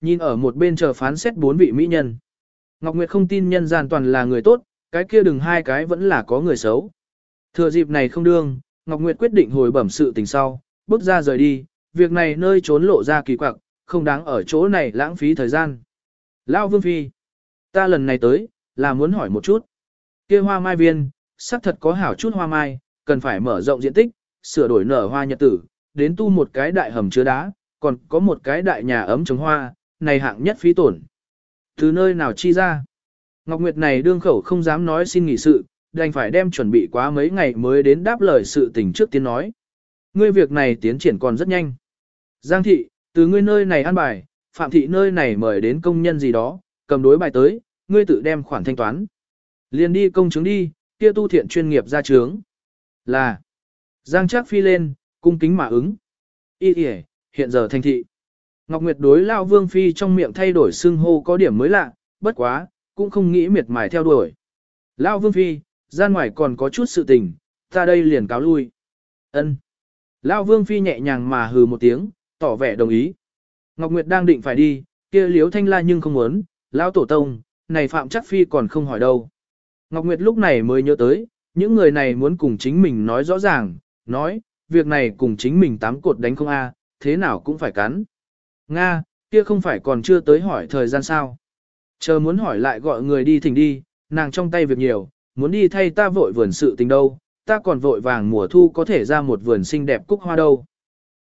Nhìn ở một bên chờ phán xét bốn vị mỹ nhân. Ngọc Nguyệt không tin nhân gian toàn là người tốt, cái kia đừng hai cái vẫn là có người xấu. Thừa dịp này không đương, Ngọc Nguyệt quyết định hồi bẩm sự tình sau, bước ra rời đi, việc này nơi trốn lộ ra kỳ quặc, không đáng ở chỗ này lãng phí thời gian. Lão Vương Phi, ta lần này tới, là muốn hỏi một chút. kia hoa mai viên, xác thật có hảo chút hoa mai, cần phải mở rộng diện tích, sửa đổi nở hoa nhật tử, đến tu một cái đại hầm chứa đá, còn có một cái đại nhà ấm trồng hoa, này hạng nhất phí tổn. Từ nơi nào chi ra? Ngọc Nguyệt này đương khẩu không dám nói xin nghỉ sự, đành phải đem chuẩn bị quá mấy ngày mới đến đáp lời sự tình trước tiên nói. Ngươi việc này tiến triển còn rất nhanh. Giang thị, từ ngươi nơi này ăn bài, phạm thị nơi này mời đến công nhân gì đó, cầm đối bài tới, ngươi tự đem khoản thanh toán. Liền đi công chứng đi, kia tu thiện chuyên nghiệp ra trướng. Là, Giang chắc phi lên, cung kính mà ứng. Y hiện giờ thành thị. Ngọc Nguyệt đối Lao Vương Phi trong miệng thay đổi xưng hô có điểm mới lạ, bất quá, cũng không nghĩ miệt mài theo đuổi. Lao Vương Phi, ra ngoài còn có chút sự tình, ta đây liền cáo lui. Ân. Lao Vương Phi nhẹ nhàng mà hừ một tiếng, tỏ vẻ đồng ý. Ngọc Nguyệt đang định phải đi, kia liếu thanh la nhưng không muốn, Lao Tổ Tông, này Phạm chắc Phi còn không hỏi đâu. Ngọc Nguyệt lúc này mới nhớ tới, những người này muốn cùng chính mình nói rõ ràng, nói, việc này cùng chính mình tám cột đánh không a, thế nào cũng phải cắn. Nga, kia không phải còn chưa tới hỏi thời gian sao. Chờ muốn hỏi lại gọi người đi thỉnh đi, nàng trong tay việc nhiều, muốn đi thay ta vội vườn sự tình đâu, ta còn vội vàng mùa thu có thể ra một vườn xinh đẹp cúc hoa đâu.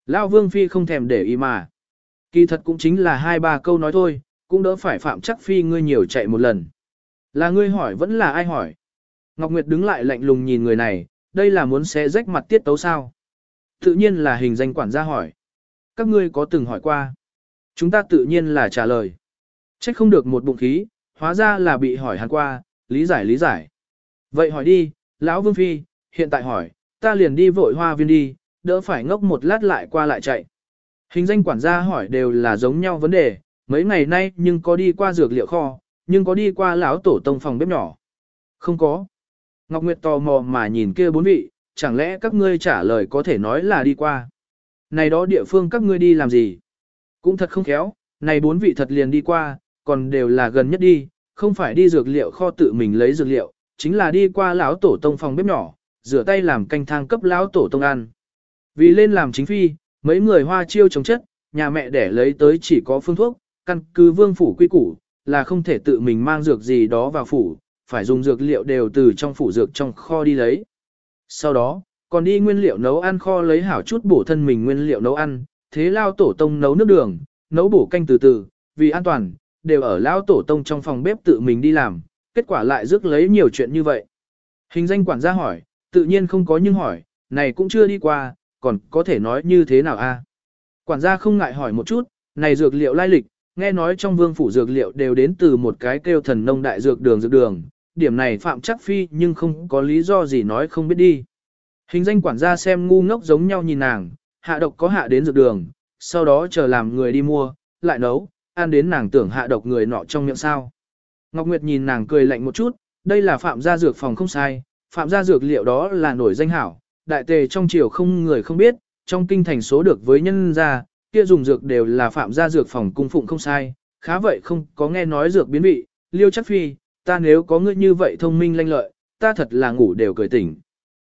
Lão Vương Phi không thèm để ý mà. Kỳ thật cũng chính là hai ba câu nói thôi, cũng đỡ phải phạm chắc Phi ngươi nhiều chạy một lần. Là ngươi hỏi vẫn là ai hỏi. Ngọc Nguyệt đứng lại lạnh lùng nhìn người này, đây là muốn xé rách mặt tiết tấu sao. Tự nhiên là hình danh quản gia hỏi. Các ngươi có từng hỏi qua. Chúng ta tự nhiên là trả lời. Trách không được một bụng khí, hóa ra là bị hỏi hắn qua, lý giải lý giải. Vậy hỏi đi, lão Vương Phi, hiện tại hỏi, ta liền đi vội hoa viên đi, đỡ phải ngốc một lát lại qua lại chạy. Hình danh quản gia hỏi đều là giống nhau vấn đề, mấy ngày nay nhưng có đi qua dược liệu kho, nhưng có đi qua lão tổ tông phòng bếp nhỏ. Không có. Ngọc Nguyệt tò mò mà nhìn kia bốn vị, chẳng lẽ các ngươi trả lời có thể nói là đi qua. Này đó địa phương các ngươi đi làm gì? Cũng thật không khéo, này bốn vị thật liền đi qua, còn đều là gần nhất đi, không phải đi dược liệu kho tự mình lấy dược liệu, chính là đi qua lão tổ tông phòng bếp nhỏ, rửa tay làm canh thang cấp lão tổ tông ăn. Vì lên làm chính phi, mấy người hoa chiêu chống chất, nhà mẹ để lấy tới chỉ có phương thuốc, căn cứ vương phủ quy củ, là không thể tự mình mang dược gì đó vào phủ, phải dùng dược liệu đều từ trong phủ dược trong kho đi lấy. Sau đó, còn đi nguyên liệu nấu ăn kho lấy hảo chút bổ thân mình nguyên liệu nấu ăn, thế lao tổ tông nấu nước đường, nấu bổ canh từ từ, vì an toàn, đều ở lao tổ tông trong phòng bếp tự mình đi làm, kết quả lại rước lấy nhiều chuyện như vậy. Hình danh quản gia hỏi, tự nhiên không có nhưng hỏi, này cũng chưa đi qua, còn có thể nói như thế nào a? À? Quản gia không ngại hỏi một chút, này dược liệu lai lịch, nghe nói trong vương phủ dược liệu đều đến từ một cái kêu thần nông đại dược đường dược đường, điểm này phạm chắc phi nhưng không có lý do gì nói không biết đi. Hình danh quản gia xem ngu ngốc giống nhau nhìn nàng, hạ độc có hạ đến dược đường, sau đó chờ làm người đi mua, lại nấu, ăn đến nàng tưởng hạ độc người nọ trong miệng sao. Ngọc Nguyệt nhìn nàng cười lạnh một chút, đây là phạm gia dược phòng không sai, phạm gia dược liệu đó là nổi danh hảo, đại tề trong triều không người không biết, trong kinh thành số được với nhân gia, kia dùng dược đều là phạm gia dược phòng cung phụng không sai, khá vậy không có nghe nói dược biến vị, liêu chắc phi, ta nếu có ngươi như vậy thông minh lanh lợi, ta thật là ngủ đều cười tỉnh.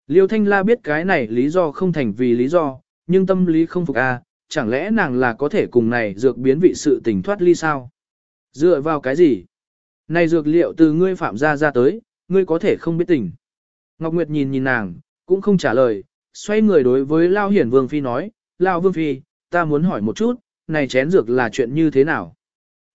Liêu Thanh La biết cái này lý do không thành vì lý do, nhưng tâm lý không phục a, à, chẳng lẽ nàng là có thể cùng này dược biến vị sự tình thoát ly sao? Dựa vào cái gì? Này dược liệu từ ngươi phạm gia ra tới, ngươi có thể không biết tình. Ngọc Nguyệt nhìn nhìn nàng, cũng không trả lời, xoay người đối với Lao Hiển Vương Phi nói, Lao Vương Phi, ta muốn hỏi một chút, này chén dược là chuyện như thế nào?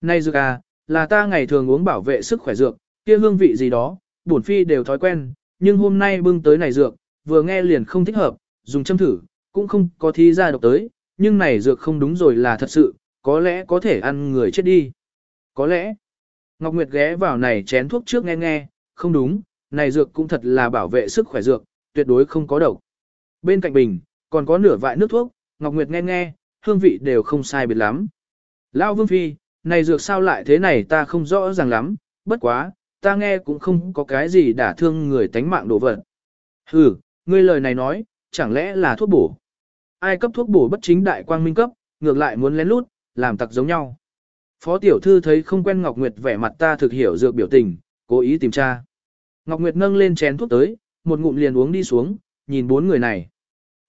Này dược à, là ta ngày thường uống bảo vệ sức khỏe dược, kia hương vị gì đó, bổn Phi đều thói quen, nhưng hôm nay bưng tới này dược, vừa nghe liền không thích hợp, dùng châm thử, cũng không có thi ra độc tới, nhưng này dược không đúng rồi là thật sự, có lẽ có thể ăn người chết đi. Có lẽ, Ngọc Nguyệt ghé vào này chén thuốc trước nghe nghe, không đúng, này dược cũng thật là bảo vệ sức khỏe dược, tuyệt đối không có độc. Bên cạnh bình, còn có nửa vại nước thuốc, Ngọc Nguyệt nghe nghe, hương vị đều không sai biệt lắm. Lão Vương Phi, này dược sao lại thế này ta không rõ ràng lắm, bất quá, ta nghe cũng không có cái gì đả thương người tánh mạng đồ vật. Hừ, ngươi lời này nói, chẳng lẽ là thuốc bổ? Ai cấp thuốc bổ bất chính đại quang minh cấp, ngược lại muốn lén lút, làm tặc giống nhau. Phó tiểu thư thấy không quen Ngọc Nguyệt vẻ mặt ta thực hiểu dược biểu tình, cố ý tìm tra. Ngọc Nguyệt nâng lên chén thuốc tới, một ngụm liền uống đi xuống, nhìn bốn người này.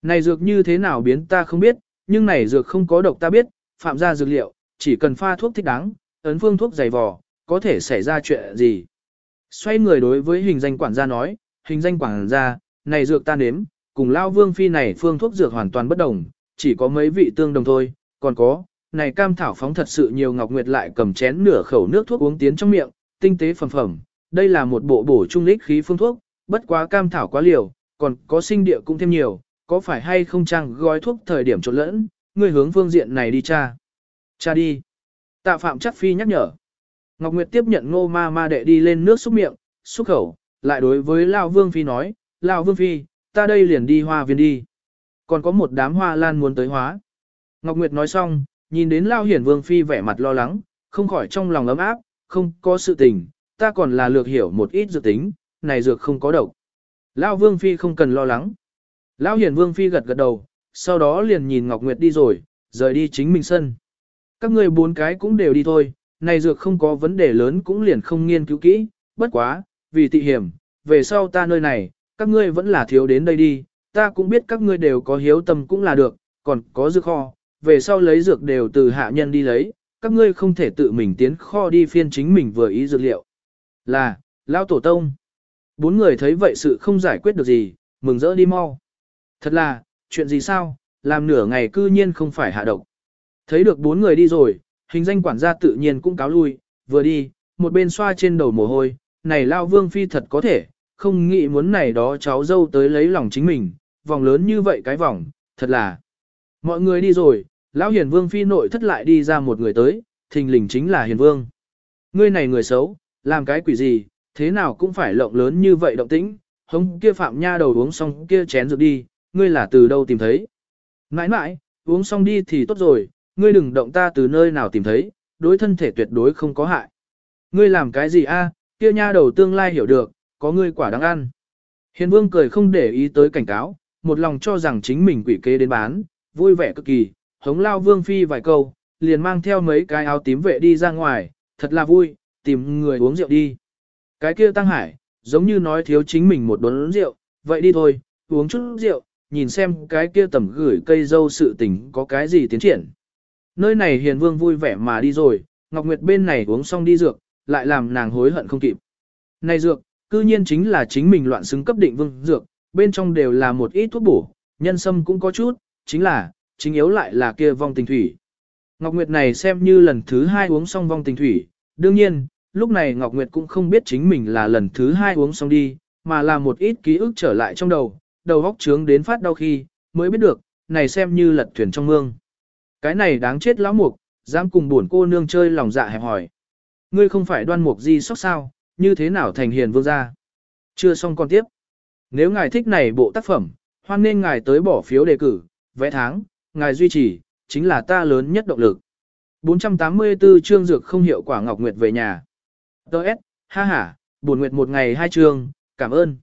Này dược như thế nào biến ta không biết, nhưng này dược không có độc ta biết, phạm ra dược liệu, chỉ cần pha thuốc thích đáng, ấn phương thuốc dày vò, có thể xảy ra chuyện gì. Xoay người đối với hình danh quản gia nói, hình danh quản gia, này dược ta nếm, cùng lao vương phi này phương thuốc dược hoàn toàn bất đồng, chỉ có mấy vị tương đồng thôi, còn có, này cam thảo phóng thật sự nhiều ngọc nguyệt lại cầm chén nửa khẩu nước thuốc uống tiến trong miệng, tinh tế phẩm phẩm, đây là một bộ bổ trung lích khí phương thuốc, bất quá cam thảo quá liều, còn có sinh địa cũng thêm nhiều, có phải hay không trang gói thuốc thời điểm trộn lẫn, người hướng phương diện này đi cha. Cha đi. Tạ phạm chắc phi nhắc nhở. Ngọc Nguyệt tiếp nhận ngô ma ma đệ đi lên nước xúc miệng, xúc khẩu, lại đối với Lao Vương Phi nói, Lao Vương Phi, ta đây liền đi hoa viên đi. Còn có một đám hoa lan muốn tới hóa. Ngọc Nguyệt nói xong, nhìn đến Lao Hiển Vương Phi vẻ mặt lo lắng, không khỏi trong lòng ấm áp, không có sự tình, ta còn là lược hiểu một ít dược tính, này dược không có độc. Lao Vương Phi không cần lo lắng. Lao Hiển Vương Phi gật gật đầu, sau đó liền nhìn Ngọc Nguyệt đi rồi, rời đi chính mình sân. Các người bốn cái cũng đều đi thôi, này dược không có vấn đề lớn cũng liền không nghiên cứu kỹ, bất quá, vì tị hiểm, về sau ta nơi này, các ngươi vẫn là thiếu đến đây đi, ta cũng biết các ngươi đều có hiếu tâm cũng là được, còn có dược kho, về sau lấy dược đều từ hạ nhân đi lấy, các ngươi không thể tự mình tiến kho đi phiên chính mình vừa ý dược liệu. Là, lão Tổ Tông. Bốn người thấy vậy sự không giải quyết được gì, mừng rỡ đi mau. Thật là, chuyện gì sao, làm nửa ngày cư nhiên không phải hạ độc. Thấy được bốn người đi rồi, hình danh quản gia tự nhiên cũng cáo lui, vừa đi, một bên xoa trên đầu mồ hôi, này lao vương phi thật có thể, không nghĩ muốn này đó cháu dâu tới lấy lòng chính mình, vòng lớn như vậy cái vòng, thật là. Mọi người đi rồi, lão hiền vương phi nội thất lại đi ra một người tới, thình lình chính là hiền vương. Ngươi này người xấu, làm cái quỷ gì, thế nào cũng phải lộng lớn như vậy động tĩnh, hống kia phạm nha đầu uống xong kia chén rượu đi, ngươi là từ đâu tìm thấy. Nãi nãi, uống xong đi thì tốt rồi, ngươi đừng động ta từ nơi nào tìm thấy, đối thân thể tuyệt đối không có hại. Ngươi làm cái gì a? kia nha đầu tương lai hiểu được, có ngươi quả đáng ăn. Hiền vương cười không để ý tới cảnh cáo, một lòng cho rằng chính mình quỷ kế đến bán, vui vẻ cực kỳ, hống lao vương phi vài câu, liền mang theo mấy cái áo tím vệ đi ra ngoài, thật là vui, tìm người uống rượu đi. Cái kia tăng hải, giống như nói thiếu chính mình một đốn rượu, vậy đi thôi, uống chút rượu, nhìn xem cái kia tầm gửi cây dâu sự tình có cái gì tiến triển. Nơi này hiền vương vui vẻ mà đi rồi, Ngọc Nguyệt bên này uống xong đi dược, lại làm nàng hối hận không kịp. Này dược, cư nhiên chính là chính mình loạn xứng cấp định vương dược, bên trong đều là một ít thuốc bổ, nhân sâm cũng có chút, chính là, chính yếu lại là kia vong tình thủy. Ngọc Nguyệt này xem như lần thứ hai uống xong vong tình thủy, đương nhiên, lúc này Ngọc Nguyệt cũng không biết chính mình là lần thứ hai uống xong đi, mà là một ít ký ức trở lại trong đầu, đầu óc trướng đến phát đau khi, mới biết được, này xem như lật thuyền trong mương. Cái này đáng chết lão mục, dám cùng buồn cô nương chơi lòng dạ hẹp hỏi. Ngươi không phải đoan mục di sóc sao, như thế nào thành hiền vương gia? Chưa xong con tiếp. Nếu ngài thích này bộ tác phẩm, hoan nên ngài tới bỏ phiếu đề cử, vẽ tháng, ngài duy trì, chính là ta lớn nhất động lực. 484 chương dược không hiệu quả Ngọc Nguyệt về nhà. Đợt, ha ha, buồn Nguyệt một ngày hai chương, cảm ơn.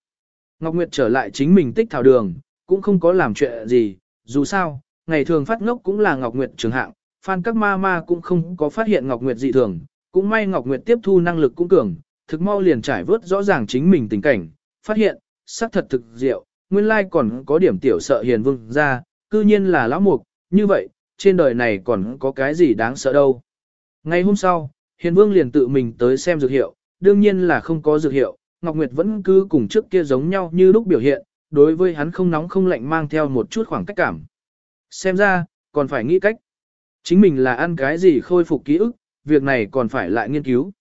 Ngọc Nguyệt trở lại chính mình tích thảo đường, cũng không có làm chuyện gì, dù sao, ngày thường phát ngốc cũng là Ngọc Nguyệt trường hạng, fan các ma ma cũng không có phát hiện Ngọc Nguyệt dị thường, cũng may Ngọc Nguyệt tiếp thu năng lực cũng cường, thực mau liền trải vớt rõ ràng chính mình tình cảnh, phát hiện, sắc thật thực diệu, nguyên lai còn có điểm tiểu sợ hiền vương ra, cư nhiên là lão mục, như vậy, trên đời này còn có cái gì đáng sợ đâu. Ngày hôm sau, hiền vương liền tự mình tới xem dược hiệu, đương nhiên là không có dược hiệu, Ngọc Nguyệt vẫn cứ cùng trước kia giống nhau như lúc biểu hiện, đối với hắn không nóng không lạnh mang theo một chút khoảng cách cảm. Xem ra, còn phải nghĩ cách. Chính mình là ăn cái gì khôi phục ký ức, việc này còn phải lại nghiên cứu.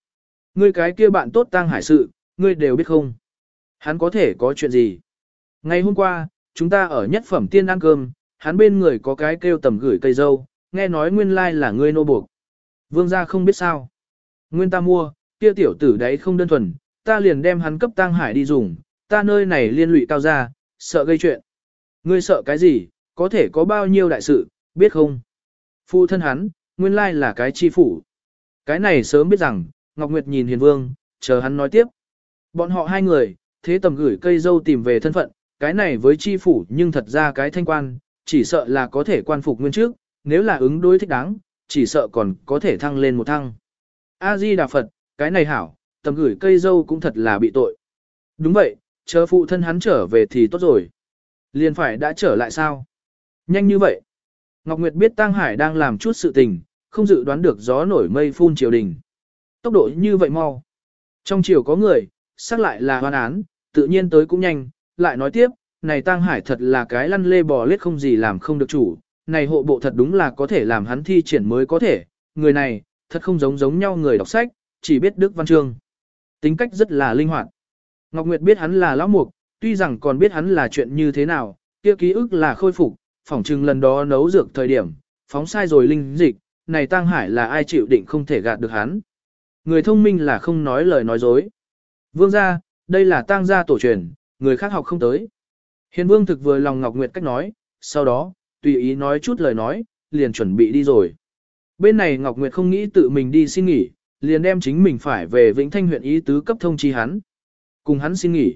Ngươi cái kia bạn tốt tang hải sự, ngươi đều biết không? Hắn có thể có chuyện gì? Ngày hôm qua, chúng ta ở nhất phẩm tiên ăn cơm, hắn bên người có cái kêu tầm gửi cây dâu, nghe nói nguyên lai là ngươi nô buộc. Vương gia không biết sao. Nguyên ta mua, kia tiểu tử đấy không đơn thuần, ta liền đem hắn cấp tang hải đi dùng, ta nơi này liên lụy cao ra, sợ gây chuyện. Ngươi sợ cái gì, có thể có bao nhiêu đại sự, biết không? Phụ thân hắn, nguyên lai là cái chi phủ. Cái này sớm biết rằng, Ngọc Nguyệt nhìn Hiền Vương, chờ hắn nói tiếp. Bọn họ hai người, thế tầm gửi cây dâu tìm về thân phận, cái này với chi phủ nhưng thật ra cái thanh quan, chỉ sợ là có thể quan phục nguyên trước, nếu là ứng đối thích đáng, chỉ sợ còn có thể thăng lên một thăng. A-di Đà Phật, cái này hảo, tầm gửi cây dâu cũng thật là bị tội. Đúng vậy, chờ phụ thân hắn trở về thì tốt rồi. Liền phải đã trở lại sao? Nhanh như vậy. Ngọc Nguyệt biết Tăng Hải đang làm chút sự tình, không dự đoán được gió nổi mây phun triều đình. Tốc độ như vậy mau. Trong triều có người, xác lại là hoan án, tự nhiên tới cũng nhanh, lại nói tiếp, này Tăng Hải thật là cái lăn lê bò lết không gì làm không được chủ, này hộ bộ thật đúng là có thể làm hắn thi triển mới có thể, người này, thật không giống giống nhau người đọc sách, chỉ biết Đức Văn Trương. Tính cách rất là linh hoạt. Ngọc Nguyệt biết hắn là lão mục, tuy rằng còn biết hắn là chuyện như thế nào, kia ký ức là khôi phục, phỏng chừng lần đó nấu dược thời điểm, phóng sai rồi linh dịch, này Tăng Hải là ai chịu định không thể gạt được hắn. Người thông minh là không nói lời nói dối. Vương gia, đây là tang gia tổ truyền, người khác học không tới. Hiền Vương thực vừa lòng Ngọc Nguyệt cách nói, sau đó, tùy ý nói chút lời nói, liền chuẩn bị đi rồi. Bên này Ngọc Nguyệt không nghĩ tự mình đi xin nghỉ, liền đem chính mình phải về Vĩnh Thanh huyện ý tứ cấp thông chi hắn. Cùng hắn xin nghỉ.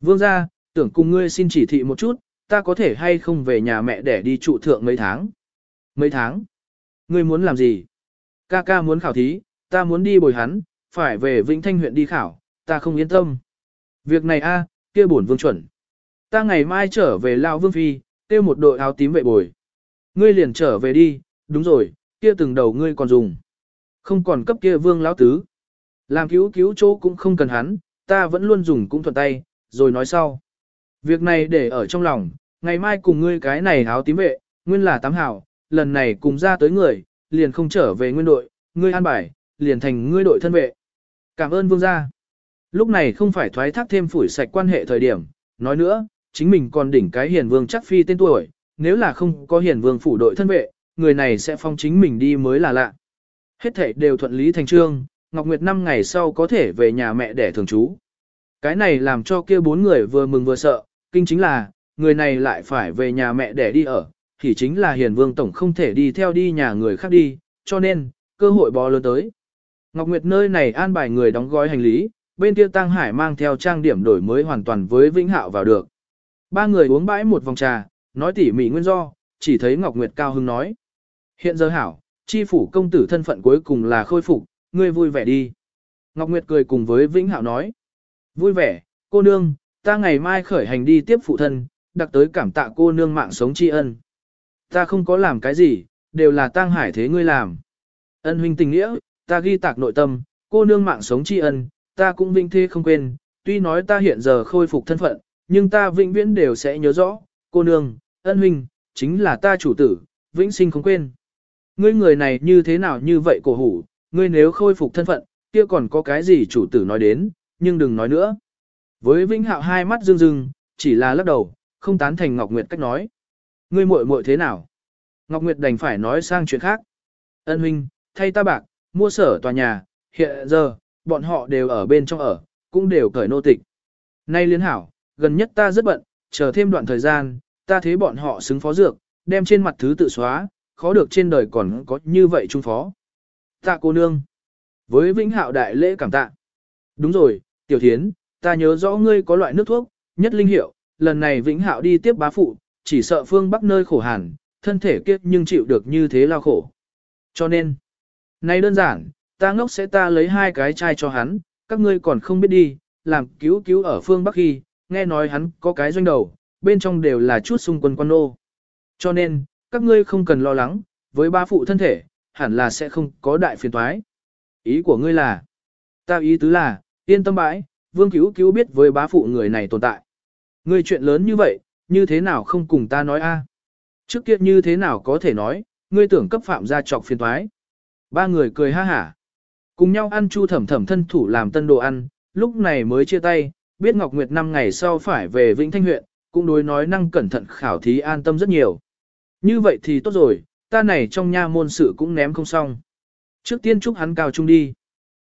Vương gia, tưởng cùng ngươi xin chỉ thị một chút, ta có thể hay không về nhà mẹ để đi trụ thượng mấy tháng. Mấy tháng? Ngươi muốn làm gì? Ca ca muốn khảo thí, ta muốn đi bồi hắn, phải về Vĩnh Thanh huyện đi khảo, ta không yên tâm. Việc này a, kia bổn vương chuẩn. Ta ngày mai trở về Lao Vương Phi, tiêu một đội áo tím vệ bồi. Ngươi liền trở về đi, đúng rồi, kia từng đầu ngươi còn dùng. Không còn cấp kia vương lão tứ. Làm cứu cứu chỗ cũng không cần hắn, ta vẫn luôn dùng cũng thuận tay, rồi nói sau. Việc này để ở trong lòng, ngày mai cùng ngươi cái này áo tím vệ, nguyên là tám hảo, lần này cùng ra tới người, liền không trở về nguyên đội, ngươi an bài, liền thành ngươi đội thân vệ. Cảm ơn vương gia. Lúc này không phải thoái thác thêm phủi sạch quan hệ thời điểm, nói nữa, chính mình còn đỉnh cái hiền vương chắc phi tên tuổi, nếu là không có hiền vương phủ đội thân vệ, người này sẽ phong chính mình đi mới là lạ. Hết thảy đều thuận lý thành trương, Ngọc Nguyệt năm ngày sau có thể về nhà mẹ để thường trú. Cái này làm cho kia bốn người vừa mừng vừa sợ, kinh chính là, người này lại phải về nhà mẹ để đi ở, thì chính là hiền vương tổng không thể đi theo đi nhà người khác đi, cho nên, cơ hội bó lớn tới. Ngọc Nguyệt nơi này an bài người đóng gói hành lý, bên kia Tăng Hải mang theo trang điểm đổi mới hoàn toàn với Vĩnh Hạo vào được. Ba người uống bãi một vòng trà, nói tỉ mỉ nguyên do, chỉ thấy Ngọc Nguyệt cao hưng nói. Hiện giờ hảo, chi phủ công tử thân phận cuối cùng là khôi phục, ngươi vui vẻ đi. Ngọc Nguyệt cười cùng với Vĩnh Hạo nói. Vui vẻ, cô nương, ta ngày mai khởi hành đi tiếp phụ thân, đặc tới cảm tạ cô nương mạng sống tri ân. Ta không có làm cái gì, đều là tang hải thế ngươi làm. Ân huynh tình nghĩa, ta ghi tạc nội tâm, cô nương mạng sống tri ân, ta cũng vinh thế không quên, tuy nói ta hiện giờ khôi phục thân phận, nhưng ta vĩnh viễn đều sẽ nhớ rõ, cô nương, ân huynh, chính là ta chủ tử, vĩnh sinh không quên. Ngươi người này như thế nào như vậy cổ hủ, ngươi nếu khôi phục thân phận, kia còn có cái gì chủ tử nói đến, nhưng đừng nói nữa. Với Vĩnh Hạo hai mắt rưng rưng, chỉ là lắc đầu, không tán thành Ngọc Nguyệt cách nói. Ngươi muội muội thế nào? Ngọc Nguyệt đành phải nói sang chuyện khác. Ân huynh, thay ta bạc, mua sở tòa nhà, hiện giờ, bọn họ đều ở bên trong ở, cũng đều cởi nô tịch. Nay liên hảo, gần nhất ta rất bận, chờ thêm đoạn thời gian, ta thấy bọn họ xứng phó dược, đem trên mặt thứ tự xóa, khó được trên đời còn có như vậy trung phó. Tạ cô nương. Với vĩnh hạo đại lễ cảm tạ. Đúng rồi, tiểu thiến, ta nhớ rõ ngươi có loại nước thuốc, nhất linh hiệu, lần này vĩnh hạo đi tiếp bá phụ, chỉ sợ phương bắc nơi khổ hàn, thân thể kiếp nhưng chịu được như thế lao khổ. Cho nên, này đơn giản, ta ngốc sẽ ta lấy hai cái chai cho hắn, các ngươi còn không biết đi, làm cứu cứu ở phương bắc khi, nghe nói hắn có cái doanh đầu, bên trong đều là chút xung quân quan nô. Cho nên, các ngươi không cần lo lắng, với ba phụ thân thể, hẳn là sẽ không có đại phiền toái. Ý của ngươi là, ta ý tứ là, yên tâm bãi, vương cứu cứu biết với bá phụ người này tồn tại. Ngươi chuyện lớn như vậy, như thế nào không cùng ta nói a? Trước kia như thế nào có thể nói, ngươi tưởng cấp phạm ra trọc phiền toái. Ba người cười ha hả. Cùng nhau ăn chu thẩm thẩm thân thủ làm tân đồ ăn, lúc này mới chia tay, biết Ngọc Nguyệt năm ngày sau phải về Vĩnh Thanh huyện, cũng đối nói năng cẩn thận khảo thí an tâm rất nhiều. Như vậy thì tốt rồi, ta này trong nha môn sự cũng ném không xong. Trước tiên chúc hắn cao trung đi.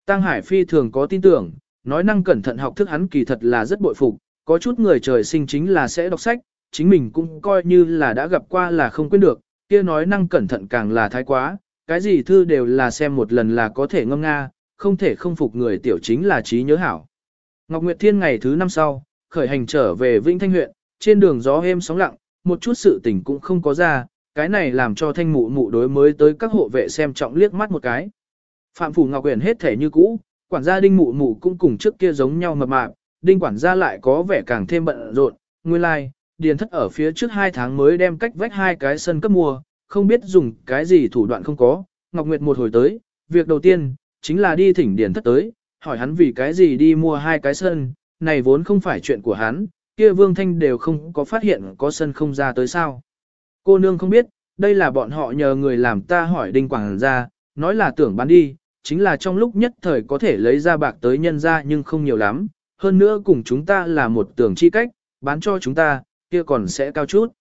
Tăng Hải Phi thường có tin tưởng, nói năng cẩn thận học thức hắn kỳ thật là rất bội phục, có chút người trời sinh chính là sẽ đọc sách, chính mình cũng coi như là đã gặp qua là không quên được, kia nói năng cẩn thận càng là thái quá, cái gì thư đều là xem một lần là có thể ngâm nga, không thể không phục người tiểu chính là trí nhớ hảo. Ngọc Nguyệt Thiên ngày thứ năm sau, khởi hành trở về Vĩnh Thanh huyện, trên đường gió êm sóng lặng, một chút sự tình cũng không có ra, cái này làm cho thanh mụ mụ đối mới tới các hộ vệ xem trọng liếc mắt một cái. Phạm Phủ Ngọc Uyển hết thể như cũ, quản gia đinh mụ mụ cũng cùng trước kia giống nhau mập mạp, đinh quản gia lại có vẻ càng thêm bận rộn, nguyên lai, like, điền thất ở phía trước hai tháng mới đem cách vách hai cái sân cấp mua, không biết dùng cái gì thủ đoạn không có, Ngọc Nguyệt một hồi tới, việc đầu tiên, chính là đi thỉnh điền thất tới, hỏi hắn vì cái gì đi mua hai cái sân, này vốn không phải chuyện của hắn, kia Vương Thanh đều không có phát hiện có sân không ra tới sao. Cô nương không biết, đây là bọn họ nhờ người làm ta hỏi đinh quảng ra, nói là tưởng bán đi, chính là trong lúc nhất thời có thể lấy ra bạc tới nhân ra nhưng không nhiều lắm, hơn nữa cùng chúng ta là một tưởng chi cách, bán cho chúng ta, kia còn sẽ cao chút.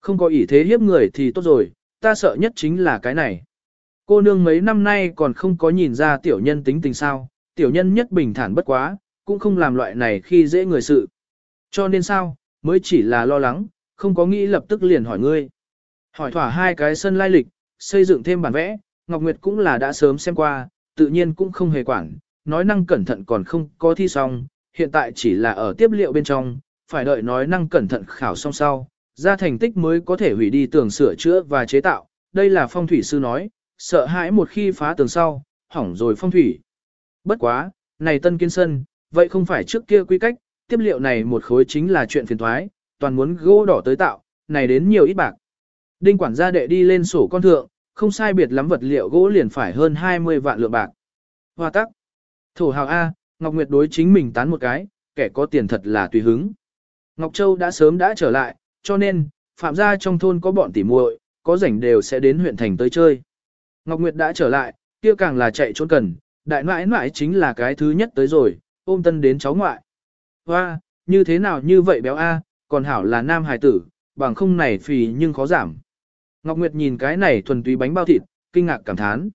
Không có ý thế hiếp người thì tốt rồi, ta sợ nhất chính là cái này. Cô nương mấy năm nay còn không có nhìn ra tiểu nhân tính tình sao, tiểu nhân nhất bình thản bất quá, cũng không làm loại này khi dễ người sự. Cho nên sao, mới chỉ là lo lắng, không có nghĩ lập tức liền hỏi ngươi. Hỏi thỏa hai cái sân lai lịch, xây dựng thêm bản vẽ, Ngọc Nguyệt cũng là đã sớm xem qua, tự nhiên cũng không hề quản, nói năng cẩn thận còn không có thi xong, hiện tại chỉ là ở tiếp liệu bên trong, phải đợi nói năng cẩn thận khảo xong sau, ra thành tích mới có thể hủy đi tường sửa chữa và chế tạo, đây là phong thủy sư nói, sợ hãi một khi phá tường sau, hỏng rồi phong thủy. Bất quá, này tân kiên sân, vậy không phải trước kia quy cách, tiếp liệu này một khối chính là chuyện phiền thoái, toàn muốn gỗ đỏ tới tạo, này đến nhiều ít bạc. Đinh quản gia đệ đi lên sổ con thượng, không sai biệt lắm vật liệu gỗ liền phải hơn 20 vạn lượng bạc. Hoa tắc. Thổ hào A, Ngọc Nguyệt đối chính mình tán một cái, kẻ có tiền thật là tùy hứng. Ngọc Châu đã sớm đã trở lại, cho nên, phạm gia trong thôn có bọn tỉ muội, có rảnh đều sẽ đến huyện thành tới chơi. Ngọc Nguyệt đã trở lại, kia càng là chạy trốn cần, đại nãi nãi chính là cái thứ nhất tới rồi, ôm tân đến cháu ngoại. Hoa, như thế nào như vậy béo A, còn hảo là nam hài tử, bằng không này phì nhưng khó giảm. Ngọc Nguyệt nhìn cái này thuần túy bánh bao thịt, kinh ngạc cảm thán.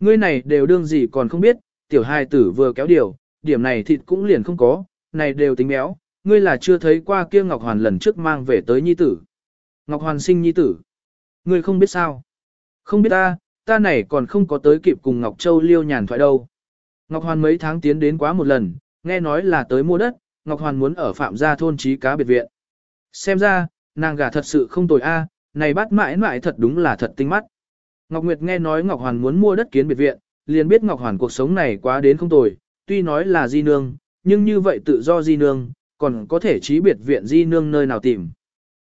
Ngươi này đều đương gì còn không biết, tiểu hài tử vừa kéo điều, điểm này thịt cũng liền không có, này đều tính béo, ngươi là chưa thấy qua kia Ngọc Hoàn lần trước mang về tới nhi tử. Ngọc Hoàn sinh nhi tử. Ngươi không biết sao? Không biết ta, ta này còn không có tới kịp cùng Ngọc Châu liêu nhàn thoại đâu. Ngọc Hoàn mấy tháng tiến đến quá một lần, nghe nói là tới mua đất, Ngọc Hoàn muốn ở phạm gia thôn trí cá biệt viện. Xem ra, nàng gả thật sự không tồi a, này bắt mãi mãi thật đúng là thật tinh mắt. Ngọc Nguyệt nghe nói Ngọc Hoàn muốn mua đất kiến biệt viện, liền biết Ngọc Hoàn cuộc sống này quá đến không tồi, tuy nói là di nương, nhưng như vậy tự do di nương, còn có thể trí biệt viện di nương nơi nào tìm.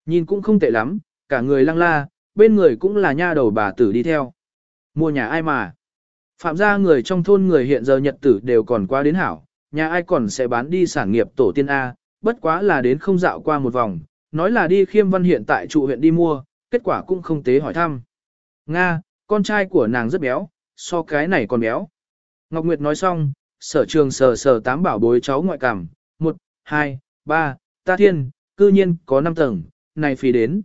Nhìn cũng không tệ lắm, cả người lăng la, bên người cũng là nha đầu bà tử đi theo. Mua nhà ai mà. Phạm gia người trong thôn người hiện giờ nhật tử đều còn qua đến hảo, nhà ai còn sẽ bán đi sản nghiệp tổ tiên A, bất quá là đến không dạo qua một vòng, nói là đi khiêm văn hiện tại trụ huyện đi mua, kết quả cũng không tế hỏi thăm. Nga, con trai của nàng rất béo, so cái này còn béo. Ngọc Nguyệt nói xong, sở trường sờ sờ tám bảo bối cháu ngoại cảm, một, hai, ba, ta thiên, cư nhiên có năm tầng, này phí đến.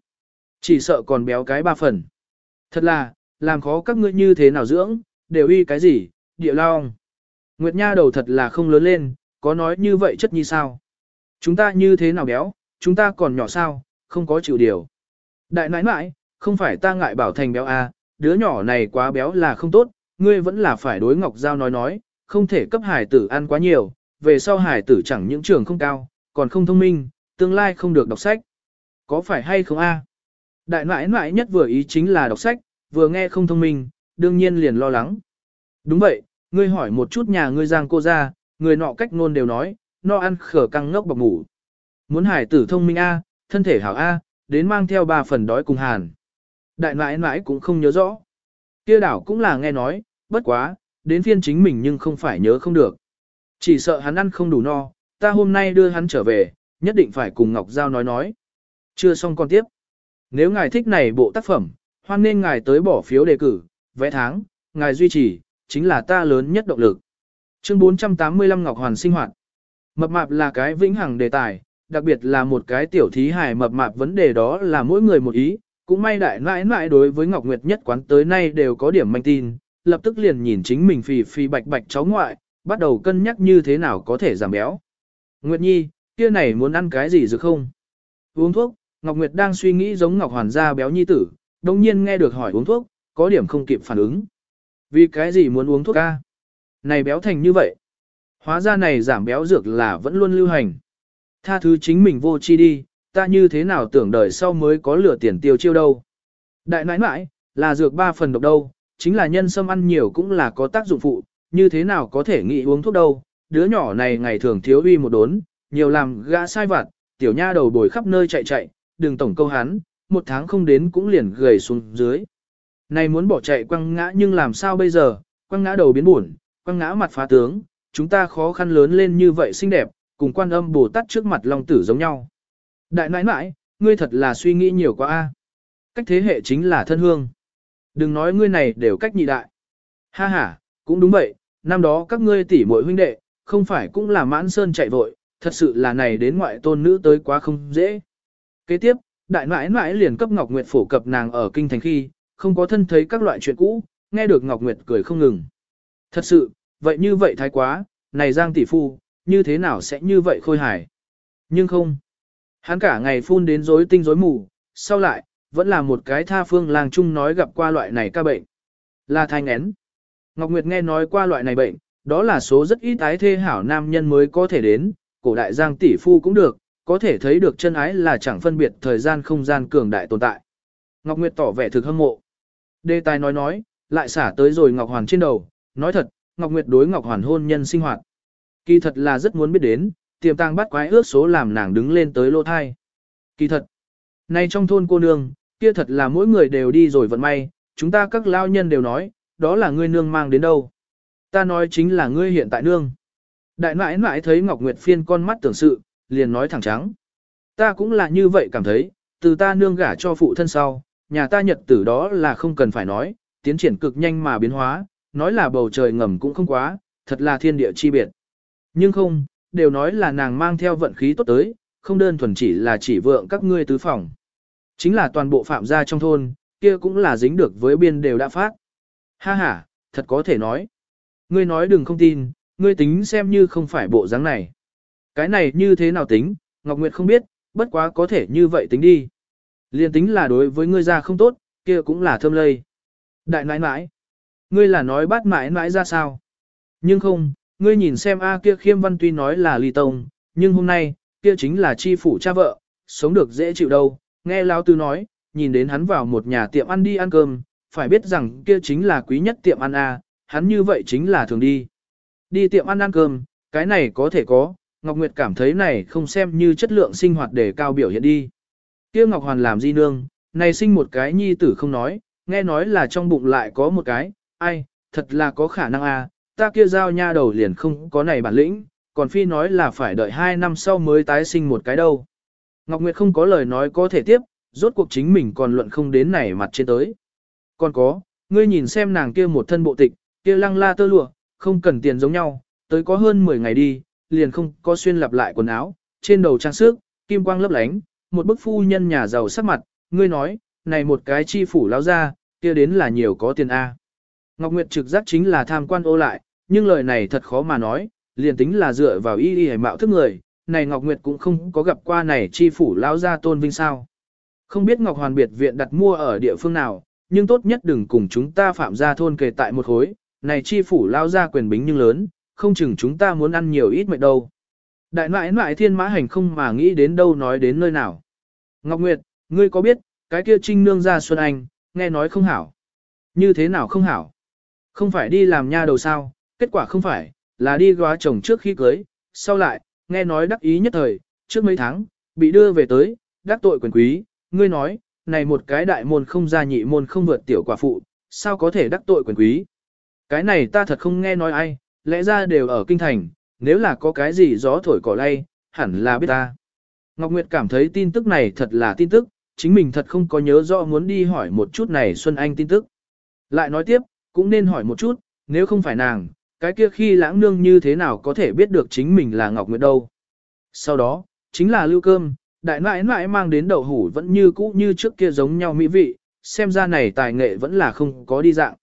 Chỉ sợ còn béo cái ba phần. Thật là, làm khó các ngươi như thế nào dưỡng, đều y cái gì, địa long. Nguyệt Nha đầu thật là không lớn lên, có nói như vậy chất như sao. Chúng ta như thế nào béo, chúng ta còn nhỏ sao, không có chịu điều. Đại nãi nãi, không phải ta ngại bảo thành béo à, đứa nhỏ này quá béo là không tốt, ngươi vẫn là phải đối Ngọc Giao nói nói, không thể cấp hải tử ăn quá nhiều, về sau hải tử chẳng những trường không cao, còn không thông minh, tương lai không được đọc sách. Có phải hay không a? Đại nãi nãi nhất vừa ý chính là đọc sách, vừa nghe không thông minh, đương nhiên liền lo lắng. Đúng vậy, ngươi hỏi một chút nhà ngươi giang cô ra, người nọ cách ngôn đều nói, no ăn khở căng ngốc bọc ngủ. Muốn hải tử thông minh A, thân thể hảo A, đến mang theo ba phần đói cùng hàn. Đại nãi nãi cũng không nhớ rõ. Kia đảo cũng là nghe nói, bất quá, đến phiên chính mình nhưng không phải nhớ không được. Chỉ sợ hắn ăn không đủ no, ta hôm nay đưa hắn trở về, nhất định phải cùng Ngọc Giao nói nói. Chưa xong con tiếp. Nếu ngài thích này bộ tác phẩm, hoan nên ngài tới bỏ phiếu đề cử, vẽ tháng, ngài duy trì, chính là ta lớn nhất động lực. Chương 485 Ngọc Hoàn sinh hoạt. Mập mạp là cái vĩnh hằng đề tài, đặc biệt là một cái tiểu thí hài mập mạp vấn đề đó là mỗi người một ý, cũng may đại nãi nãi đối với Ngọc Nguyệt nhất quán tới nay đều có điểm manh tin, lập tức liền nhìn chính mình phì phì bạch bạch cháu ngoại, bắt đầu cân nhắc như thế nào có thể giảm béo. Nguyệt Nhi, kia này muốn ăn cái gì được không? Uống thuốc, Ngọc Nguyệt đang suy nghĩ giống Ngọc Hoàn gia béo nhi tử, đồng nhiên nghe được hỏi uống thuốc, có điểm không kịp phản ứng. Vì cái gì muốn uống thuốc ca? Này béo thành như vậy. Hóa ra này giảm béo dược là vẫn luôn lưu hành. Tha thứ chính mình vô chi đi, ta như thế nào tưởng đời sau mới có lửa tiền tiêu chiêu đâu. Đại nãi nãi, là dược ba phần độc đâu, chính là nhân sâm ăn nhiều cũng là có tác dụng phụ, như thế nào có thể nghĩ uống thuốc đâu, đứa nhỏ này ngày thường thiếu uy một đốn, nhiều làm gã sai vặt, tiểu nha đầu bồi khắp nơi chạy chạy, đừng tổng câu hắn, một tháng không đến cũng liền gầy xuống dưới. Này muốn bỏ chạy quăng ngã nhưng làm sao bây giờ, quăng ngã đầu biến buồn, quăng ngã mặt phá tướng, chúng ta khó khăn lớn lên như vậy xinh đẹp, cùng quan âm Bồ Tát trước mặt Long Tử giống nhau. Đại nãi nãi, ngươi thật là suy nghĩ nhiều quá a. Cách thế hệ chính là thân hương. Đừng nói ngươi này đều cách nhị đại. Ha ha, cũng đúng vậy, năm đó các ngươi tỷ muội huynh đệ, không phải cũng là mãn sơn chạy vội, thật sự là này đến ngoại tôn nữ tới quá không dễ. Kế tiếp, đại nãi nãi liền cấp Ngọc Nguyệt phổ cập nàng ở kinh thành khi, không có thân thấy các loại chuyện cũ, nghe được Ngọc Nguyệt cười không ngừng. Thật sự, vậy như vậy thái quá, này Giang tỷ phu, như thế nào sẽ như vậy khôi hài. Nhưng không. Hắn cả ngày phun đến rối tinh rối mù, sau lại, vẫn là một cái tha phương làng chung nói gặp qua loại này ca bệnh. Là thai ngén. Ngọc Nguyệt nghe nói qua loại này bệnh, đó là số rất ít ái thê hảo nam nhân mới có thể đến, cổ đại giang tỷ phu cũng được, có thể thấy được chân ái là chẳng phân biệt thời gian không gian cường đại tồn tại. Ngọc Nguyệt tỏ vẻ thực hâm mộ. Đề tài nói nói, lại xả tới rồi Ngọc Hoàn trên đầu, nói thật, Ngọc Nguyệt đối Ngọc Hoàn hôn nhân sinh hoạt. Kỳ thật là rất muốn biết đến, tiềm tàng bắt quái ước số làm nàng đứng lên tới lô thai. Kỳ thật, nay trong thôn cô nương, kia thật là mỗi người đều đi rồi vận may, chúng ta các lao nhân đều nói, đó là ngươi nương mang đến đâu. Ta nói chính là ngươi hiện tại nương. Đại nãi nãi thấy Ngọc Nguyệt phiên con mắt tưởng sự, liền nói thẳng trắng. Ta cũng là như vậy cảm thấy, từ ta nương gả cho phụ thân sau, nhà ta nhật tử đó là không cần phải nói, tiến triển cực nhanh mà biến hóa, nói là bầu trời ngầm cũng không quá, thật là thiên địa chi biệt. Nhưng không, đều nói là nàng mang theo vận khí tốt tới, không đơn thuần chỉ là chỉ vượng các ngươi tứ phòng. Chính là toàn bộ phạm gia trong thôn, kia cũng là dính được với biên đều đã phát. Ha ha, thật có thể nói. Ngươi nói đừng không tin, ngươi tính xem như không phải bộ dáng này. Cái này như thế nào tính, Ngọc Nguyệt không biết, bất quá có thể như vậy tính đi. Liên tính là đối với ngươi ra không tốt, kia cũng là thơm lây. Đại nãi nãi, ngươi là nói bắt mãi nãi ra sao? Nhưng không, ngươi nhìn xem A kia khiêm văn tuy nói là ly tông, nhưng hôm nay, kia chính là chi phủ cha vợ, sống được dễ chịu đâu. Nghe Lão Tư nói, nhìn đến hắn vào một nhà tiệm ăn đi ăn cơm, phải biết rằng kia chính là quý nhất tiệm ăn A, hắn như vậy chính là thường đi. Đi tiệm ăn ăn cơm, cái này có thể có, Ngọc Nguyệt cảm thấy này không xem như chất lượng sinh hoạt để cao biểu hiện đi. Kia Ngọc Hoàn làm gì nương, này sinh một cái nhi tử không nói, nghe nói là trong bụng lại có một cái, ai, thật là có khả năng à, ta kia giao nha đầu liền không có này bản lĩnh, còn phi nói là phải đợi 2 năm sau mới tái sinh một cái đâu. Ngọc Nguyệt không có lời nói có thể tiếp, rốt cuộc chính mình còn luận không đến này mặt trên tới. Còn có, ngươi nhìn xem nàng kia một thân bộ tịch, kia lăng la tơ lụa, không cần tiền giống nhau, tới có hơn 10 ngày đi, liền không có xuyên lặp lại quần áo, trên đầu trang sức, kim quang lấp lánh, một bức phu nhân nhà giàu sắc mặt, ngươi nói, này một cái chi phủ lao ra, kia đến là nhiều có tiền A. Ngọc Nguyệt trực giác chính là tham quan ô lại, nhưng lời này thật khó mà nói, liền tính là dựa vào y y mạo thức người, này Ngọc Nguyệt cũng không có gặp qua này chi phủ lao ra tôn vinh sao. Không biết Ngọc Hoàn biệt viện đặt mua ở địa phương nào, nhưng tốt nhất đừng cùng chúng ta phạm ra thôn kề tại một khối, này chi phủ lao ra quyền bính nhưng lớn, không chừng chúng ta muốn ăn nhiều ít mệt đâu. Đại nãi nãi thiên mã hành không mà nghĩ đến đâu nói đến nơi nào. Ngọc Nguyệt, ngươi có biết, cái kia trinh nương ra Xuân Anh, nghe nói không hảo. Như thế nào không hảo? Không phải đi làm nha đầu sao, kết quả không phải, là đi góa chồng trước khi cưới, sau lại, nghe nói đắc ý nhất thời, trước mấy tháng, bị đưa về tới, đắc tội quyền quý, ngươi nói, này một cái đại môn không ra nhị môn không vượt tiểu quả phụ, sao có thể đắc tội quyền quý? Cái này ta thật không nghe nói ai, lẽ ra đều ở kinh thành, nếu là có cái gì gió thổi cỏ lay, hẳn là biết ta. Ngọc Nguyệt cảm thấy tin tức này thật là tin tức, chính mình thật không có nhớ rõ muốn đi hỏi một chút này Xuân Anh tin tức. Lại nói tiếp, cũng nên hỏi một chút, nếu không phải nàng, cái kia khi lãng nương như thế nào có thể biết được chính mình là Ngọc Nguyệt đâu. Sau đó, chính là lưu cơm, đại nãi nãi mang đến đậu hủ vẫn như cũ như trước kia giống nhau mỹ vị, xem ra này tài nghệ vẫn là không có đi dạng.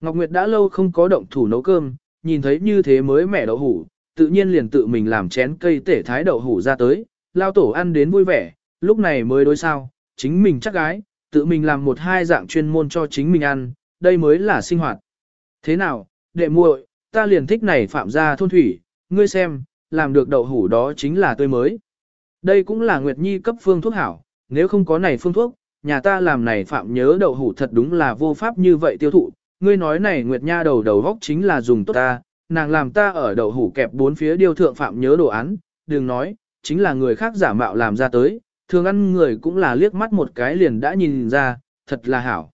Ngọc Nguyệt đã lâu không có động thủ nấu cơm, nhìn thấy như thế mới mẻ đậu hủ, tự nhiên liền tự mình làm chén cây tể thái đậu hủ ra tới, lao tổ ăn đến vui vẻ, lúc này mới đối sao, chính mình chắc gái, tự mình làm một hai dạng chuyên môn cho chính mình ăn, đây mới là sinh hoạt. Thế nào, đệ muội, ta liền thích này phạm gia thôn thủy, ngươi xem, làm được đậu hủ đó chính là tươi mới. Đây cũng là Nguyệt Nhi cấp phương thuốc hảo, nếu không có này phương thuốc, nhà ta làm này phạm nhớ đậu hủ thật đúng là vô pháp như vậy tiêu thụ, ngươi nói này Nguyệt Nha đầu đầu góc chính là dùng tốt ta, nàng làm ta ở đậu hủ kẹp bốn phía điêu thượng phạm nhớ đồ án, đừng nói, chính là người khác giả mạo làm ra tới, thường ăn người cũng là liếc mắt một cái liền đã nhìn ra, thật là hảo.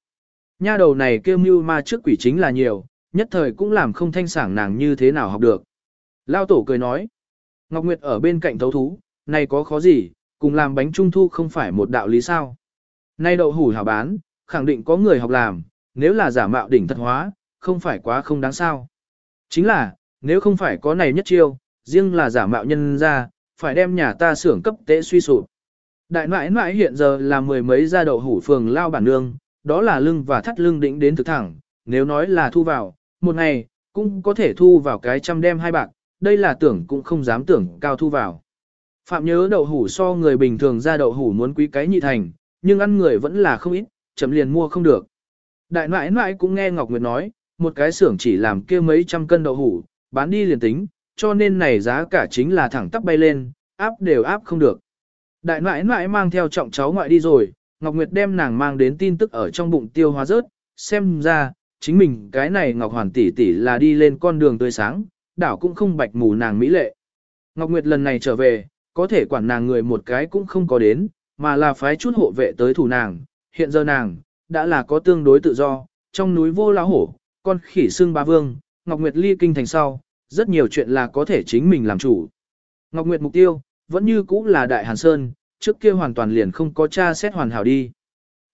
Nha đầu này kêu mưu ma trước quỷ chính là nhiều, nhất thời cũng làm không thanh sảng nàng như thế nào học được. Lao tổ cười nói, Ngọc Nguyệt ở bên cạnh thấu thú, này có khó gì, cùng làm bánh trung thu không phải một đạo lý sao. Nay đậu hủ hảo bán, khẳng định có người học làm, nếu là giả mạo đỉnh thật hóa, không phải quá không đáng sao. Chính là, nếu không phải có này nhất chiêu, riêng là giả mạo nhân ra, phải đem nhà ta xưởng cấp tế suy sụp. Đại nãi nãi hiện giờ là mười mấy gia đậu hủ phường lao bản nương, đó là lưng và thắt lưng đỉnh đến thực thẳng, nếu nói là thu vào, một ngày, cũng có thể thu vào cái trăm đem hai bạc, đây là tưởng cũng không dám tưởng cao thu vào. Phạm nhớ đậu hủ so người bình thường ra đậu hủ muốn quý cái nhị thành, nhưng ăn người vẫn là không ít, chậm liền mua không được. Đại nãi nãi cũng nghe Ngọc Nguyệt nói, một cái xưởng chỉ làm kia mấy trăm cân đậu hủ, bán đi liền tính, cho nên này giá cả chính là thẳng tắp bay lên, áp đều áp không được. Đại nãi nãi mang theo trọng cháu ngoại đi rồi, Ngọc Nguyệt đem nàng mang đến tin tức ở trong bụng tiêu hóa rớt, xem ra, chính mình cái này Ngọc Hoàn tỷ tỷ là đi lên con đường tươi sáng, đảo cũng không bạch mù nàng mỹ lệ. Ngọc Nguyệt lần này trở về, có thể quản nàng người một cái cũng không có đến, mà là phái chút hộ vệ tới thủ nàng, hiện giờ nàng, đã là có tương đối tự do, trong núi vô lá hổ, con khỉ xương ba vương, Ngọc Nguyệt ly kinh thành sau, rất nhiều chuyện là có thể chính mình làm chủ. Ngọc Nguyệt mục tiêu, vẫn như cũ là Đại Hàn Sơn, trước kia hoàn toàn liền không có tra xét hoàn hảo đi.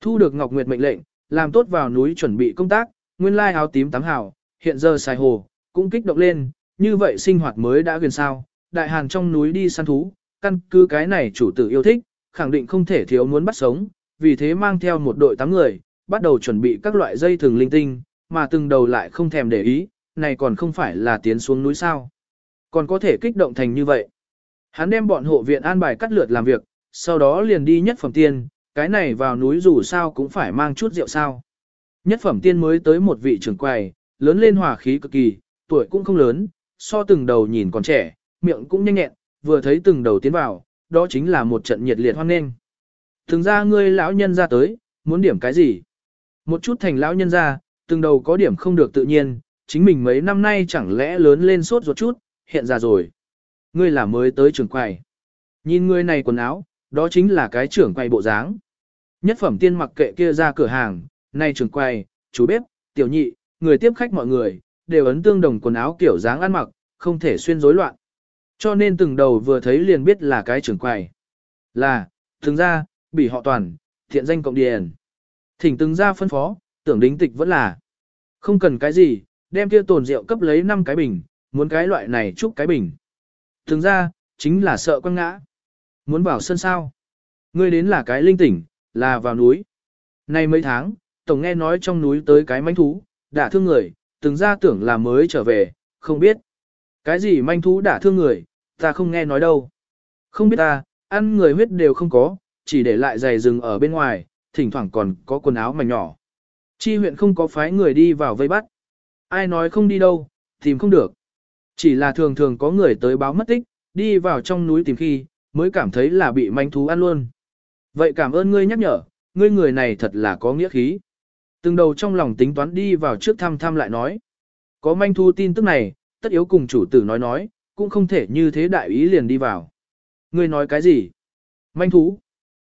Thu được Ngọc Nguyệt mệnh lệnh, làm tốt vào núi chuẩn bị công tác, nguyên lai áo tím tám hảo, hiện giờ xài hồ, cũng kích động lên, như vậy sinh hoạt mới đã gần sao. Đại Hàn trong núi đi săn thú, căn cứ cái này chủ tử yêu thích, khẳng định không thể thiếu muốn bắt sống, vì thế mang theo một đội tám người, bắt đầu chuẩn bị các loại dây thường linh tinh, mà từng đầu lại không thèm để ý, này còn không phải là tiến xuống núi sao. Còn có thể kích động thành như vậy. Hắn đem bọn hộ viện an bài cắt lượt làm việc, sau đó liền đi nhất phẩm tiên, cái này vào núi dù sao cũng phải mang chút rượu sao. Nhất phẩm tiên mới tới một vị trưởng quầy, lớn lên hòa khí cực kỳ, tuổi cũng không lớn, so từng đầu nhìn còn trẻ, miệng cũng nhanh nhẹn, vừa thấy từng đầu tiến vào, đó chính là một trận nhiệt liệt hoan nghênh. Thường ra ngươi lão nhân ra tới, muốn điểm cái gì? Một chút thành lão nhân ra, từng đầu có điểm không được tự nhiên, chính mình mấy năm nay chẳng lẽ lớn lên sốt ruột chút, hiện ra rồi. Ngươi là mới tới trưởng quầy. Nhìn ngươi này quần áo, đó chính là cái trưởng quầy bộ dáng. Nhất phẩm tiên mặc kệ kia ra cửa hàng, nay trưởng quầy, chú bếp, tiểu nhị, người tiếp khách mọi người, đều ấn tương đồng quần áo kiểu dáng ăn mặc, không thể xuyên rối loạn. Cho nên từng đầu vừa thấy liền biết là cái trưởng quầy. Là, thường ra, bị họ toàn, thiện danh cộng điền. Thỉnh từng ra phân phó, tưởng đính tịch vẫn là. Không cần cái gì, đem kia tồn rượu cấp lấy 5 cái bình, muốn cái loại này chúc cái bình. Thường ra, chính là sợ quăng ngã. Muốn vào sân sao. Ngươi đến là cái linh tỉnh, là vào núi. Nay mấy tháng, tổng nghe nói trong núi tới cái manh thú, đã thương người, từng ra tưởng là mới trở về, không biết. Cái gì manh thú đã thương người, ta không nghe nói đâu. Không biết ta, ăn người huyết đều không có, chỉ để lại giày rừng ở bên ngoài, thỉnh thoảng còn có quần áo mảnh nhỏ. Chi huyện không có phái người đi vào vây bắt. Ai nói không đi đâu, tìm không được. Chỉ là thường thường có người tới báo mất tích, đi vào trong núi tìm khi, mới cảm thấy là bị manh thú ăn luôn. Vậy cảm ơn ngươi nhắc nhở, ngươi người này thật là có nghĩa khí. Từng đầu trong lòng tính toán đi vào trước thăm thăm lại nói. Có manh thú tin tức này, tất yếu cùng chủ tử nói nói, cũng không thể như thế đại ý liền đi vào. Ngươi nói cái gì? Manh thú.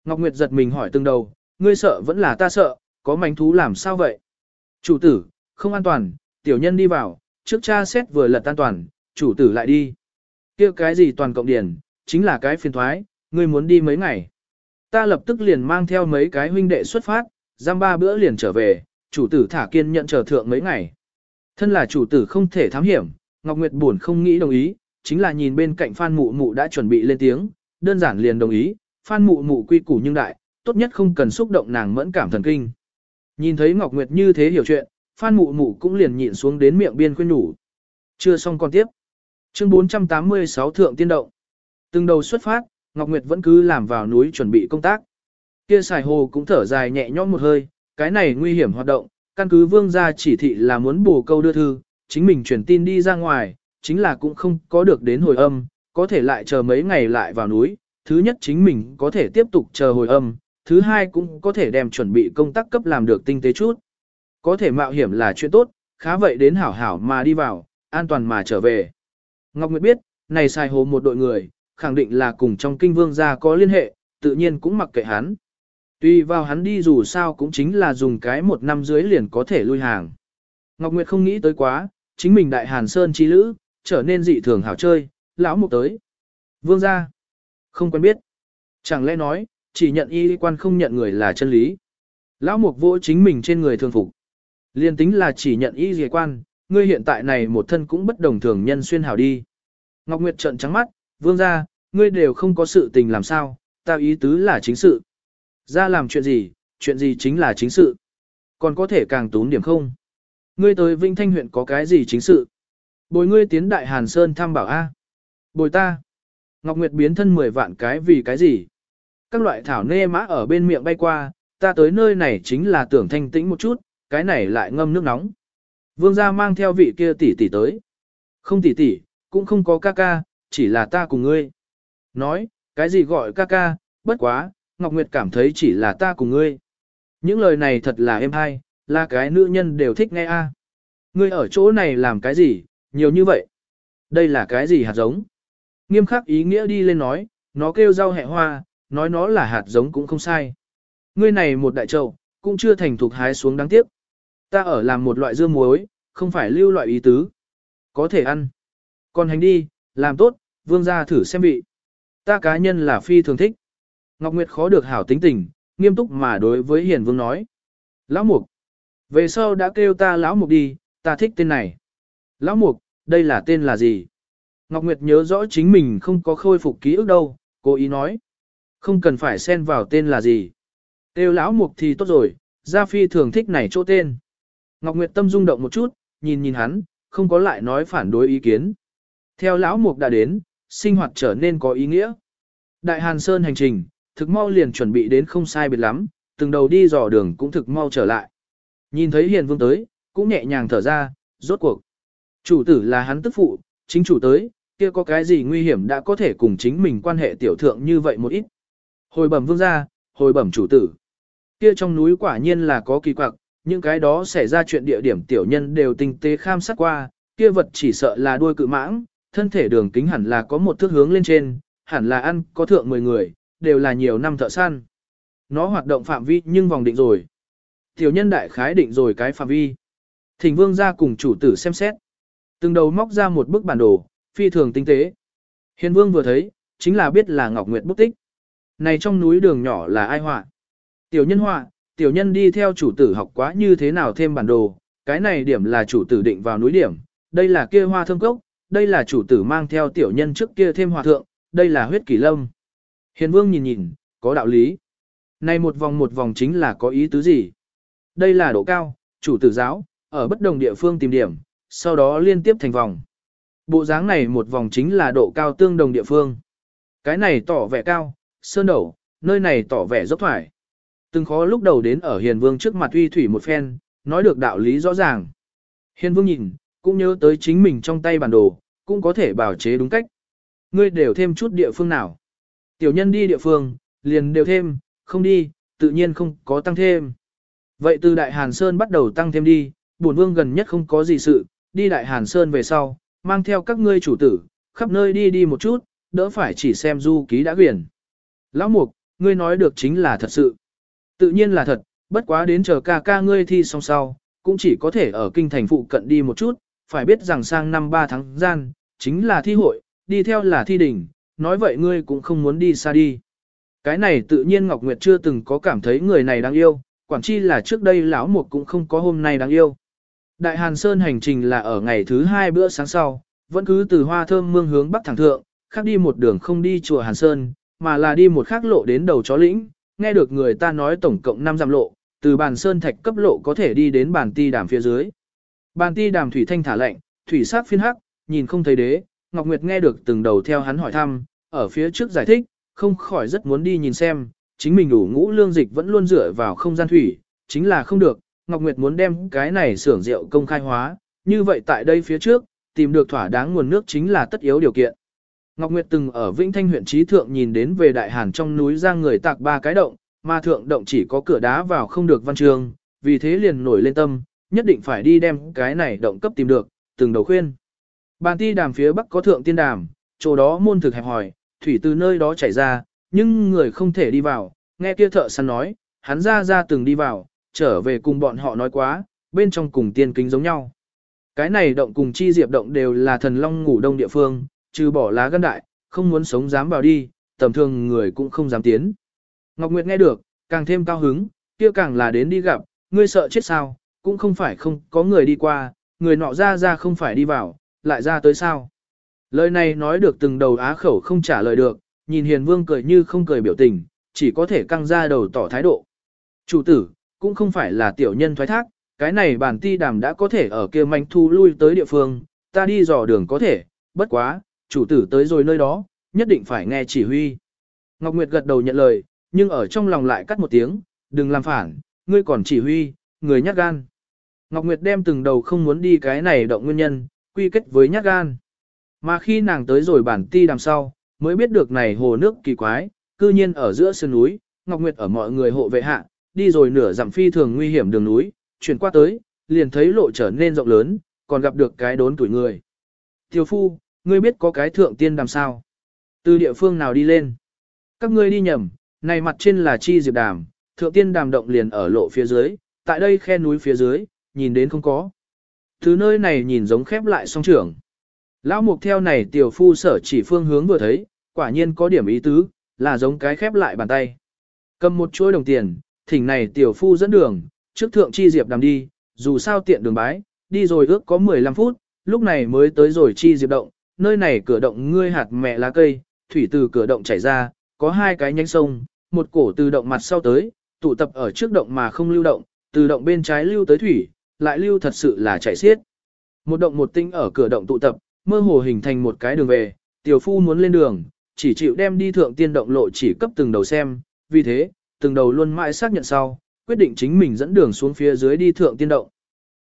Ngọc Nguyệt giật mình hỏi từng đầu, ngươi sợ vẫn là ta sợ, có manh thú làm sao vậy? Chủ tử, không an toàn, tiểu nhân đi vào, trước cha xét vừa lật an toàn, chủ tử lại đi. kia cái gì toàn cộng điển, chính là cái phiền thoái, ngươi muốn đi mấy ngày. Ta lập tức liền mang theo mấy cái huynh đệ xuất phát, giam ba bữa liền trở về, chủ tử thả kiên nhận chờ thượng mấy ngày. Thân là chủ tử không thể thám hiểm, Ngọc Nguyệt buồn không nghĩ đồng ý, chính là nhìn bên cạnh Phan Mụ Mụ đã chuẩn bị lên tiếng, đơn giản liền đồng ý, Phan Mụ Mụ quy củ nhưng đại, tốt nhất không cần xúc động nàng mẫn cảm thần kinh. Nhìn thấy Ngọc Nguyệt như thế hiểu chuyện, Phan Mụ Mụ cũng liền nhịn xuống đến miệng biên khuyên nhủ. Chưa xong còn tiếp. Chương 486 Thượng Tiên Động. Từng đầu xuất phát, Ngọc Nguyệt vẫn cứ làm vào núi chuẩn bị công tác. Kia xài hồ cũng thở dài nhẹ nhõm một hơi, cái này nguy hiểm hoạt động, căn cứ vương gia chỉ thị là muốn bổ câu đưa thư, chính mình truyền tin đi ra ngoài, chính là cũng không có được đến hồi âm, có thể lại chờ mấy ngày lại vào núi, thứ nhất chính mình có thể tiếp tục chờ hồi âm, thứ hai cũng có thể đem chuẩn bị công tác cấp làm được tinh tế chút. Có thể mạo hiểm là chuyện tốt, khá vậy đến hảo hảo mà đi vào, an toàn mà trở về. Ngọc Nguyệt biết, này sai hồ một đội người, khẳng định là cùng trong kinh vương gia có liên hệ, tự nhiên cũng mặc kệ hắn. Tuy vào hắn đi dù sao cũng chính là dùng cái một năm dưới liền có thể lui hàng. Ngọc Nguyệt không nghĩ tới quá, chính mình đại hàn sơn chi lữ, trở nên dị thường hảo chơi, lão mục tới. Vương gia, không quen biết. Chẳng lẽ nói, chỉ nhận y quan không nhận người là chân lý. Lão mục vỗ chính mình trên người thường phục. Liên tính là chỉ nhận y dề quan, ngươi hiện tại này một thân cũng bất đồng thường nhân xuyên hảo đi. Ngọc Nguyệt trợn trắng mắt, vương gia, ngươi đều không có sự tình làm sao, ta ý tứ là chính sự. Ra làm chuyện gì, chuyện gì chính là chính sự. Còn có thể càng tốn điểm không? Ngươi tới Vinh Thanh huyện có cái gì chính sự? Bồi ngươi tiến Đại Hàn Sơn thăm bảo A. Bồi ta. Ngọc Nguyệt biến thân 10 vạn cái vì cái gì? Các loại thảo nê mã ở bên miệng bay qua, ta tới nơi này chính là tưởng thanh tĩnh một chút, cái này lại ngâm nước nóng. Vương gia mang theo vị kia tỷ tỷ tới. Không tỷ tỷ, cũng không có ca ca, chỉ là ta cùng ngươi. Nói, cái gì gọi ca ca, bất quá, Ngọc Nguyệt cảm thấy chỉ là ta cùng ngươi. Những lời này thật là êm hay, là cái nữ nhân đều thích nghe a. Ngươi ở chỗ này làm cái gì, nhiều như vậy. Đây là cái gì hạt giống? Nghiêm khắc ý nghĩa đi lên nói, nó kêu rau hẹ hoa, nói nó là hạt giống cũng không sai. Ngươi này một đại trầu, cũng chưa thành thục hái xuống đáng tiếc. Ta ở làm một loại dưa muối, không phải lưu loại ý tứ. Có thể ăn. Còn hành đi, làm tốt, vương gia thử xem vị. Ta cá nhân là phi thường thích. Ngọc Nguyệt khó được hảo tính tình, nghiêm túc mà đối với hiền vương nói. Lão mục. Về sau đã kêu ta lão mục đi, ta thích tên này. Lão mục, đây là tên là gì? Ngọc Nguyệt nhớ rõ chính mình không có khôi phục ký ức đâu, cô ý nói. Không cần phải xen vào tên là gì. Têu lão mục thì tốt rồi, Gia Phi thường thích này chỗ tên. Ngọc Nguyệt tâm rung động một chút, nhìn nhìn hắn, không có lại nói phản đối ý kiến. Theo lão mục đã đến, sinh hoạt trở nên có ý nghĩa. Đại Hàn Sơn hành trình, thực mau liền chuẩn bị đến không sai biệt lắm, từng đầu đi dò đường cũng thực mau trở lại. Nhìn thấy hiền vương tới, cũng nhẹ nhàng thở ra, rốt cuộc. Chủ tử là hắn tức phụ, chính chủ tới, kia có cái gì nguy hiểm đã có thể cùng chính mình quan hệ tiểu thượng như vậy một ít. Hồi bẩm vương gia, hồi bẩm chủ tử. Kia trong núi quả nhiên là có kỳ quặc, những cái đó xảy ra chuyện địa điểm tiểu nhân đều tinh tế kham sát qua, kia vật chỉ sợ là đuôi cự mãng, thân thể đường kính hẳn là có một thước hướng lên trên, hẳn là ăn có thượng 10 người, đều là nhiều năm thợ săn. Nó hoạt động phạm vi nhưng vòng định rồi. Tiểu nhân đại khái định rồi cái phạm vi. Thỉnh vương ra cùng chủ tử xem xét. Từng đầu móc ra một bức bản đồ, phi thường tinh tế. Hiền vương vừa thấy, chính là biết là Ngọc Nguyệt bút tích. Này trong núi đường nhỏ là ai họa? Tiểu nhân họa, tiểu nhân đi theo chủ tử học quá như thế nào thêm bản đồ, cái này điểm là chủ tử định vào núi điểm, đây là kia hoa thơm cốc, đây là chủ tử mang theo tiểu nhân trước kia thêm hòa thượng, đây là huyết kỷ lâm. Hiền vương nhìn nhìn, có đạo lý. Này một vòng một vòng chính là có ý tứ gì? Đây là độ cao, chủ tử giáo, ở bất đồng địa phương tìm điểm, sau đó liên tiếp thành vòng. Bộ dáng này một vòng chính là độ cao tương đồng địa phương. Cái này tỏ vẻ cao, sơn đầu, nơi này tỏ vẻ dốc thoải. Từng khó lúc đầu đến ở hiền vương trước mặt uy thủy một phen, nói được đạo lý rõ ràng. Hiền vương nhìn, cũng nhớ tới chính mình trong tay bản đồ, cũng có thể bảo chế đúng cách. Ngươi đều thêm chút địa phương nào. Tiểu nhân đi địa phương, liền đều thêm, không đi, tự nhiên không có tăng thêm. Vậy từ Đại Hàn Sơn bắt đầu tăng thêm đi, bổn vương gần nhất không có gì sự, đi Đại Hàn Sơn về sau, mang theo các ngươi chủ tử, khắp nơi đi đi một chút, đỡ phải chỉ xem du ký đã quyển. Lão Mục, ngươi nói được chính là thật sự. Tự nhiên là thật, bất quá đến chờ ca ca ngươi thi xong sau, cũng chỉ có thể ở kinh thành phụ cận đi một chút, phải biết rằng sang năm 3 tháng gian, chính là thi hội, đi theo là thi đỉnh, nói vậy ngươi cũng không muốn đi xa đi. Cái này tự nhiên Ngọc Nguyệt chưa từng có cảm thấy người này đáng yêu, quản chi là trước đây lão một cũng không có hôm nay đáng yêu. Đại Hàn Sơn hành trình là ở ngày thứ hai bữa sáng sau, vẫn cứ từ hoa thơm mương hướng bắc thẳng thượng, khác đi một đường không đi chùa Hàn Sơn, mà là đi một khác lộ đến đầu chó lĩnh, nghe được người ta nói tổng cộng 5 dặm lộ, từ bàn Sơn thạch cấp lộ có thể đi đến bàn ti đàm phía dưới. Bàn ti đàm thủy thanh thả lạnh, thủy sát phiên hắc, nhìn không thấy đế, Ngọc Nguyệt nghe được từng đầu theo hắn hỏi thăm, ở phía trước giải thích, không khỏi rất muốn đi nhìn xem, chính mình đủ ngũ lương dịch vẫn luôn dựa vào không gian thủy, chính là không được, Ngọc Nguyệt muốn đem cái này xưởng rượu công khai hóa, như vậy tại đây phía trước, tìm được thỏa đáng nguồn nước chính là tất yếu điều kiện. Ngọc Nguyệt từng ở Vĩnh Thanh huyện Trí Thượng nhìn đến về Đại Hàn trong núi ra người tạc ba cái động, mà thượng động chỉ có cửa đá vào không được văn trường, vì thế liền nổi lên tâm, nhất định phải đi đem cái này động cấp tìm được, từng đầu khuyên. Bàn ti đàm phía bắc có thượng tiên đàm, chỗ đó môn thực hẹp hỏi, thủy từ nơi đó chảy ra, nhưng người không thể đi vào, nghe kia thợ săn nói, hắn ra ra từng đi vào, trở về cùng bọn họ nói quá, bên trong cùng tiên kính giống nhau. Cái này động cùng chi diệp động đều là thần long ngủ đông địa phương, trừ bỏ lá gân đại, không muốn sống dám vào đi, tầm thường người cũng không dám tiến. Ngọc Nguyệt nghe được, càng thêm cao hứng, kia càng là đến đi gặp, ngươi sợ chết sao, cũng không phải không có người đi qua, người nọ ra ra không phải đi vào, lại ra tới sao. Lời này nói được từng đầu á khẩu không trả lời được, nhìn hiền vương cười như không cười biểu tình, chỉ có thể căng ra đầu tỏ thái độ. Chủ tử, cũng không phải là tiểu nhân thoái thác, cái này bản ti đàm đã có thể ở kia manh thu lui tới địa phương, ta đi dò đường có thể, bất quá, chủ tử tới rồi nơi đó, nhất định phải nghe chỉ huy. Ngọc Nguyệt gật đầu nhận lời, nhưng ở trong lòng lại cắt một tiếng, đừng làm phản, ngươi còn chỉ huy, người nhát gan. Ngọc Nguyệt đem từng đầu không muốn đi cái này động nguyên nhân, quy kết với nhát gan. Mà khi nàng tới rồi bản ti đàm sau, mới biết được này hồ nước kỳ quái, cư nhiên ở giữa sơn núi, Ngọc Nguyệt ở mọi người hộ vệ hạ, đi rồi nửa dặm phi thường nguy hiểm đường núi, chuyển qua tới, liền thấy lộ trở nên rộng lớn, còn gặp được cái đốn tuổi người. Tiêu phu, ngươi biết có cái thượng tiên đàm sao? Từ địa phương nào đi lên? Các ngươi đi nhầm, này mặt trên là chi diệp đàm, thượng tiên đàm động liền ở lộ phía dưới, tại đây khe núi phía dưới, nhìn đến không có. Từ nơi này nhìn giống khép lại song trưởng. Lão mục theo này tiểu phu sở chỉ phương hướng vừa thấy, quả nhiên có điểm ý tứ, là giống cái khép lại bàn tay. Cầm một chuỗi đồng tiền, thỉnh này tiểu phu dẫn đường, trước thượng chi diệp đàm đi, dù sao tiện đường bái, đi rồi ước có 15 phút, lúc này mới tới rồi chi diệp động, nơi này cửa động ngươi hạt mẹ lá cây, thủy từ cửa động chảy ra, có hai cái nhánh sông, một cổ từ động mặt sau tới, tụ tập ở trước động mà không lưu động, từ động bên trái lưu tới thủy, lại lưu thật sự là chảy xiết. Một động một tinh ở cửa động tụ tập, mơ hồ hình thành một cái đường về, tiểu phu muốn lên đường, chỉ chịu đem đi thượng tiên động lộ chỉ cấp từng đầu xem, vì thế, từng đầu luôn mãi xác nhận sau, quyết định chính mình dẫn đường xuống phía dưới đi thượng tiên động.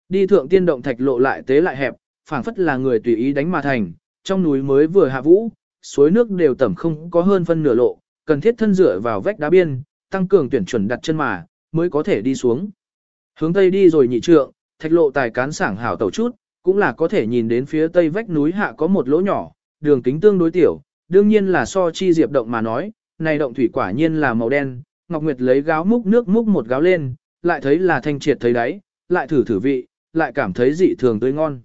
Đi thượng tiên động thạch lộ lại tế lại hẹp, phảng phất là người tùy ý đánh mà thành, trong núi mới vừa hạ vũ, suối nước đều tẩm không có hơn phân nửa lộ, cần thiết thân dựa vào vách đá biên, tăng cường tuyển chuẩn đặt chân mà, mới có thể đi xuống. Hướng tây đi rồi nhị trượng, thạch lộ tài cán sảng hảo tẩu chút, cũng là có thể nhìn đến phía tây vách núi hạ có một lỗ nhỏ, đường kính tương đối tiểu, đương nhiên là so chi diệp động mà nói, này động thủy quả nhiên là màu đen, Ngọc Nguyệt lấy gáo múc nước múc một gáo lên, lại thấy là thanh triệt thấy đáy, lại thử thử vị, lại cảm thấy dị thường tươi ngon.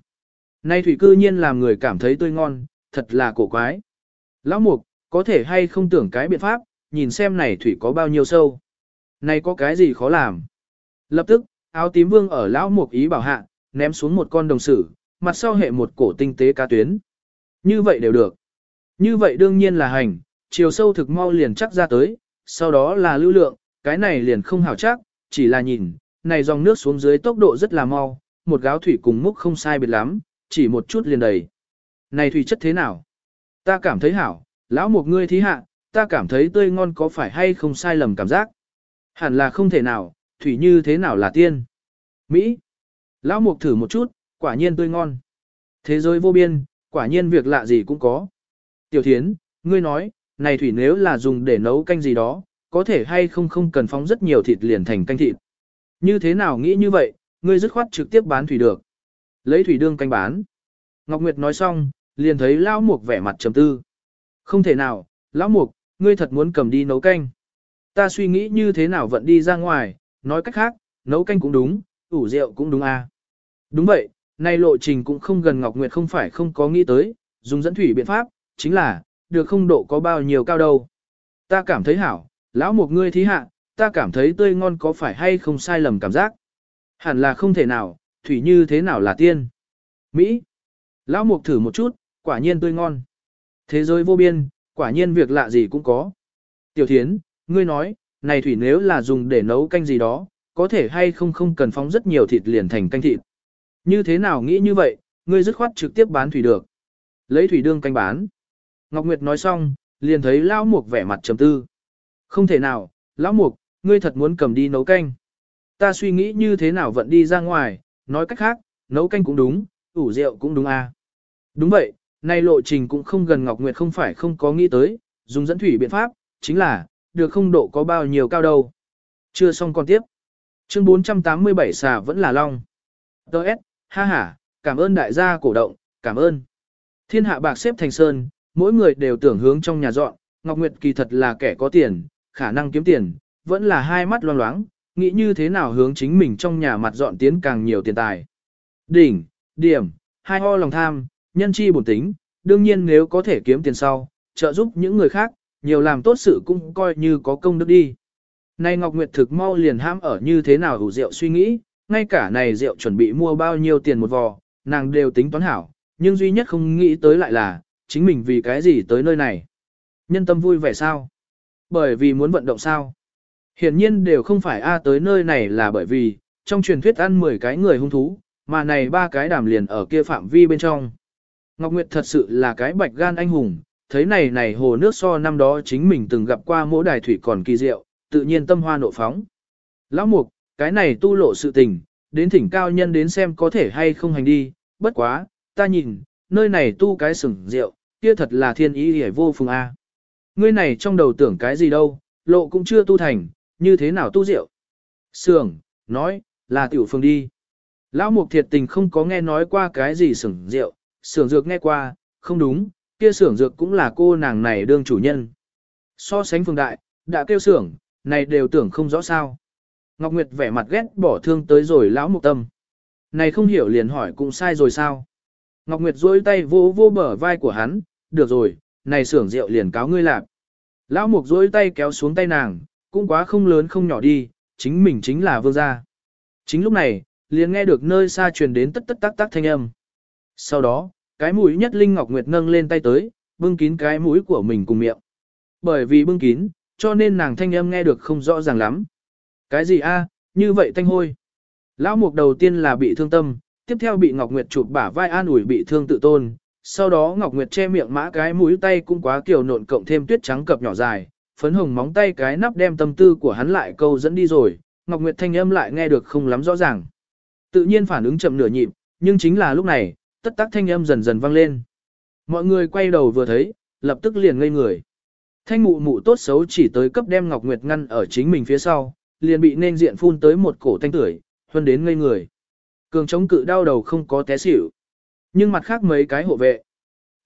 Nay thủy cư nhiên làm người cảm thấy tươi ngon, thật là cổ quái. Lão Mục, có thể hay không tưởng cái biện pháp, nhìn xem này thủy có bao nhiêu sâu. Này có cái gì khó làm. Lập tức, áo tím vương ở Lão Mục ý bảo hạ, ném xuống một con đồng sử, mặt sau hệ một cổ tinh tế cá tuyến. Như vậy đều được. Như vậy đương nhiên là hành, chiều sâu thực mau liền chắc ra tới, sau đó là lưu lượng, cái này liền không hảo chắc, chỉ là nhìn, này dòng nước xuống dưới tốc độ rất là mau, một gáo thủy cùng múc không sai biệt lắm, chỉ một chút liền đầy. Này thủy chất thế nào? Ta cảm thấy hảo, lão một ngươi thí hạ, ta cảm thấy tươi ngon có phải hay không sai lầm cảm giác? Hẳn là không thể nào, thủy như thế nào là tiên? Mỹ. Lão mục thử một chút, quả nhiên tươi ngon. Thế giới vô biên, quả nhiên việc lạ gì cũng có. Tiểu thiến, ngươi nói, này thủy nếu là dùng để nấu canh gì đó, có thể hay không không cần phóng rất nhiều thịt liền thành canh thịt. Như thế nào nghĩ như vậy, ngươi dứt khoát trực tiếp bán thủy được. Lấy thủy đương canh bán. Ngọc Nguyệt nói xong, liền thấy Lão Mục vẻ mặt trầm tư. Không thể nào, Lão Mục, ngươi thật muốn cầm đi nấu canh. Ta suy nghĩ như thế nào vẫn đi ra ngoài, nói cách khác, nấu canh cũng đúng, ủ rượu cũng đúng à. Đúng vậy, nay lộ trình cũng không gần Ngọc Nguyệt không phải không có nghĩ tới, dùng dẫn thủy biện pháp, chính là, được không độ có bao nhiêu cao đâu. Ta cảm thấy hảo, lão một ngươi thí hạ, ta cảm thấy tươi ngon có phải hay không sai lầm cảm giác. Hẳn là không thể nào, thủy như thế nào là tiên. Mỹ. Lão mục thử một chút, quả nhiên tươi ngon. Thế giới vô biên, quả nhiên việc lạ gì cũng có. Tiểu thiến, ngươi nói, này thủy nếu là dùng để nấu canh gì đó, có thể hay không không cần phóng rất nhiều thịt liền thành canh thịt. Như thế nào nghĩ như vậy, ngươi dứt khoát trực tiếp bán thủy được. Lấy thủy đương canh bán. Ngọc Nguyệt nói xong, liền thấy Lão Mục vẻ mặt trầm tư. Không thể nào, Lão Mục, ngươi thật muốn cầm đi nấu canh. Ta suy nghĩ như thế nào vẫn đi ra ngoài, nói cách khác, nấu canh cũng đúng, ủ rượu cũng đúng à. Đúng vậy, nay lộ trình cũng không gần Ngọc Nguyệt không phải không có nghĩ tới, dùng dẫn thủy biện pháp, chính là, được không độ có bao nhiêu cao đâu. Chưa xong còn tiếp. Chương 487 xà vẫn là long. Đợt, ha ha, cảm ơn đại gia cổ động, cảm ơn. Thiên hạ bạc xếp thành sơn, mỗi người đều tưởng hướng trong nhà dọn, Ngọc Nguyệt kỳ thật là kẻ có tiền, khả năng kiếm tiền, vẫn là hai mắt loang loáng, nghĩ như thế nào hướng chính mình trong nhà mặt dọn tiến càng nhiều tiền tài. Đỉnh, điểm, hai ho lòng tham, nhân chi bổn tính, đương nhiên nếu có thể kiếm tiền sau, trợ giúp những người khác, nhiều làm tốt sự cũng coi như có công đức đi. nay Ngọc Nguyệt thực mau liền ham ở như thế nào hủ rượu suy nghĩ, ngay cả này rượu chuẩn bị mua bao nhiêu tiền một vò, nàng đều tính toán hảo, nhưng duy nhất không nghĩ tới lại là, chính mình vì cái gì tới nơi này. Nhân tâm vui vẻ sao? Bởi vì muốn vận động sao? Hiển nhiên đều không phải A tới nơi này là bởi vì, trong truyền thuyết ăn 10 cái người hung thú, mà này ba cái đàm liền ở kia phạm vi bên trong. Ngọc Nguyệt thật sự là cái bạch gan anh hùng, thấy này này hồ nước so năm đó chính mình từng gặp qua mỗi đài thủy còn kỳ diệu, tự nhiên tâm hoa nộ phóng. Lão mục, cái này tu lộ sự tình, đến thỉnh cao nhân đến xem có thể hay không hành đi, bất quá, ta nhìn, nơi này tu cái sừng rượu, kia thật là thiên ý hề vô phùng A. Ngươi này trong đầu tưởng cái gì đâu, lộ cũng chưa tu thành, như thế nào tu rượu. Sưởng, nói, là tiểu phương đi. Lão mục thiệt tình không có nghe nói qua cái gì sưởng rượu, sưởng dược nghe qua, không đúng, kia sưởng dược cũng là cô nàng này đương chủ nhân. So sánh phương đại, đã kêu sưởng, này đều tưởng không rõ sao. Ngọc Nguyệt vẻ mặt ghét bỏ thương tới rồi lão mục tâm. Này không hiểu liền hỏi cũng sai rồi sao. Ngọc Nguyệt duỗi tay vô vô bờ vai của hắn, được rồi, này sưởng rượu liền cáo ngươi lạp. Lão mục duỗi tay kéo xuống tay nàng, cũng quá không lớn không nhỏ đi, chính mình chính là vương gia. Chính lúc này, liền nghe được nơi xa truyền đến tất tất tác tác thanh âm. Sau đó, cái mũi nhất Linh Ngọc Nguyệt nâng lên tay tới, bưng kín cái mũi của mình cùng miệng. Bởi vì bưng kín, cho nên nàng thanh âm nghe được không rõ ràng lắm. Cái gì a? như vậy thanh hôi. Lão mục đầu tiên là bị thương tâm, tiếp theo bị Ngọc Nguyệt chụp bả vai an ủi bị thương tự tôn. Sau đó Ngọc Nguyệt che miệng mã cái mũi tay cũng quá kiểu nộn cộng thêm tuyết trắng cập nhỏ dài, phấn hồng móng tay cái nắp đem tâm tư của hắn lại câu dẫn đi rồi, Ngọc Nguyệt thanh âm lại nghe được không lắm rõ ràng. Tự nhiên phản ứng chậm nửa nhịp, nhưng chính là lúc này, tất tắc thanh âm dần dần vang lên. Mọi người quay đầu vừa thấy, lập tức liền ngây người. Thanh mụ mụ tốt xấu chỉ tới cấp đem Ngọc Nguyệt ngăn ở chính mình phía sau, liền bị nên diện phun tới một cổ thanh tưởi, hơn đến ngây người. Cường chống cự đau đầu không có té xỉu. Nhưng mặt khác mấy cái hộ vệ.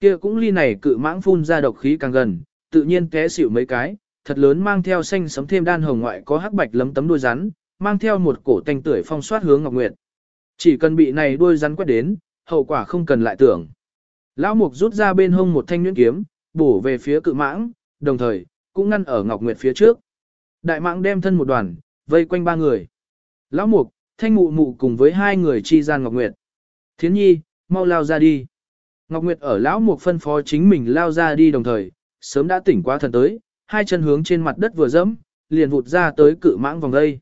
kia cũng ly này cự mãng phun ra độc khí càng gần, tự nhiên té xỉu mấy cái, thật lớn mang theo xanh sấm thêm đan hồng ngoại có hắc bạch lấm tấm đuôi rắn, mang theo một cổ thanh tưởi phong soát hướng Ngọc Nguyệt. Chỉ cần bị này đuôi rắn quét đến, hậu quả không cần lại tưởng. Lão Mục rút ra bên hông một thanh nhuyễn kiếm, bổ về phía cự mãng, đồng thời, cũng ngăn ở Ngọc Nguyệt phía trước. Đại mãng đem thân một đoàn, vây quanh ba người. Lão Mục, thanh mụ mụ cùng với hai người chi gian Ngọc Nguyệt. Thiến nhi, mau lao ra đi. Ngọc Nguyệt ở Lão Mục phân phó chính mình lao ra đi đồng thời, sớm đã tỉnh qua thần tới, hai chân hướng trên mặt đất vừa dẫm, liền vụt ra tới cự mãng vòng đây.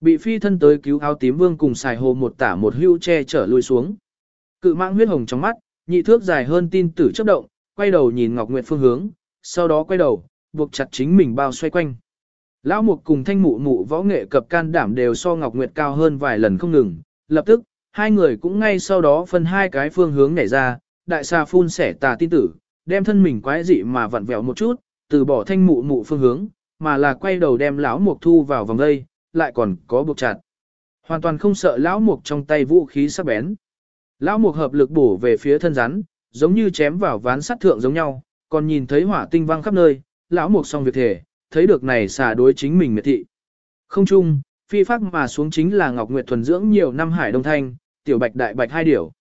Bị phi thân tới cứu áo tím vương cùng xài hồ một tả một hưu che trở lui xuống. Cự mãng huyết hồng trong mắt, nhị thước dài hơn tin tử chấp động, quay đầu nhìn Ngọc Nguyệt phương hướng, sau đó quay đầu, buộc chặt chính mình bao xoay quanh. Lão Mục cùng thanh mụ mụ võ nghệ cập can đảm đều so Ngọc Nguyệt cao hơn vài lần không ngừng, lập tức, hai người cũng ngay sau đó phân hai cái phương hướng nhảy ra, đại xà phun xẻ tà tin tử, đem thân mình quái dị mà vặn vẹo một chút, từ bỏ thanh mụ mụ phương hướng, mà là quay đầu đem lão Mục thu vào vòng đây, lại còn có buộc chặt. Hoàn toàn không sợ lão Mục trong tay vũ khí sắc bén. Lão mục hợp lực bổ về phía thân rắn, giống như chém vào ván sắt thượng giống nhau, còn nhìn thấy hỏa tinh văng khắp nơi, lão mục xong việc thể, thấy được này xà đối chính mình miệt thị. Không chung, phi pháp mà xuống chính là Ngọc Nguyệt thuần dưỡng nhiều năm hải đông thanh, tiểu bạch đại bạch hai điểu.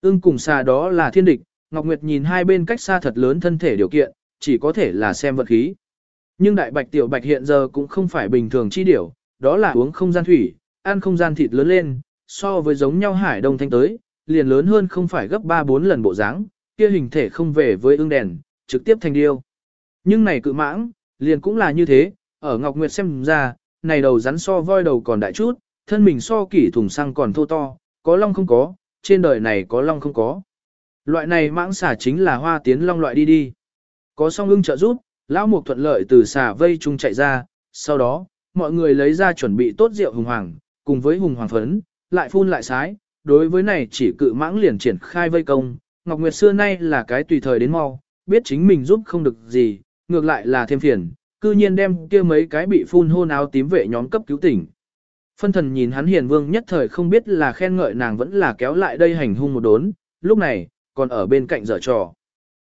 Ưng cùng xà đó là thiên địch, Ngọc Nguyệt nhìn hai bên cách xa thật lớn thân thể điều kiện, chỉ có thể là xem vật khí. Nhưng đại bạch tiểu bạch hiện giờ cũng không phải bình thường chi điểu, đó là uống không gian thủy, ăn không gian thịt lớn lên, so với giống nhau hải đông thanh tới, liền lớn hơn không phải gấp 3-4 lần bộ dáng, kia hình thể không về với ương đèn, trực tiếp thành điêu. Nhưng này cự mãng, liền cũng là như thế, ở Ngọc Nguyệt xem ra, này đầu rắn so voi đầu còn đại chút, thân mình so kỷ thùng xăng còn thô to, có long không có, trên đời này có long không có. Loại này mãng xả chính là hoa tiến long loại đi đi. Có song ưng trợ giúp, lão mục thuận lợi từ xả vây chung chạy ra, sau đó, mọi người lấy ra chuẩn bị tốt rượu hùng hoàng, cùng với hùng hoàng phấn, lại phun lại sái, đối với này chỉ cự mãng liền triển khai vây công, Ngọc Nguyệt xưa nay là cái tùy thời đến mau, biết chính mình giúp không được gì, ngược lại là thêm phiền, cư nhiên đem kia mấy cái bị phun hôn áo tím vệ nhóm cấp cứu tỉnh. Phân thần nhìn hắn hiền vương nhất thời không biết là khen ngợi nàng vẫn là kéo lại đây hành hung một đốn, lúc này, còn ở bên cạnh dở trò.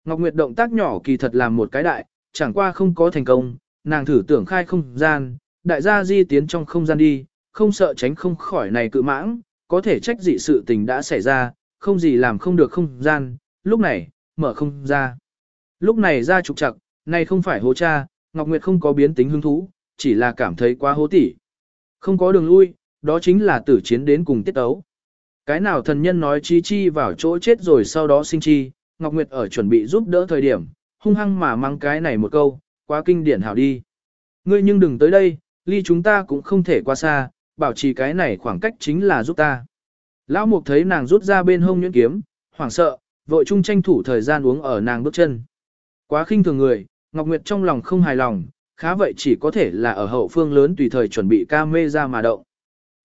Ngọc Nguyệt động tác nhỏ kỳ thật làm một cái đại, chẳng qua không có thành công, nàng thử tưởng khai không gian, đại gia di tiến trong không gian đi, không sợ tránh không khỏi này cự mãng, có thể trách dị sự tình đã xảy ra, không gì làm không được không gian, lúc này, mở không ra. Lúc này ra trục trặc, này không phải hố cha, Ngọc Nguyệt không có biến tính hứng thú, chỉ là cảm thấy quá hố tỉ. Không có đường lui, đó chính là tử chiến đến cùng tiết ấu. Cái nào thần nhân nói chi chi vào chỗ chết rồi sau đó sinh chi, Ngọc Nguyệt ở chuẩn bị giúp đỡ thời điểm, hung hăng mà mang cái này một câu, quá kinh điển hảo đi. Ngươi nhưng đừng tới đây, ly chúng ta cũng không thể qua xa, bảo trì cái này khoảng cách chính là giúp ta. Lão Mục thấy nàng rút ra bên hông nhuyễn kiếm, hoảng sợ, vội chung tranh thủ thời gian uống ở nàng bước chân. Quá khinh thường người, Ngọc Nguyệt trong lòng không hài lòng, khá vậy chỉ có thể là ở hậu phương lớn tùy thời chuẩn bị ca mê ra mà động.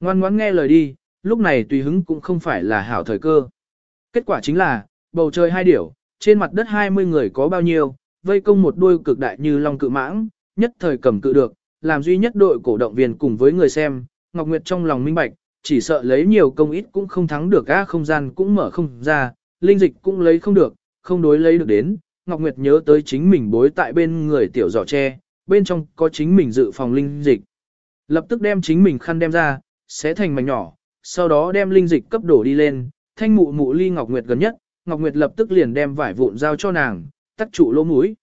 Ngoan ngoãn nghe lời đi, lúc này tùy hứng cũng không phải là hảo thời cơ. Kết quả chính là, bầu trời hai điểu, trên mặt đất 20 người có bao nhiêu, vây công một đuôi cực đại như long cự mãng, nhất thời cầm cự được, làm duy nhất đội cổ động viên cùng với người xem, Ngọc Nguyệt trong lòng minh bạch, chỉ sợ lấy nhiều công ít cũng không thắng được á không gian cũng mở không ra, linh dịch cũng lấy không được, không đối lấy được đến. Ngọc Nguyệt nhớ tới chính mình bối tại bên người tiểu giỏ tre, bên trong có chính mình dự phòng linh dịch. Lập tức đem chính mình khăn đem ra, xé thành mảnh nhỏ, sau đó đem linh dịch cấp đổ đi lên, thanh mụ mụ ly Ngọc Nguyệt gần nhất, Ngọc Nguyệt lập tức liền đem vải vụn giao cho nàng, tắt trụ lỗ mũi.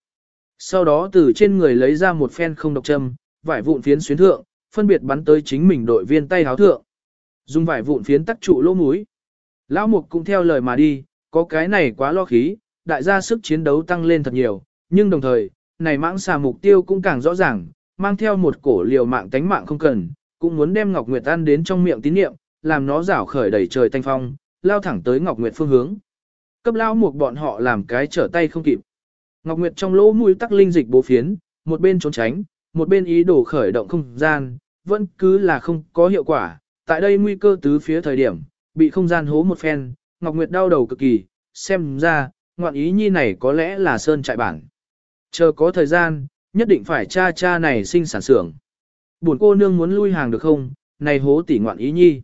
Sau đó từ trên người lấy ra một phen không độc châm, vải vụn phiến xuyến thượng, phân biệt bắn tới chính mình đội viên tay háo thượng. Dùng vải vụn phiến tắt trụ lỗ mũi. Lão Mục cũng theo lời mà đi, có cái này quá lo khí, đại gia sức chiến đấu tăng lên thật nhiều, nhưng đồng thời, này mãng xà mục tiêu cũng càng rõ ràng, mang theo một cổ liều mạng tánh mạng không cần, cũng muốn đem Ngọc Nguyệt ăn đến trong miệng tín niệm, làm nó rảo khởi đầy trời thanh phong, lao thẳng tới Ngọc Nguyệt phương hướng. Cấp lao mục bọn họ làm cái trở tay không kịp. Ngọc Nguyệt trong lỗ mũi tắc linh dịch bố phiến, một bên trốn tránh, một bên ý đồ khởi động không gian, vẫn cứ là không có hiệu quả. Tại đây nguy cơ tứ phía thời điểm, bị không gian hố một phen, Ngọc Nguyệt đau đầu cực kỳ, xem ra, ngoạn ý nhi này có lẽ là sơn trại bản. Chờ có thời gian, nhất định phải cha cha này sinh sản xưởng. Buồn cô nương muốn lui hàng được không, này hố tỉ ngoạn ý nhi.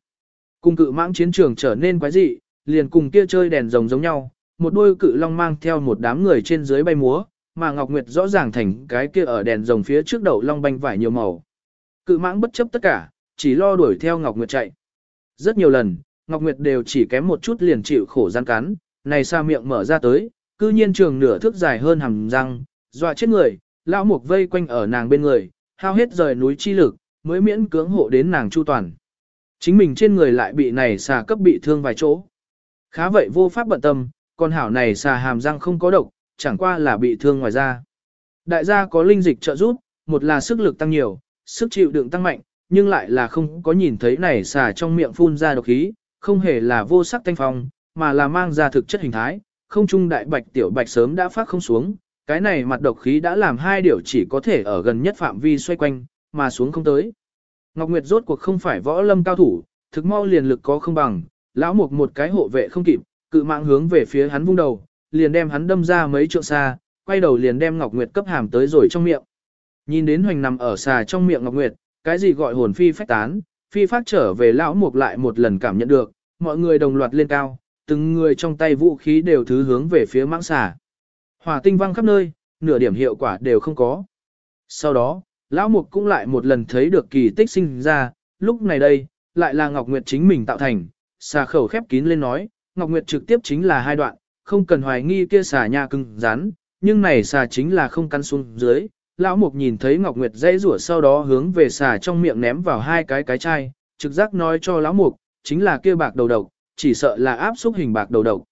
Cùng cự mãng chiến trường trở nên quái dị, liền cùng kia chơi đèn rồng giống nhau, một đôi cự long mang theo một đám người trên dưới bay múa, mà Ngọc Nguyệt rõ ràng thành cái kia ở đèn rồng phía trước đầu long banh vải nhiều màu. Cự mãng bất chấp tất cả, chỉ lo đuổi theo Ngọc Nguyệt chạy. Rất nhiều lần, Ngọc Nguyệt đều chỉ kém một chút liền chịu khổ gian cắn, này xa miệng mở ra tới, cư nhiên trường nửa thước dài hơn hàm răng, dọa chết người, lão mục vây quanh ở nàng bên người, hao hết rời núi chi lực, mới miễn cưỡng hộ đến nàng chu toàn. Chính mình trên người lại bị này xà cấp bị thương vài chỗ. Khá vậy vô pháp bận tâm, con hảo này xà hàm răng không có độc, chẳng qua là bị thương ngoài da. Đại gia có linh dịch trợ giúp, một là sức lực tăng nhiều, sức chịu đựng tăng mạnh, nhưng lại là không có nhìn thấy này xà trong miệng phun ra độc khí, không hề là vô sắc thanh phong, mà là mang ra thực chất hình thái, không trung đại bạch tiểu bạch sớm đã phát không xuống, cái này mặt độc khí đã làm hai điều chỉ có thể ở gần nhất phạm vi xoay quanh, mà xuống không tới. Ngọc Nguyệt rốt cuộc không phải võ lâm cao thủ, thực mau liền lực có không bằng, lão mục một cái hộ vệ không kịp, cự mạng hướng về phía hắn vung đầu, liền đem hắn đâm ra mấy trượng xa, quay đầu liền đem Ngọc Nguyệt cấp hàm tới rồi trong miệng. Nhìn đến hoành nằm ở xà trong miệng Ngọc Nguyệt, cái gì gọi hồn phi phách tán, phi phát trở về lão mục lại một lần cảm nhận được, mọi người đồng loạt lên cao, từng người trong tay vũ khí đều thứ hướng về phía mãng xà. Hỏa tinh văng khắp nơi, nửa điểm hiệu quả đều không có. Sau đó, lão mục cũng lại một lần thấy được kỳ tích sinh ra, lúc này đây, lại là Ngọc Nguyệt chính mình tạo thành, xà khẩu khép kín lên nói, Ngọc Nguyệt trực tiếp chính là hai đoạn, không cần hoài nghi kia xà nha cưng rắn, nhưng này xà chính là không căn xuống dưới. Lão Mục nhìn thấy Ngọc Nguyệt dây rủa sau đó hướng về xà trong miệng ném vào hai cái cái chai, trực giác nói cho Lão Mục, chính là kia bạc đầu độc, chỉ sợ là áp xúc hình bạc đầu độc.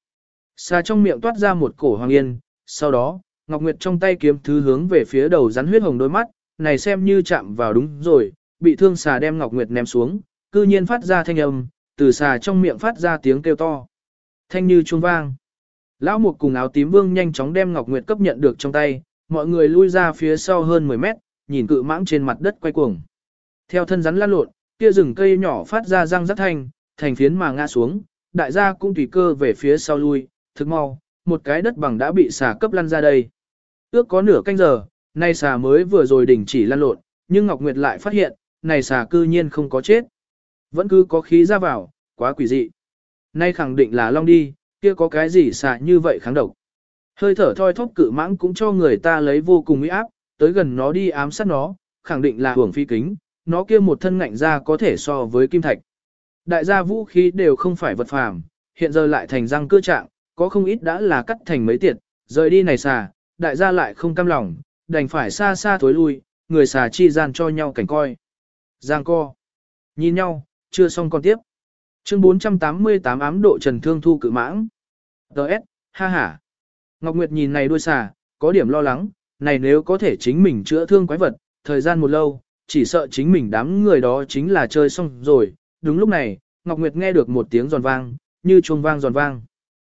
Xà trong miệng toát ra một cổ hoàng yên, sau đó, Ngọc Nguyệt trong tay kiếm thứ hướng về phía đầu rắn huyết hồng đôi mắt, này xem như chạm vào đúng rồi, bị thương xà đem Ngọc Nguyệt ném xuống, cư nhiên phát ra thanh âm, từ xà trong miệng phát ra tiếng kêu to. Thanh như chuông vang. Lão Mục cùng áo tím vương nhanh chóng đem Ngọc Nguyệt cấp nhận được trong tay, mọi người lui ra phía sau hơn 10 mét, nhìn cự mãng trên mặt đất quay cuồng. Theo thân rắn lăn lộn, kia rừng cây nhỏ phát ra răng rắc thanh, thành phiến mà ngã xuống, đại gia cũng tùy cơ về phía sau lui, thực mau, một cái đất bằng đã bị xà cấp lăn ra đây. Ước có nửa canh giờ, Nay xà mới vừa rồi đình chỉ lăn lộn, nhưng Ngọc Nguyệt lại phát hiện, này xà cư nhiên không có chết. Vẫn cứ có khí ra vào, quá quỷ dị. Nay khẳng định là long đi, kia có cái gì xà như vậy kháng độc. Hơi thở thoi thóp cự mãng cũng cho người ta lấy vô cùng uy áp, tới gần nó đi ám sát nó, khẳng định là hưởng phi kính, nó kia một thân ngạnh ra có thể so với kim thạch. Đại gia vũ khí đều không phải vật phàm, hiện giờ lại thành răng cưa trạng, có không ít đã là cắt thành mấy tiệt, rời đi này xà, đại gia lại không cam lòng, đành phải xa xa thối lui, người xà chi gian cho nhau cảnh coi. Giang co. Nhìn nhau, chưa xong còn tiếp. Chương 488 ám độ trần thương thu cự mãng. Đợt, ha ha. Ngọc Nguyệt nhìn này đuôi xà, có điểm lo lắng, này nếu có thể chính mình chữa thương quái vật, thời gian một lâu, chỉ sợ chính mình đám người đó chính là chơi xong rồi. Đúng lúc này, Ngọc Nguyệt nghe được một tiếng giòn vang, như chuông vang giòn vang.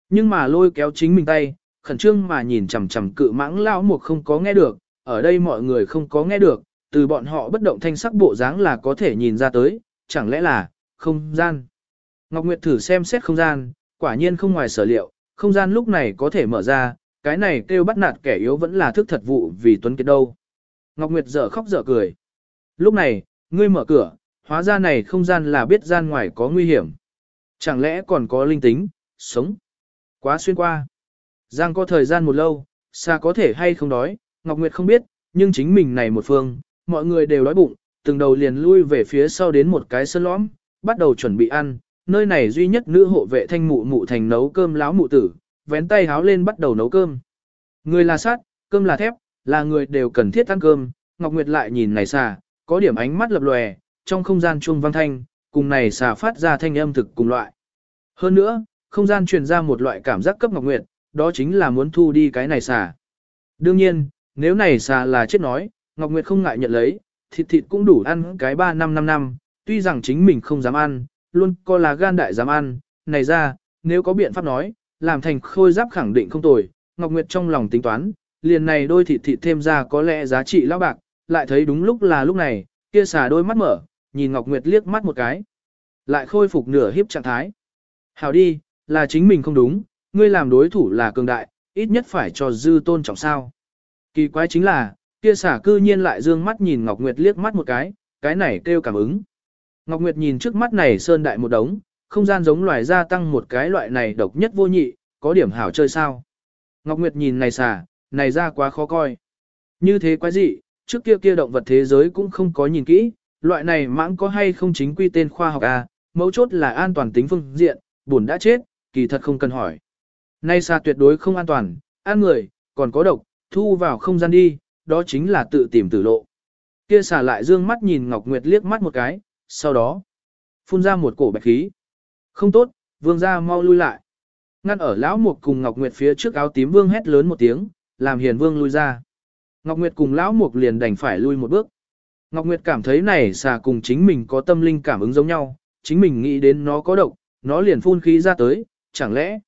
Nhưng mà lôi kéo chính mình tay, khẩn trương mà nhìn chằm chằm cự mãng lão mục không có nghe được, ở đây mọi người không có nghe được, từ bọn họ bất động thanh sắc bộ dáng là có thể nhìn ra tới, chẳng lẽ là, không gian. Ngọc Nguyệt thử xem xét không gian, quả nhiên không ngoài sở liệu, không gian lúc này có thể mở ra, cái này kêu bắt nạt kẻ yếu vẫn là thức thật vụ vì tuấn kiệt đâu. Ngọc Nguyệt dở khóc dở cười. Lúc này, ngươi mở cửa, hóa ra này không gian là biết gian ngoài có nguy hiểm. Chẳng lẽ còn có linh tính, sống. Quá xuyên qua. Giang có thời gian một lâu, xa có thể hay không đói, Ngọc Nguyệt không biết, nhưng chính mình này một phương, mọi người đều đói bụng, từng đầu liền lui về phía sau đến một cái sân lõm, bắt đầu chuẩn bị ăn, nơi này duy nhất nữ hộ vệ thanh mụ mụ thành nấu cơm láo mụ tử, vén tay háo lên bắt đầu nấu cơm. Người là sắt, cơm là thép, là người đều cần thiết ăn cơm, Ngọc Nguyệt lại nhìn này xà, có điểm ánh mắt lập lòe, trong không gian chuông vang thanh, cùng này xà phát ra thanh âm thực cùng loại. Hơn nữa, không gian truyền ra một loại cảm giác cấp Ngọc Nguyệt, đó chính là muốn thu đi cái này xà. Đương nhiên, nếu này xà là chết nói, Ngọc Nguyệt không ngại nhận lấy, thịt thịt cũng đủ ăn cái 3 năm 5 năm, tuy rằng chính mình không dám ăn, luôn có là gan đại dám ăn, này ra, nếu có biện pháp nói, làm thành khôi giáp khẳng định không tồi, Ngọc Nguyệt trong lòng tính toán, liền này đôi thịt thịt thêm ra có lẽ giá trị lão bạc, lại thấy đúng lúc là lúc này, kia xà đôi mắt mở, nhìn Ngọc Nguyệt liếc mắt một cái. Lại khôi phục nửa hiếp trạng thái. Hảo đi, là chính mình không đúng, ngươi làm đối thủ là cường đại, ít nhất phải cho dư tôn trọng sao. Kỳ quái chính là, kia xả cư nhiên lại dương mắt nhìn Ngọc Nguyệt liếc mắt một cái, cái này kêu cảm ứng. Ngọc Nguyệt nhìn trước mắt này sơn đại một đống, không gian giống loài gia tăng một cái loại này độc nhất vô nhị, có điểm hảo chơi sao. Ngọc Nguyệt nhìn này xả, này ra quá khó coi. Như thế quái dị, trước kia kia động vật thế giới cũng không có nhìn kỹ, loại này mãng có hay không chính quy tên khoa học à, mấu chốt là an toàn tính phương diện, buồn đã chết, kỳ thật không cần hỏi. Nay xa tuyệt đối không an toàn, ăn người, còn có độc, thu vào không gian đi, đó chính là tự tìm tử lộ. Kia xả lại dương mắt nhìn Ngọc Nguyệt liếc mắt một cái, sau đó phun ra một cổ bạch khí. Không tốt, vương gia mau lui lại. Ngăn ở lão mục cùng Ngọc Nguyệt phía trước áo tím vương hét lớn một tiếng, làm hiền vương lui ra. Ngọc Nguyệt cùng lão mục liền đành phải lui một bước. Ngọc Nguyệt cảm thấy này xà cùng chính mình có tâm linh cảm ứng giống nhau, chính mình nghĩ đến nó có độc, nó liền phun khí ra tới, chẳng lẽ.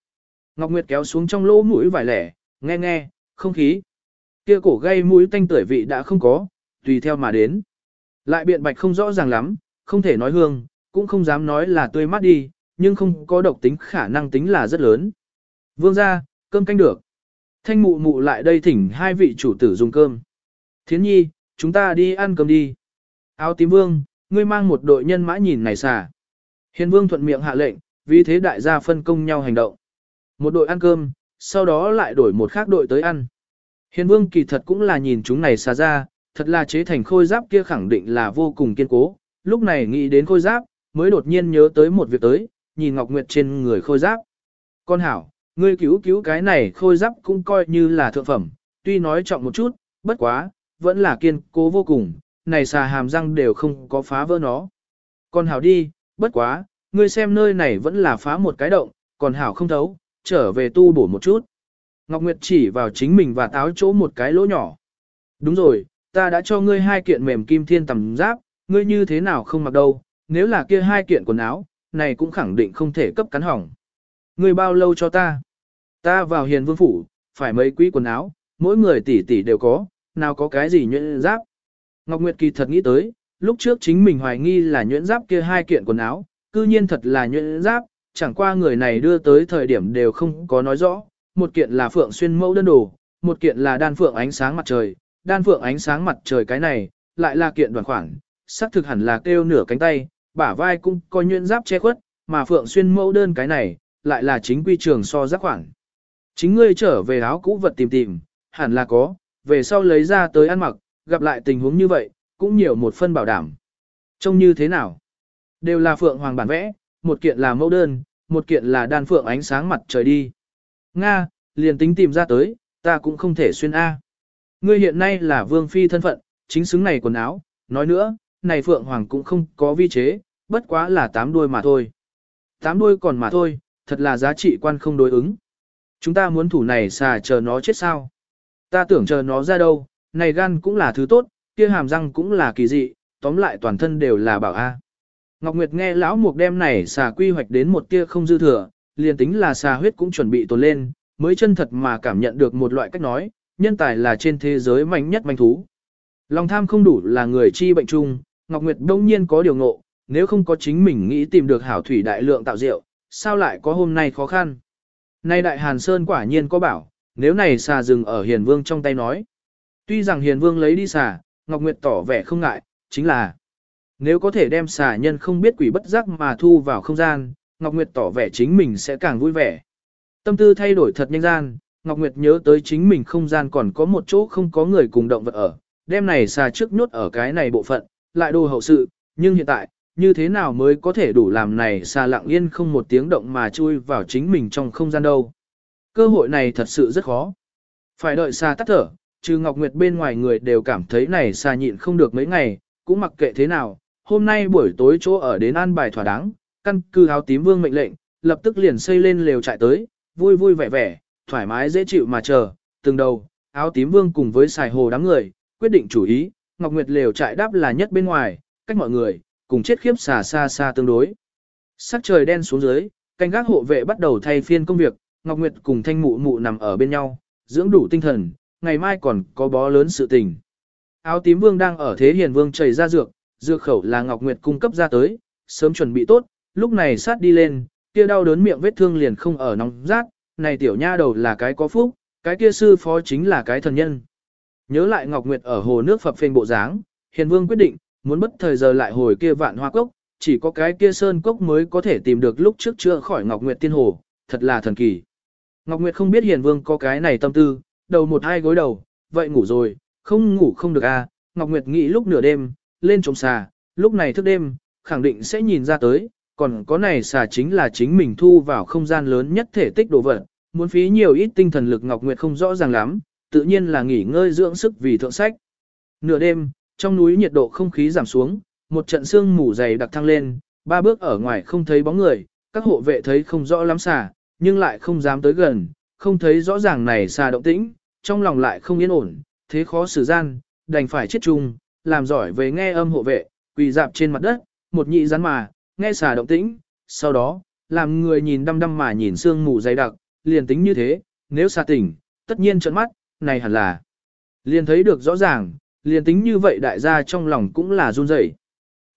Ngọc Nguyệt kéo xuống trong lỗ mũi vài lẻ, nghe nghe, không khí. Kia cổ gây mũi tanh tưởi vị đã không có, tùy theo mà đến. Lại biện bạch không rõ ràng lắm, không thể nói hương, cũng không dám nói là tươi mát đi, nhưng không có độc tính khả năng tính là rất lớn. Vương ra, cơm canh được. Thanh mụ mụ lại đây thỉnh hai vị chủ tử dùng cơm. Thiến nhi, chúng ta đi ăn cơm đi. Áo tím vương, ngươi mang một đội nhân mã nhìn này xả. Hiền vương thuận miệng hạ lệnh, vì thế đại gia phân công nhau hành động. Một đội ăn cơm, sau đó lại đổi một khác đội tới ăn. Hiền vương kỳ thật cũng là nhìn chúng này xa ra, thật là chế thành khôi giáp kia khẳng định là vô cùng kiên cố. Lúc này nghĩ đến khôi giáp, mới đột nhiên nhớ tới một việc tới, nhìn Ngọc Nguyệt trên người khôi giáp. Con hảo, ngươi cứu cứu cái này khôi giáp cũng coi như là thượng phẩm, tuy nói trọng một chút, bất quá, vẫn là kiên cố vô cùng, này xà hàm răng đều không có phá vỡ nó. Con hảo đi, bất quá, ngươi xem nơi này vẫn là phá một cái động, còn hảo không thấu, trở về tu bổ một chút. Ngọc Nguyệt chỉ vào chính mình và táo chỗ một cái lỗ nhỏ. Đúng rồi, ta đã cho ngươi hai kiện mềm kim thiên tầm giáp, ngươi như thế nào không mặc đâu, nếu là kia hai kiện quần áo, này cũng khẳng định không thể cấp cắn hỏng. Ngươi bao lâu cho ta? Ta vào hiền vương phủ, phải mấy quý quần áo, mỗi người tỷ tỷ đều có, nào có cái gì nhuyễn giáp. Ngọc Nguyệt kỳ thật nghĩ tới, lúc trước chính mình hoài nghi là nhuyễn giáp kia hai kiện quần áo, cư nhiên thật là nhuyễn giáp, chẳng qua người này đưa tới thời điểm đều không có nói rõ, một kiện là phượng xuyên mẫu đơn đồ, một kiện là đan phượng ánh sáng mặt trời, đan phượng ánh sáng mặt trời cái này, lại là kiện đoàn khoảng sắc thực hẳn là kêu nửa cánh tay, bả vai cũng có nhuyễn giáp che khuất, mà phượng xuyên mẫu đơn cái này, lại là chính quy trường so giác khoảng Chính ngươi trở về áo cũ vật tìm tìm, hẳn là có, về sau lấy ra tới ăn mặc, gặp lại tình huống như vậy, cũng nhiều một phân bảo đảm. Trông như thế nào? Đều là phượng hoàng bản vẽ, một kiện là mẫu đơn, một kiện là đan phượng ánh sáng mặt trời đi. Nga, liền tính tìm ra tới, ta cũng không thể xuyên A. Ngươi hiện nay là vương phi thân phận, chính xứng này quần áo, nói nữa, này phượng hoàng cũng không có vi chế, bất quá là tám đuôi mà thôi. Tám đuôi còn mà thôi, thật là giá trị quan không đối ứng. Chúng ta muốn thủ này xà chờ nó chết sao? Ta tưởng chờ nó ra đâu, này gan cũng là thứ tốt, kia hàm răng cũng là kỳ dị, tóm lại toàn thân đều là bảo A. Ngọc Nguyệt nghe lão mục đem này xà quy hoạch đến một tia không dư thừa, liền tính là xà huyết cũng chuẩn bị tồn lên, mới chân thật mà cảm nhận được một loại cách nói, nhân tài là trên thế giới mạnh nhất manh thú. Lòng tham không đủ là người chi bệnh chung, Ngọc Nguyệt đông nhiên có điều ngộ, nếu không có chính mình nghĩ tìm được hảo thủy đại lượng tạo rượu, sao lại có hôm nay khó khăn. Nay đại Hàn Sơn quả nhiên có bảo, nếu này xà rừng ở Hiền Vương trong tay nói. Tuy rằng Hiền Vương lấy đi xà, Ngọc Nguyệt tỏ vẻ không ngại, chính là nếu có thể đem xà nhân không biết quỷ bất giác mà thu vào không gian, Ngọc Nguyệt tỏ vẻ chính mình sẽ càng vui vẻ. Tâm tư thay đổi thật nhanh gian, Ngọc Nguyệt nhớ tới chính mình không gian còn có một chỗ không có người cùng động vật ở, đem này xà trước nhốt ở cái này bộ phận, lại đồ hậu sự, nhưng hiện tại, như thế nào mới có thể đủ làm này xà lặng yên không một tiếng động mà chui vào chính mình trong không gian đâu. Cơ hội này thật sự rất khó. Phải đợi xa tắt thở, trừ Ngọc Nguyệt bên ngoài người đều cảm thấy này xa nhịn không được mấy ngày, cũng mặc kệ thế nào, hôm nay buổi tối chỗ ở đến an bài thỏa đáng, căn cứ áo tím vương mệnh lệnh, lập tức liền xây lên lều trại tới, vui vui vẻ vẻ, thoải mái dễ chịu mà chờ, từng đầu, áo tím vương cùng với xài hồ đám người, quyết định chủ ý, Ngọc Nguyệt lều trại đáp là nhất bên ngoài, cách mọi người, cùng chết khiếp xà xa xa tương đối. Sắc trời đen xuống dưới, canh gác hộ vệ bắt đầu thay phiên công việc, Ngọc Nguyệt cùng thanh mụ mụ nằm ở bên nhau, dưỡng đủ tinh thần, ngày mai còn có bó lớn sự tình. Áo tím vương đang ở thế hiền vương chảy ra dược, dược khẩu là Ngọc Nguyệt cung cấp ra tới, sớm chuẩn bị tốt, lúc này sát đi lên, kia đau đớn miệng vết thương liền không ở nóng rát, này tiểu nha đầu là cái có phúc, cái kia sư phó chính là cái thần nhân. Nhớ lại Ngọc Nguyệt ở hồ nước phập phênh bộ dáng, Hiền Vương quyết định, muốn bất thời giờ lại hồi kia vạn hoa cốc, chỉ có cái kia sơn cốc mới có thể tìm được lúc trước chưa khỏi Ngọc Nguyệt tiên hồ, thật là thần kỳ. Ngọc Nguyệt không biết Hiền Vương có cái này tâm tư, đầu một hai gối đầu, vậy ngủ rồi, không ngủ không được à, Ngọc Nguyệt nghĩ lúc nửa đêm, lên trống xà, lúc này thức đêm, khẳng định sẽ nhìn ra tới, còn có này xà chính là chính mình thu vào không gian lớn nhất thể tích đồ vật, muốn phí nhiều ít tinh thần lực Ngọc Nguyệt không rõ ràng lắm, tự nhiên là nghỉ ngơi dưỡng sức vì thượng sách. Nửa đêm, trong núi nhiệt độ không khí giảm xuống, một trận sương mù dày đặc thăng lên, ba bước ở ngoài không thấy bóng người, các hộ vệ thấy không rõ lắm xà, nhưng lại không dám tới gần, không thấy rõ ràng này xà động tĩnh, trong lòng lại không yên ổn, thế khó xử gian, đành phải chết chung, làm giỏi về nghe âm hộ vệ, quỳ dạp trên mặt đất, một nhị rắn mà, nghe xà động tĩnh, sau đó, làm người nhìn đăm đăm mà nhìn sương mù dày đặc, liền tính như thế, nếu xà tỉnh, tất nhiên trợn mắt, này hẳn là. Liền thấy được rõ ràng, liền tính như vậy đại gia trong lòng cũng là run rẩy.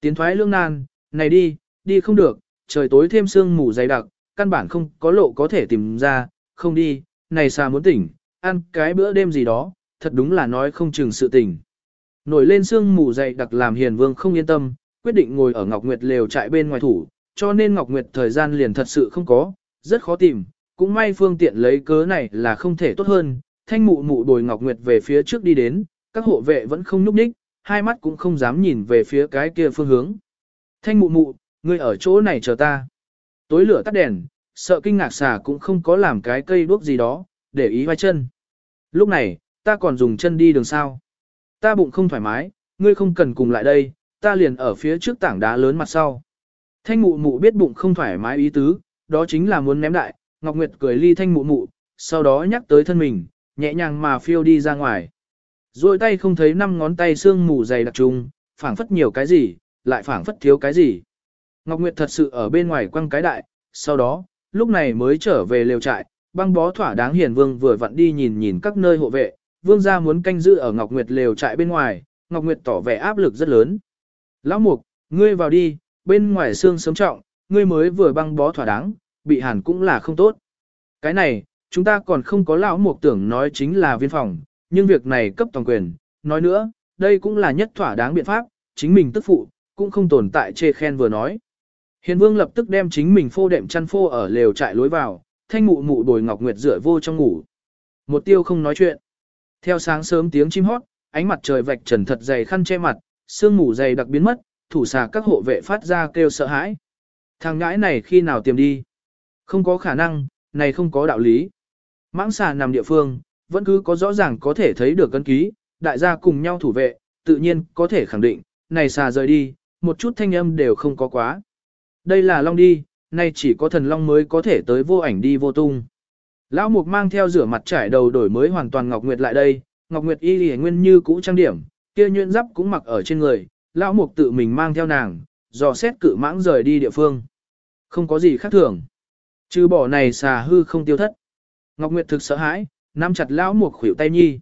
Tiến thoái lương nan, này đi, đi không được, trời tối thêm sương mù dày đặc, căn bản không có lộ có thể tìm ra, không đi, này xà muốn tỉnh, ăn cái bữa đêm gì đó, thật đúng là nói không chừng sự tỉnh. Nổi lên sương mù dày đặc làm hiền vương không yên tâm, quyết định ngồi ở Ngọc Nguyệt lều trại bên ngoài thủ, cho nên Ngọc Nguyệt thời gian liền thật sự không có, rất khó tìm, cũng may phương tiện lấy cớ này là không thể tốt hơn, thanh mụ mụ đồi Ngọc Nguyệt về phía trước đi đến, các hộ vệ vẫn không nhúc nhích, hai mắt cũng không dám nhìn về phía cái kia phương hướng. Thanh mụ mụ, ngươi ở chỗ này chờ ta. Tối lửa tắt đèn, sợ kinh ngạc xà cũng không có làm cái cây đuốc gì đó, để ý vai chân. Lúc này, ta còn dùng chân đi đường sao. Ta bụng không thoải mái, ngươi không cần cùng lại đây, ta liền ở phía trước tảng đá lớn mặt sau. Thanh mụ mụ biết bụng không thoải mái ý tứ, đó chính là muốn ném đại, Ngọc Nguyệt cười ly thanh mụ mụ, sau đó nhắc tới thân mình, nhẹ nhàng mà phiêu đi ra ngoài. Rồi tay không thấy năm ngón tay xương mù dày đặc trùng, phảng phất nhiều cái gì, lại phảng phất thiếu cái gì. Ngọc Nguyệt thật sự ở bên ngoài quăng cái đại, sau đó, lúc này mới trở về lều trại, băng bó thỏa đáng hiền vương vừa vặn đi nhìn nhìn các nơi hộ vệ, vương gia muốn canh giữ ở Ngọc Nguyệt lều trại bên ngoài, Ngọc Nguyệt tỏ vẻ áp lực rất lớn. Lão mục, ngươi vào đi, bên ngoài xương sớm trọng, ngươi mới vừa băng bó thỏa đáng, bị hàn cũng là không tốt. Cái này, chúng ta còn không có lão mục tưởng nói chính là viên phòng, nhưng việc này cấp toàn quyền, nói nữa, đây cũng là nhất thỏa đáng biện pháp, chính mình tức phụ, cũng không tồn tại chê khen vừa nói. Hiền vương lập tức đem chính mình phô đệm chăn phô ở lều trại lối vào, thanh mụ mụ bồi ngọc nguyệt rửa vô trong ngủ. Một tiêu không nói chuyện. Theo sáng sớm tiếng chim hót, ánh mặt trời vạch trần thật dày khăn che mặt, sương mù dày đặc biến mất, thủ xà các hộ vệ phát ra kêu sợ hãi. Thằng ngãi này khi nào tìm đi? Không có khả năng, này không có đạo lý. Mãng xà nằm địa phương, vẫn cứ có rõ ràng có thể thấy được cân ký, đại gia cùng nhau thủ vệ, tự nhiên có thể khẳng định, này xà rời đi, một chút thanh âm đều không có quá. Đây là long đi, nay chỉ có thần long mới có thể tới vô ảnh đi vô tung. Lão Mục mang theo rửa mặt trải đầu đổi mới hoàn toàn Ngọc Nguyệt lại đây, Ngọc Nguyệt y lìa nguyên như cũ trang điểm, kia nhuyễn giáp cũng mặc ở trên người, lão Mục tự mình mang theo nàng, dò xét cự mãng rời đi địa phương. Không có gì khác thường. Trừ bỏ này xà hư không tiêu thất. Ngọc Nguyệt thực sợ hãi, nắm chặt lão Mục khuỷu tay nhi.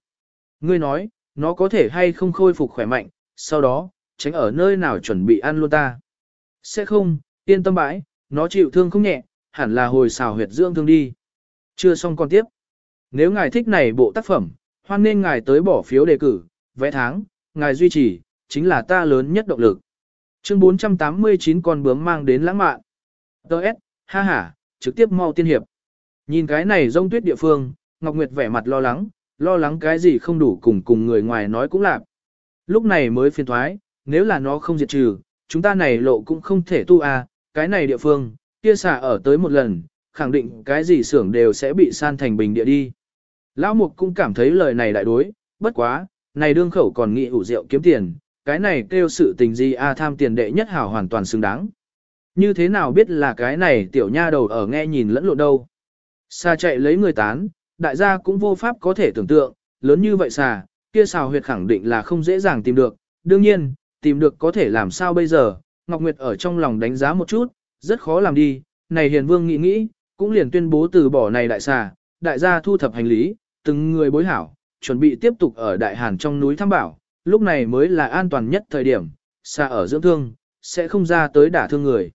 Ngươi nói, nó có thể hay không khôi phục khỏe mạnh, sau đó, tránh ở nơi nào chuẩn bị ăn luôn ta. Sẽ không, yên tâm bãi, nó chịu thương không nhẹ, hẳn là hồi xào huyệt dưỡng thương đi. Chưa xong còn tiếp. Nếu ngài thích này bộ tác phẩm, hoan nên ngài tới bỏ phiếu đề cử, vẽ tháng, ngài duy trì, chính là ta lớn nhất động lực. Chương 489 con bướm mang đến lãng mạn. Đợt, ha ha, trực tiếp mau tiên hiệp. Nhìn cái này rông tuyết địa phương, Ngọc Nguyệt vẻ mặt lo lắng, lo lắng cái gì không đủ cùng cùng người ngoài nói cũng lạc. Lúc này mới phiền thoái, nếu là nó không diệt trừ, chúng ta này lộ cũng không thể tu à, cái này địa phương, kia xả ở tới một lần, khẳng định cái gì xưởng đều sẽ bị san thành bình địa đi. Lão Mục cũng cảm thấy lời này đại đối, bất quá, này đương khẩu còn nghĩ ủ rượu kiếm tiền, cái này kêu sự tình gì a tham tiền đệ nhất hảo hoàn toàn xứng đáng. Như thế nào biết là cái này tiểu nha đầu ở nghe nhìn lẫn lộn đâu. Xa chạy lấy người tán, đại gia cũng vô pháp có thể tưởng tượng, lớn như vậy xà, kia xào huyệt khẳng định là không dễ dàng tìm được. Đương nhiên, tìm được có thể làm sao bây giờ, Ngọc Nguyệt ở trong lòng đánh giá một chút, rất khó làm đi, này hiền vương nghĩ nghĩ, cũng liền tuyên bố từ bỏ này đại xà, đại gia thu thập hành lý, từng người bối hảo, chuẩn bị tiếp tục ở đại hàn trong núi thăm bảo, lúc này mới là an toàn nhất thời điểm, xà ở dưỡng thương, sẽ không ra tới đả thương người.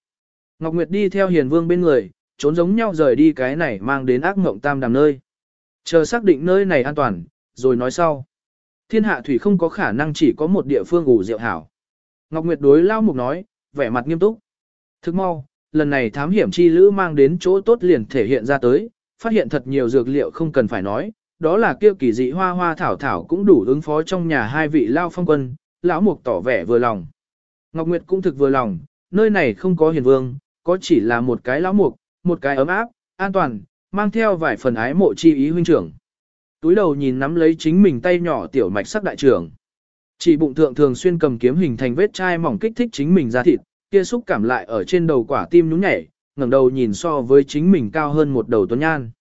Ngọc Nguyệt đi theo hiền vương bên người, trốn giống nhau rời đi cái này mang đến ác mộng tam đàm nơi. Chờ xác định nơi này an toàn, rồi nói sau. Thiên hạ thủy không có khả năng chỉ có một địa phương ủ rượu hảo. Ngọc Nguyệt đối lao mục nói, vẻ mặt nghiêm túc. Thức mau, lần này thám hiểm chi lữ mang đến chỗ tốt liền thể hiện ra tới, phát hiện thật nhiều dược liệu không cần phải nói, đó là kia kỳ dị hoa hoa thảo thảo cũng đủ ứng phó trong nhà hai vị lao phong quân, lão mục tỏ vẻ vừa lòng. Ngọc Nguyệt cũng thực vừa lòng, nơi này không có hiền vương, có chỉ là một cái lão mục, một cái ấm áp, an toàn, mang theo vài phần ái mộ chi ý huynh trưởng. Túi đầu nhìn nắm lấy chính mình tay nhỏ tiểu mạch sắc đại trưởng. Chỉ bụng thượng thường xuyên cầm kiếm hình thành vết chai mỏng kích thích chính mình ra thịt, kia xúc cảm lại ở trên đầu quả tim nhún nhảy, ngẩng đầu nhìn so với chính mình cao hơn một đầu tuấn nhan.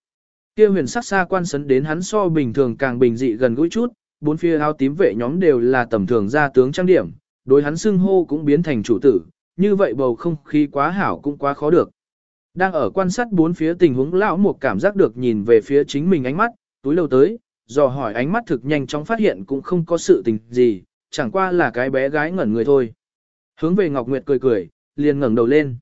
Kia huyền sắc xa quan sấn đến hắn so bình thường càng bình dị gần gũi chút, bốn phía áo tím vệ nhóm đều là tầm thường gia tướng trang điểm, đối hắn xưng hô cũng biến thành chủ tử, như vậy bầu không khí quá hảo cũng quá khó được. Đang ở quan sát bốn phía tình huống lão một cảm giác được nhìn về phía chính mình ánh mắt, túi lâu tới, dò hỏi ánh mắt thực nhanh chóng phát hiện cũng không có sự tình gì, chẳng qua là cái bé gái ngẩn người thôi. Hướng về Ngọc Nguyệt cười cười, liền ngẩng đầu lên.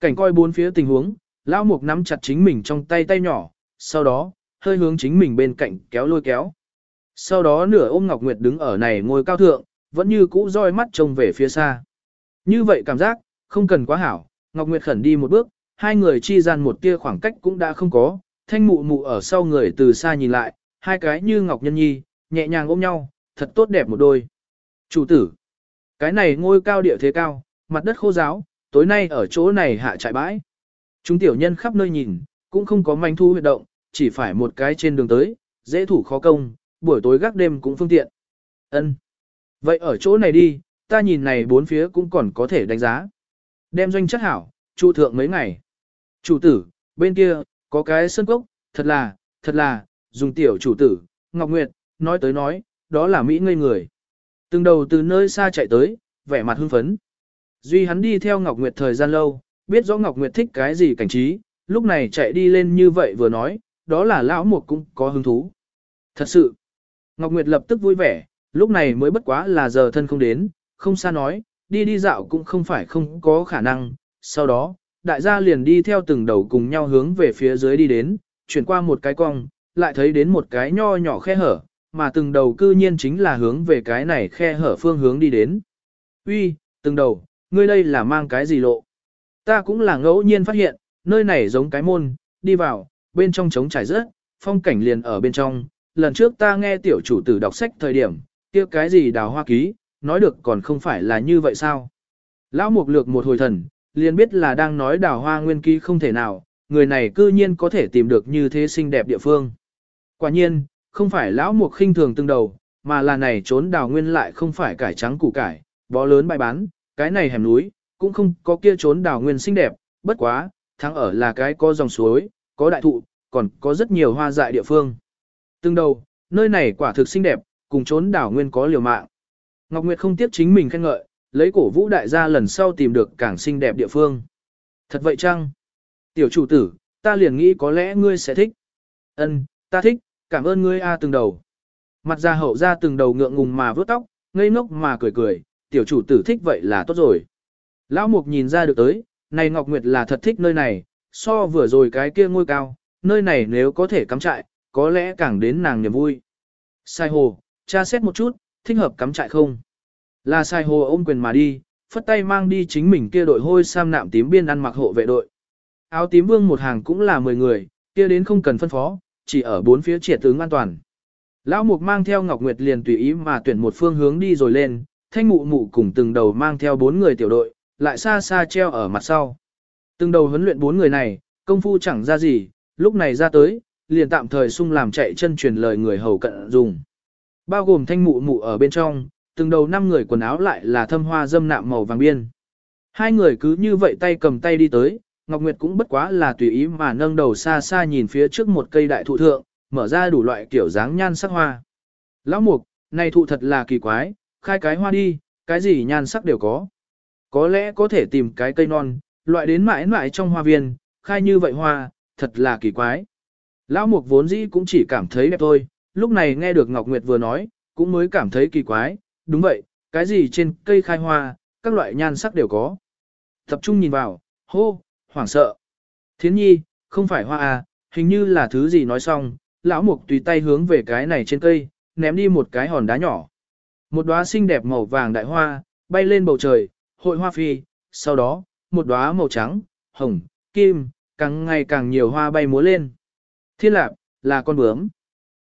Cảnh coi bốn phía tình huống, lão mục nắm chặt chính mình trong tay tay nhỏ, sau đó, hơi hướng chính mình bên cạnh kéo lôi kéo. Sau đó nửa ôm Ngọc Nguyệt đứng ở này ngồi cao thượng, vẫn như cũ roi mắt trông về phía xa. Như vậy cảm giác, không cần quá hảo, Ngọc Nguyệt khẩn đi một bước, hai người chi gian một tia khoảng cách cũng đã không có, thanh mụ mụ ở sau người từ xa nhìn lại, hai cái như Ngọc Nhân Nhi, nhẹ nhàng ôm nhau, thật tốt đẹp một đôi. Chủ tử, cái này ngôi cao địa thế cao, mặt đất khô giáo, tối nay ở chỗ này hạ trại bãi. Chúng tiểu nhân khắp nơi nhìn, cũng không có manh thu huyệt động, chỉ phải một cái trên đường tới, dễ thủ khó công, buổi tối gác đêm cũng phương tiện. Ân. Vậy ở chỗ này đi, ta nhìn này bốn phía cũng còn có thể đánh giá. Đem doanh chất hảo, trụ thượng mấy ngày. Chủ tử, bên kia, có cái sân cốc, thật là, thật là, dùng tiểu chủ tử, Ngọc Nguyệt, nói tới nói, đó là Mỹ ngây người. Từng đầu từ nơi xa chạy tới, vẻ mặt hưng phấn. Duy hắn đi theo Ngọc Nguyệt thời gian lâu, biết rõ Ngọc Nguyệt thích cái gì cảnh trí, lúc này chạy đi lên như vậy vừa nói, đó là lão mục cũng có hứng thú. Thật sự, Ngọc Nguyệt lập tức vui vẻ, lúc này mới bất quá là giờ thân không đến, không xa nói, đi đi dạo cũng không phải không có khả năng. Sau đó, đại gia liền đi theo từng đầu cùng nhau hướng về phía dưới đi đến, chuyển qua một cái cong, lại thấy đến một cái nho nhỏ khe hở, mà từng đầu cư nhiên chính là hướng về cái này khe hở phương hướng đi đến. Uy, từng đầu, ngươi đây là mang cái gì lộ? Ta cũng là ngẫu nhiên phát hiện, nơi này giống cái môn, đi vào, bên trong trống trải rớt, phong cảnh liền ở bên trong. Lần trước ta nghe tiểu chủ tử đọc sách thời điểm, kia cái gì đào hoa ký, nói được còn không phải là như vậy sao? Lão Mục lược một hồi thần, liền biết là đang nói đào hoa nguyên ký không thể nào, người này cư nhiên có thể tìm được như thế xinh đẹp địa phương. Quả nhiên, không phải lão Mục khinh thường từng đầu, mà là này trốn đào nguyên lại không phải cải trắng củ cải, bó lớn bãi bán, cái này hẻm núi, cũng không có kia trốn đào nguyên xinh đẹp, bất quá, thắng ở là cái có dòng suối, có đại thụ, còn có rất nhiều hoa dại địa phương. Từng đầu, nơi này quả thực xinh đẹp, cùng trốn đảo nguyên có liều mạng. Ngọc Nguyệt không tiếc chính mình khen ngợi, lấy cổ vũ đại gia lần sau tìm được càng xinh đẹp địa phương. Thật vậy chăng? Tiểu chủ tử, ta liền nghĩ có lẽ ngươi sẽ thích. Ân, ta thích, cảm ơn ngươi a từng đầu. Mặt ra hậu ra từng đầu ngượng ngùng mà vướt tóc, ngây ngốc mà cười cười, tiểu chủ tử thích vậy là tốt rồi. Lão Mục nhìn ra được tới, này Ngọc Nguyệt là thật thích nơi này, so vừa rồi cái kia ngôi cao, nơi này nếu có thể cắm trại, có lẽ càng đến nàng niềm vui. Sai hồ, tra xét một chút, thích hợp cắm trại không? Là sai hồ ôm quyền mà đi, phất tay mang đi chính mình kia đội hôi sam nạm tím biên ăn mặc hộ vệ đội. Áo tím vương một hàng cũng là 10 người, kia đến không cần phân phó, chỉ ở bốn phía triệt tướng an toàn. Lão Mục mang theo Ngọc Nguyệt liền tùy ý mà tuyển một phương hướng đi rồi lên, thanh mụ mụ cùng từng đầu mang theo bốn người tiểu đội, lại xa xa treo ở mặt sau. Từng đầu huấn luyện bốn người này, công phu chẳng ra gì, lúc này ra tới, liền tạm thời sung làm chạy chân truyền lời người hầu cận dùng. Bao gồm thanh mụ mụ ở bên trong, từng đầu năm người quần áo lại là thâm hoa dâm nạm màu vàng biên. Hai người cứ như vậy tay cầm tay đi tới, Ngọc Nguyệt cũng bất quá là tùy ý mà nâng đầu xa xa nhìn phía trước một cây đại thụ thượng, mở ra đủ loại kiểu dáng nhan sắc hoa. Lão mục, này thụ thật là kỳ quái, khai cái hoa đi, cái gì nhan sắc đều có. Có lẽ có thể tìm cái cây non, loại đến mãi mãi trong hoa viên, khai như vậy hoa, thật là kỳ quái. Lão mục vốn dĩ cũng chỉ cảm thấy đẹp thôi, lúc này nghe được Ngọc Nguyệt vừa nói, cũng mới cảm thấy kỳ quái, đúng vậy, cái gì trên cây khai hoa, các loại nhan sắc đều có. Tập trung nhìn vào, hô, hoảng sợ. Thiến nhi, không phải hoa à, hình như là thứ gì nói xong, lão mục tùy tay hướng về cái này trên cây, ném đi một cái hòn đá nhỏ. Một đóa xinh đẹp màu vàng đại hoa, bay lên bầu trời, hội hoa phi, sau đó, một đóa màu trắng, hồng, kim, càng ngày càng nhiều hoa bay múa lên. Thiên lạp, là con bướm.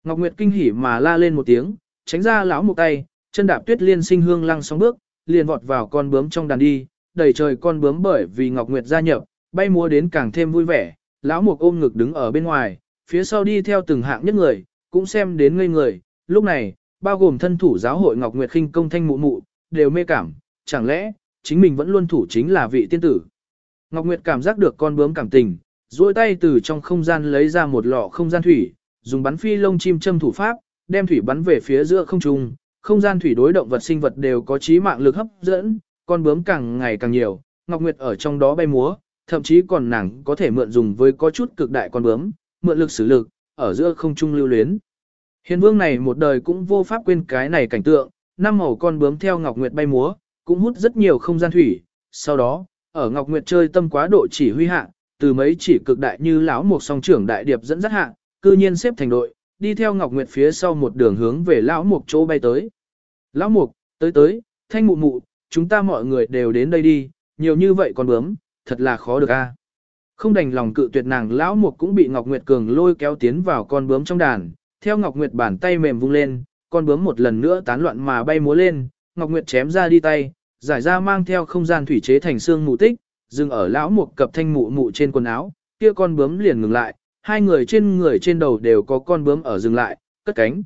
Ngọc Nguyệt kinh hỉ mà la lên một tiếng, tránh ra lão mục tay, chân đạp tuyết liên sinh hương lăng sóng bước, liền vọt vào con bướm trong đàn đi, đầy trời con bướm bởi vì Ngọc Nguyệt gia nhập, bay múa đến càng thêm vui vẻ, lão mục ôm ngực đứng ở bên ngoài, phía sau đi theo từng hạng nhất người, cũng xem đến ngây người, lúc này, bao gồm thân thủ giáo hội Ngọc Nguyệt khinh công thanh mụ mụ, đều mê cảm, chẳng lẽ, chính mình vẫn luôn thủ chính là vị tiên tử. Ngọc Nguyệt cảm giác được con bướm cảm tình, duỗi tay từ trong không gian lấy ra một lọ không gian thủy, dùng bắn phi lông chim châm thủ pháp, đem thủy bắn về phía giữa không trung, không gian thủy đối động vật sinh vật đều có trí mạng lực hấp dẫn, con bướm càng ngày càng nhiều, Ngọc Nguyệt ở trong đó bay múa, thậm chí còn nàng có thể mượn dùng với có chút cực đại con bướm, mượn lực sử lực, ở giữa không trung lưu luyến. Hiền vương này một đời cũng vô pháp quên cái này cảnh tượng, năm màu con bướm theo Ngọc Nguyệt bay múa, cũng hút rất nhiều không gian thủy, sau đó, ở Ngọc Nguyệt chơi tâm quá độ chỉ huy hạ, từ mấy chỉ cực đại như lão một song trưởng đại điệp dẫn dắt hạ, cư nhiên xếp thành đội, đi theo Ngọc Nguyệt phía sau một đường hướng về lão mục chỗ bay tới. Lão mục, tới tới, thanh mụ mụ, chúng ta mọi người đều đến đây đi, nhiều như vậy còn bướm, thật là khó được a. Không đành lòng cự tuyệt nàng lão mục cũng bị Ngọc Nguyệt cường lôi kéo tiến vào con bướm trong đàn, theo Ngọc Nguyệt bàn tay mềm vung lên, con bướm một lần nữa tán loạn mà bay múa lên, Ngọc Nguyệt chém ra đi tay, giải ra mang theo không gian thủy chế thành xương mù tích, dừng ở lão mục cập thanh mụ mụ trên quần áo, kia con bướm liền ngừng lại, hai người trên người trên đầu đều có con bướm ở dừng lại, cất cánh.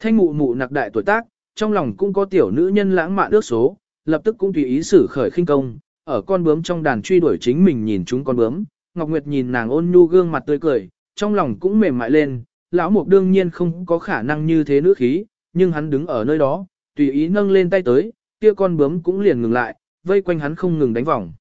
Thanh mụ mụ nặc đại tuổi tác, trong lòng cũng có tiểu nữ nhân lãng mạn ước số, lập tức cũng tùy ý xử khởi khinh công, ở con bướm trong đàn truy đuổi chính mình nhìn chúng con bướm, Ngọc Nguyệt nhìn nàng ôn nhu gương mặt tươi cười, trong lòng cũng mềm mại lên, lão mục đương nhiên không có khả năng như thế nữ khí, nhưng hắn đứng ở nơi đó, tùy ý nâng lên tay tới, kia con bướm cũng liền ngừng lại, vây quanh hắn không ngừng đánh vòng.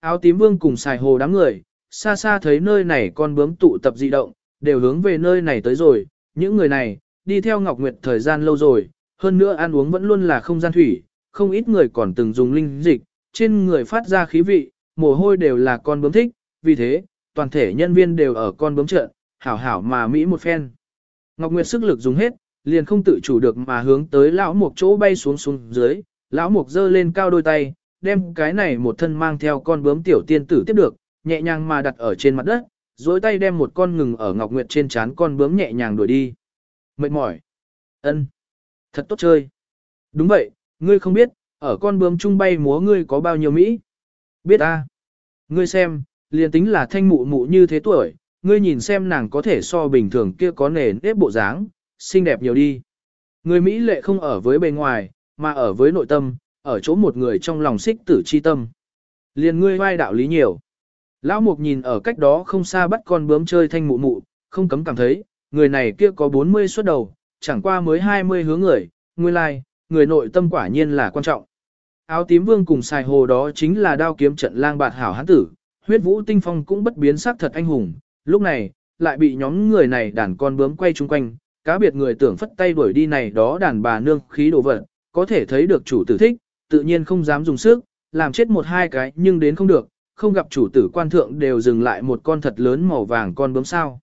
Áo tím vương cùng xài hồ đám người, xa xa thấy nơi này con bướm tụ tập dị động, đều hướng về nơi này tới rồi, những người này, đi theo Ngọc Nguyệt thời gian lâu rồi, hơn nữa ăn uống vẫn luôn là không gian thủy, không ít người còn từng dùng linh dịch, trên người phát ra khí vị, mồ hôi đều là con bướm thích, vì thế, toàn thể nhân viên đều ở con bướm trận, hảo hảo mà Mỹ một phen. Ngọc Nguyệt sức lực dùng hết, liền không tự chủ được mà hướng tới lão mục chỗ bay xuống xuống dưới, lão mục giơ lên cao đôi tay, đem cái này một thân mang theo con bướm tiểu tiên tử tiếp được, nhẹ nhàng mà đặt ở trên mặt đất, duỗi tay đem một con ngừng ở Ngọc Nguyệt trên trán con bướm nhẹ nhàng đuổi đi. Mệt mỏi. ân, Thật tốt chơi. Đúng vậy, ngươi không biết, ở con bướm trung bay múa ngươi có bao nhiêu Mỹ. Biết a. Ngươi xem, liền tính là thanh mụ mụ như thế tuổi, ngươi nhìn xem nàng có thể so bình thường kia có nề nếp bộ dáng, xinh đẹp nhiều đi. Người Mỹ lệ không ở với bề ngoài, mà ở với nội tâm, ở chỗ một người trong lòng xích tử chi tâm. Liền ngươi vai đạo lý nhiều. Lão Mục nhìn ở cách đó không xa bắt con bướm chơi thanh mụ mụ, không cấm cảm thấy, người này kia có 40 xuất đầu, chẳng qua mới 20 hướng người, nguyên lai, like, người nội tâm quả nhiên là quan trọng. Áo tím vương cùng xài hồ đó chính là đao kiếm trận lang bạt hảo hán tử, huyết vũ tinh phong cũng bất biến sắc thật anh hùng, lúc này, lại bị nhóm người này đàn con bướm quay chung quanh, cá biệt người tưởng phất tay đuổi đi này đó đàn bà nương khí đồ vật, có thể thấy được chủ tử thích, tự nhiên không dám dùng sức, làm chết một hai cái nhưng đến không được, không gặp chủ tử quan thượng đều dừng lại một con thật lớn màu vàng con bướm sao.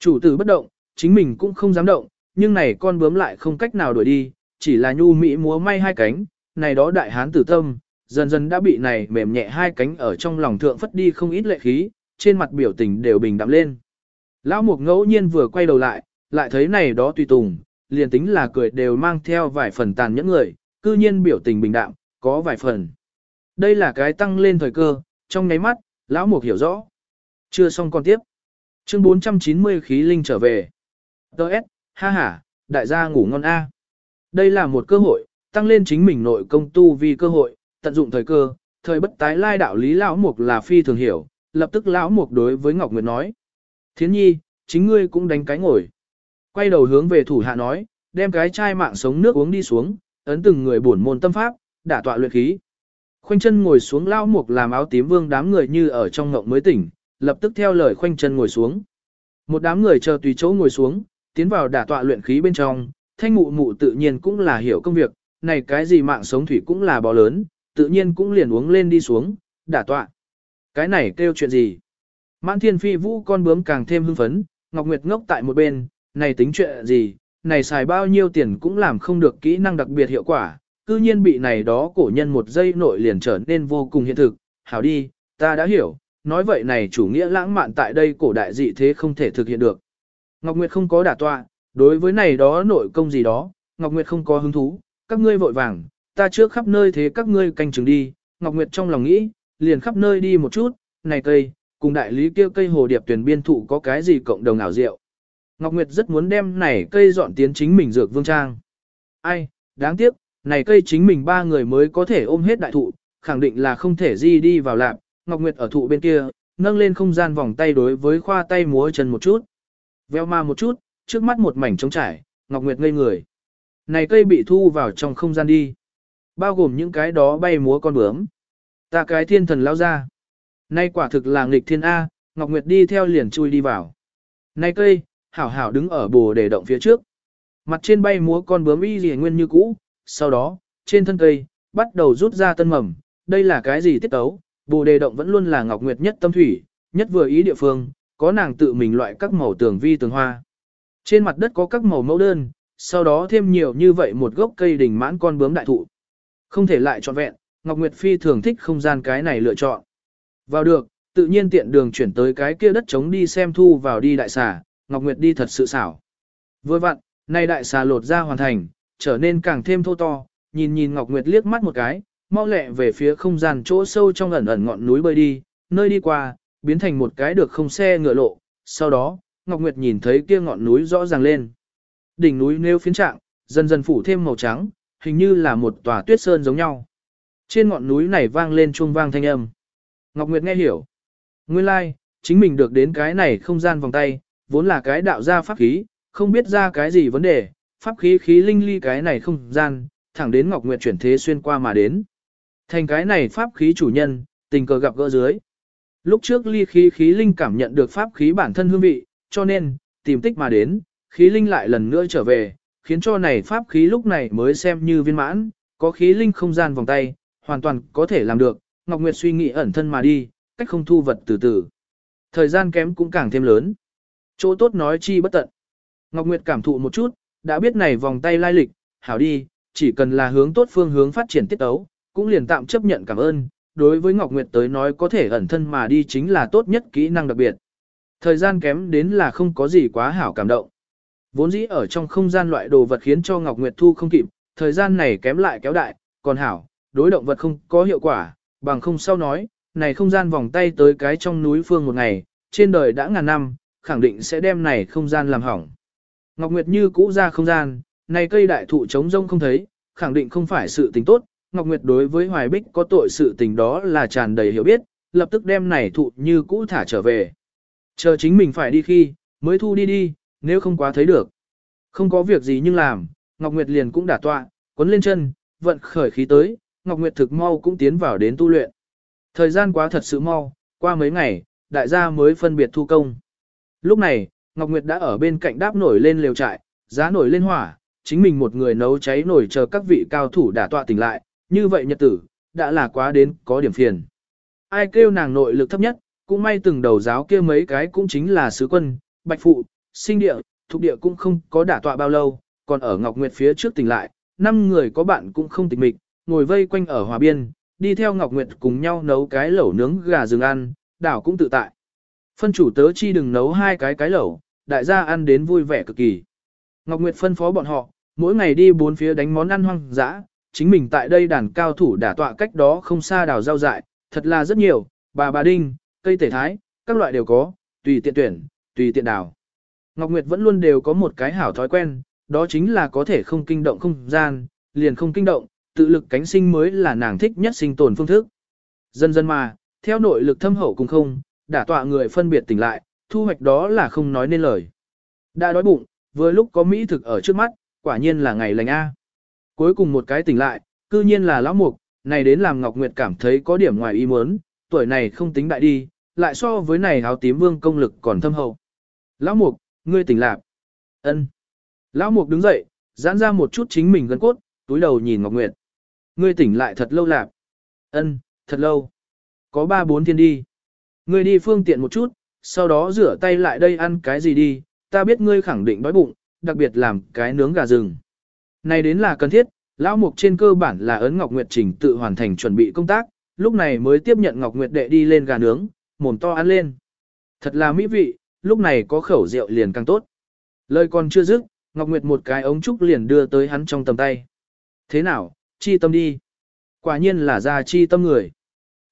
Chủ tử bất động, chính mình cũng không dám động, nhưng này con bướm lại không cách nào đuổi đi, chỉ là nhu mỹ múa may hai cánh, này đó đại hán tử tâm, dần dần đã bị này mềm nhẹ hai cánh ở trong lòng thượng phất đi không ít lệ khí, trên mặt biểu tình đều bình đạm lên. Lão mục ngẫu nhiên vừa quay đầu lại, lại thấy này đó tùy tùng, liền tính là cười đều mang theo vài phần tàn nhẫn người, cư nhiên biểu tình bình đạm, có vài phần. Đây là cái tăng lên thời cơ, trong nháy mắt, lão mục hiểu rõ. Chưa xong con tiếp. Chương 490 khí linh trở về. Đợt, ha ha, đại gia ngủ ngon a. Đây là một cơ hội, tăng lên chính mình nội công tu vì cơ hội, tận dụng thời cơ, thời bất tái lai đạo lý lão mục là phi thường hiểu, lập tức lão mục đối với Ngọc Nguyệt nói. Thiến nhi, chính ngươi cũng đánh cái ngồi. Quay đầu hướng về thủ hạ nói, đem cái chai mạng sống nước uống đi xuống, ấn từng người bổn môn tâm pháp, đả tọa luyện khí. Khoanh chân ngồi xuống lão mục làm áo tím vương đám người như ở trong ngộng mới tỉnh, lập tức theo lời khoanh chân ngồi xuống. Một đám người chờ tùy chỗ ngồi xuống, tiến vào đả tọa luyện khí bên trong, thanh mụ mụ tự nhiên cũng là hiểu công việc, này cái gì mạng sống thủy cũng là bò lớn, tự nhiên cũng liền uống lên đi xuống, đả tọa. Cái này kêu chuyện gì? Mãn thiên phi vũ con bướm càng thêm hưng phấn, Ngọc Nguyệt ngốc tại một bên, này tính chuyện gì, này xài bao nhiêu tiền cũng làm không được kỹ năng đặc biệt hiệu quả, cư nhiên bị này đó cổ nhân một giây nội liền trở nên vô cùng hiện thực. Hảo đi, ta đã hiểu, nói vậy này chủ nghĩa lãng mạn tại đây cổ đại dị thế không thể thực hiện được. Ngọc Nguyệt không có đả tọa, đối với này đó nội công gì đó, Ngọc Nguyệt không có hứng thú, các ngươi vội vàng, ta trước khắp nơi thế các ngươi canh chừng đi, Ngọc Nguyệt trong lòng nghĩ, liền khắp nơi đi một chút, này cây, cùng đại lý kia cây hồ điệp tuyển biên thụ có cái gì cộng đồng ảo diệu. Ngọc Nguyệt rất muốn đem này cây dọn tiến chính mình dược vương trang. Ai, đáng tiếc, này cây chính mình ba người mới có thể ôm hết đại thụ, khẳng định là không thể di đi vào lạp. Ngọc Nguyệt ở thụ bên kia, nâng lên không gian vòng tay đối với khoa tay múa chân một chút. Veo ma một chút, trước mắt một mảnh trống trải, Ngọc Nguyệt ngây người. Này cây bị thu vào trong không gian đi. Bao gồm những cái đó bay múa con bướm. Ta cái thiên thần lao ra. Nay quả thực là nghịch thiên A, Ngọc Nguyệt đi theo liền chui đi vào. Nay cây, hảo hảo đứng ở bồ để động phía trước. Mặt trên bay múa con bướm y gì nguyên như cũ, sau đó, trên thân cây, bắt đầu rút ra tân mầm. Đây là cái gì tiết tấu? Bồ đề động vẫn luôn là Ngọc Nguyệt nhất tâm thủy, nhất vừa ý địa phương, có nàng tự mình loại các màu tường vi tường hoa. Trên mặt đất có các màu mẫu đơn, sau đó thêm nhiều như vậy một gốc cây đỉnh mãn con bướm đại thụ. Không thể lại trọn vẹn, Ngọc Nguyệt Phi thường thích không gian cái này lựa chọn. Vào được, tự nhiên tiện đường chuyển tới cái kia đất trống đi xem thu vào đi đại xà, Ngọc Nguyệt đi thật sự xảo. Vừa vặn, nay đại xà lột ra hoàn thành, trở nên càng thêm thô to, nhìn nhìn Ngọc Nguyệt liếc mắt một cái, mau lẹ về phía không gian chỗ sâu trong ẩn ẩn ngọn núi bơi đi, nơi đi qua, biến thành một cái được không xe ngựa lộ, sau đó, Ngọc Nguyệt nhìn thấy kia ngọn núi rõ ràng lên. Đỉnh núi nêu phiến trạng, dần dần phủ thêm màu trắng, hình như là một tòa tuyết sơn giống nhau. Trên ngọn núi này vang lên chuông vang thanh âm. Ngọc Nguyệt nghe hiểu. Nguyên lai, like, chính mình được đến cái này không gian vòng tay, vốn là cái đạo gia pháp khí, không biết ra cái gì vấn đề, pháp khí khí linh ly cái này không gian, thẳng đến Ngọc Nguyệt chuyển thế xuyên qua mà đến. Thành cái này pháp khí chủ nhân, tình cờ gặp gỡ dưới. Lúc trước ly khí khí linh cảm nhận được pháp khí bản thân hương vị, cho nên, tìm tích mà đến, khí linh lại lần nữa trở về, khiến cho này pháp khí lúc này mới xem như viên mãn, có khí linh không gian vòng tay, hoàn toàn có thể làm được, Ngọc Nguyệt suy nghĩ ẩn thân mà đi, cách không thu vật từ từ. Thời gian kém cũng càng thêm lớn. Chỗ tốt nói chi bất tận. Ngọc Nguyệt cảm thụ một chút, đã biết này vòng tay lai lịch, hảo đi, chỉ cần là hướng tốt phương hướng phát triển tiết tấu, cũng liền tạm chấp nhận cảm ơn, đối với Ngọc Nguyệt tới nói có thể ẩn thân mà đi chính là tốt nhất kỹ năng đặc biệt. Thời gian kém đến là không có gì quá hảo cảm động. Vốn dĩ ở trong không gian loại đồ vật khiến cho Ngọc Nguyệt thu không kịp, thời gian này kém lại kéo đại, còn hảo, đối động vật không có hiệu quả, bằng không sau nói, này không gian vòng tay tới cái trong núi phương một ngày, trên đời đã ngàn năm, khẳng định sẽ đem này không gian làm hỏng. Ngọc Nguyệt như cũ ra không gian, này cây đại thụ trống rông không thấy, khẳng định không phải sự tình tốt, Ngọc Nguyệt đối với Hoài Bích có tội sự tình đó là tràn đầy hiểu biết, lập tức đem này thụ như cũ thả trở về. Chờ chính mình phải đi khi, mới thu đi đi, nếu không quá thấy được. Không có việc gì nhưng làm, Ngọc Nguyệt liền cũng đả tọa, quấn lên chân, vận khởi khí tới, Ngọc Nguyệt thực mau cũng tiến vào đến tu luyện. Thời gian quá thật sự mau, qua mấy ngày, đại gia mới phân biệt thu công. Lúc này, Ngọc Nguyệt đã ở bên cạnh đáp nổi lên lều trại, giá nổi lên hỏa, chính mình một người nấu cháy nổi chờ các vị cao thủ đả tọa tỉnh lại, như vậy nhật tử, đã là quá đến có điểm phiền. Ai kêu nàng nội lực thấp nhất, cũng may từng đầu giáo kia mấy cái cũng chính là sứ quân, bạch phụ, sinh địa, thuộc địa cũng không có đả tọa bao lâu, còn ở Ngọc Nguyệt phía trước tỉnh lại, năm người có bạn cũng không tịch mịch, ngồi vây quanh ở hòa biên, đi theo Ngọc Nguyệt cùng nhau nấu cái lẩu nướng gà rừng ăn, đảo cũng tự tại. Phân chủ tớ chi đừng nấu hai cái cái lẩu, đại gia ăn đến vui vẻ cực kỳ. Ngọc Nguyệt phân phó bọn họ, mỗi ngày đi bốn phía đánh món ăn hoang dã, chính mình tại đây đàn cao thủ đả tọa cách đó không xa đào rau dại, thật là rất nhiều, bà bà đinh, cây tể thái, các loại đều có, tùy tiện tuyển, tùy tiện đào. Ngọc Nguyệt vẫn luôn đều có một cái hảo thói quen, đó chính là có thể không kinh động không gian, liền không kinh động, tự lực cánh sinh mới là nàng thích nhất sinh tồn phương thức. Dần dần mà, theo nội lực thâm hậu cùng không, đả tọa người phân biệt tỉnh lại, thu hoạch đó là không nói nên lời. Đã đói bụng, vừa lúc có mỹ thực ở trước mắt, quả nhiên là ngày lành A. Cuối cùng một cái tỉnh lại, cư nhiên là lão mục, này đến làm Ngọc Nguyệt cảm thấy có điểm ngoài ý muốn, tuổi này không tính đại đi, lại so với này áo tím vương công lực còn thâm hậu. Lão mục, ngươi tỉnh lạc. ân Lão mục đứng dậy, giãn ra một chút chính mình gần cốt, túi đầu nhìn Ngọc Nguyệt. Ngươi tỉnh lại thật lâu lạc. ân thật lâu. Có ba bốn thiên đi. Ngươi đi phương tiện một chút, sau đó rửa tay lại đây ăn cái gì đi, ta biết ngươi khẳng định đói bụng, đặc biệt làm cái nướng gà rừng. Này đến là cần thiết, lão mục trên cơ bản là ấn Ngọc Nguyệt trình tự hoàn thành chuẩn bị công tác, lúc này mới tiếp nhận Ngọc Nguyệt đệ đi lên gà nướng, mồm to ăn lên. Thật là mỹ vị, lúc này có khẩu rượu liền càng tốt. Lời còn chưa dứt, Ngọc Nguyệt một cái ống trúc liền đưa tới hắn trong tầm tay. Thế nào, chi tâm đi. Quả nhiên là ra chi tâm người.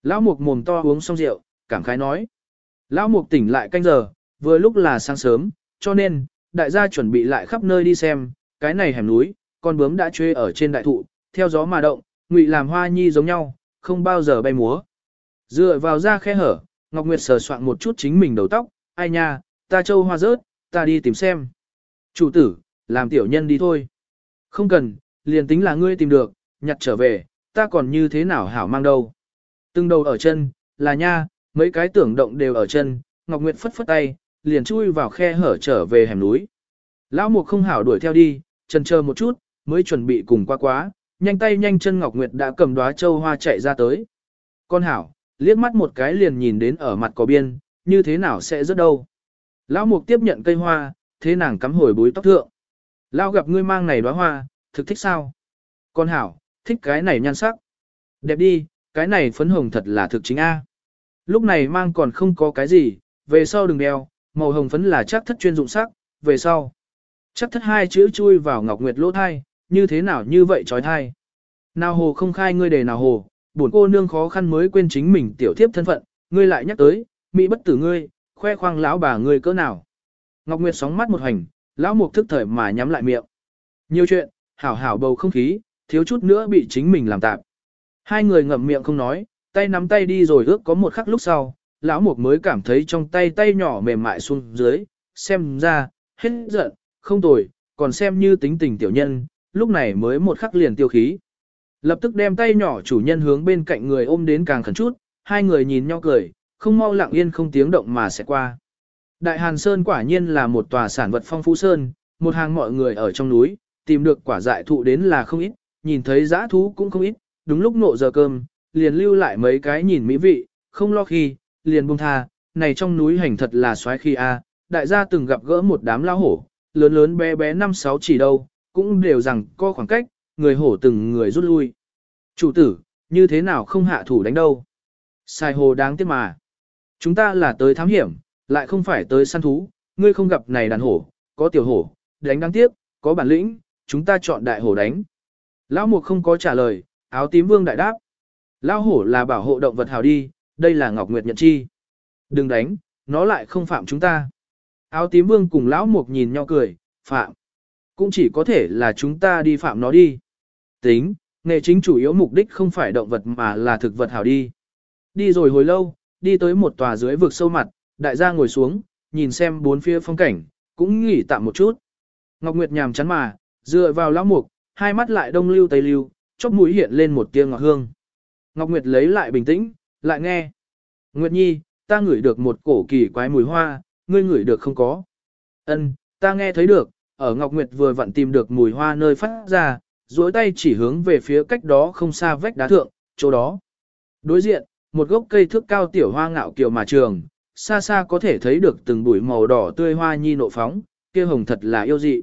Lão mục mồm to uống xong rượu, cảm khái nói. Lão mục tỉnh lại canh giờ, vừa lúc là sáng sớm, cho nên, đại gia chuẩn bị lại khắp nơi đi xem, cái này hẻm núi, con bướm đã chơi ở trên đại thụ, theo gió mà động, ngụy làm hoa nhi giống nhau, không bao giờ bay múa. Dựa vào ra khe hở, Ngọc Nguyệt sờ soạn một chút chính mình đầu tóc, ai nha, ta châu hoa rớt, ta đi tìm xem. Chủ tử, làm tiểu nhân đi thôi. Không cần, liền tính là ngươi tìm được, nhặt trở về, ta còn như thế nào hảo mang đâu. Từng đầu ở chân, là nha, mấy cái tưởng động đều ở chân, Ngọc Nguyệt phất phất tay, liền chui vào khe hở trở về hẻm núi. Lão Mục không hảo đuổi theo đi, chân chờ một chút, mới chuẩn bị cùng qua quá, nhanh tay nhanh chân Ngọc Nguyệt đã cầm đóa châu hoa chạy ra tới. Con hảo, liếc mắt một cái liền nhìn đến ở mặt cỏ biên, như thế nào sẽ rất đâu. Lão Mục tiếp nhận cây hoa, thế nàng cắm hồi búi tóc thượng. Lão gặp ngươi mang này đóa hoa, thực thích sao? Con hảo, thích cái này nhan sắc. Đẹp đi, cái này phấn hồng thật là thực chính A. Lúc này mang còn không có cái gì, về sau đừng đeo, màu hồng phấn là chắc thất chuyên dụng sắc, về sau. Chắc thất hai chữ chui vào Ngọc Nguyệt lỗ thai, như thế nào như vậy trói thai. Nào hồ không khai ngươi để nào hồ, buồn cô nương khó khăn mới quên chính mình tiểu thiếp thân phận, ngươi lại nhắc tới, mỹ bất tử ngươi, khoe khoang lão bà ngươi cỡ nào. Ngọc Nguyệt sóng mắt một hành, lão mục thức thời mà nhắm lại miệng. Nhiều chuyện, hảo hảo bầu không khí, thiếu chút nữa bị chính mình làm tạp. Hai người ngậm miệng không nói, tay nắm tay đi rồi ước có một khắc lúc sau, lão mục mới cảm thấy trong tay tay nhỏ mềm mại xuống dưới, xem ra, hết giận, không tồi, còn xem như tính tình tiểu nhân, lúc này mới một khắc liền tiêu khí. Lập tức đem tay nhỏ chủ nhân hướng bên cạnh người ôm đến càng khẩn chút, hai người nhìn nhau cười, không mau lặng yên không tiếng động mà sẽ qua. Đại Hàn Sơn quả nhiên là một tòa sản vật phong phú sơn, một hàng mọi người ở trong núi, tìm được quả dại thụ đến là không ít, nhìn thấy giã thú cũng không ít, đúng lúc nộ giờ cơm, liền lưu lại mấy cái nhìn mỹ vị, không lo khi, liền buông tha, này trong núi hành thật là xoái khi a, đại gia từng gặp gỡ một đám lao hổ, lớn lớn bé bé năm sáu chỉ đâu, cũng đều rằng có khoảng cách, người hổ từng người rút lui. Chủ tử, như thế nào không hạ thủ đánh đâu? Sai hồ đáng tiếc mà. Chúng ta là tới thám hiểm, lại không phải tới săn thú, ngươi không gặp này đàn hổ, có tiểu hổ, đánh đáng tiếc, có bản lĩnh, chúng ta chọn đại hổ đánh. Lão mục không có trả lời, áo tím vương đại đáp. Lão hổ là bảo hộ động vật hào đi, đây là Ngọc Nguyệt nhật chi. Đừng đánh, nó lại không phạm chúng ta. Áo tím vương cùng lão mục nhìn nhau cười, phạm. Cũng chỉ có thể là chúng ta đi phạm nó đi. Tính, nghề chính chủ yếu mục đích không phải động vật mà là thực vật hảo đi. Đi rồi hồi lâu, đi tới một tòa dưới vực sâu mặt, đại gia ngồi xuống, nhìn xem bốn phía phong cảnh, cũng nghỉ tạm một chút. Ngọc Nguyệt nhàm chán mà, dựa vào lão mục, hai mắt lại đông lưu tây lưu, chóp mũi hiện lên một tia ngọt hương. Ngọc Nguyệt lấy lại bình tĩnh, lại nghe. Nguyệt Nhi, ta ngửi được một cổ kỳ quái mùi hoa, ngươi ngửi được không có? Ân, ta nghe thấy được, ở Ngọc Nguyệt vừa vặn tìm được mùi hoa nơi phát ra, duỗi tay chỉ hướng về phía cách đó không xa vách đá thượng, chỗ đó. Đối diện, một gốc cây thước cao tiểu hoa ngạo kiều mà trường, xa xa có thể thấy được từng bụi màu đỏ tươi hoa nhi nộ phóng, kia hồng thật là yêu dị.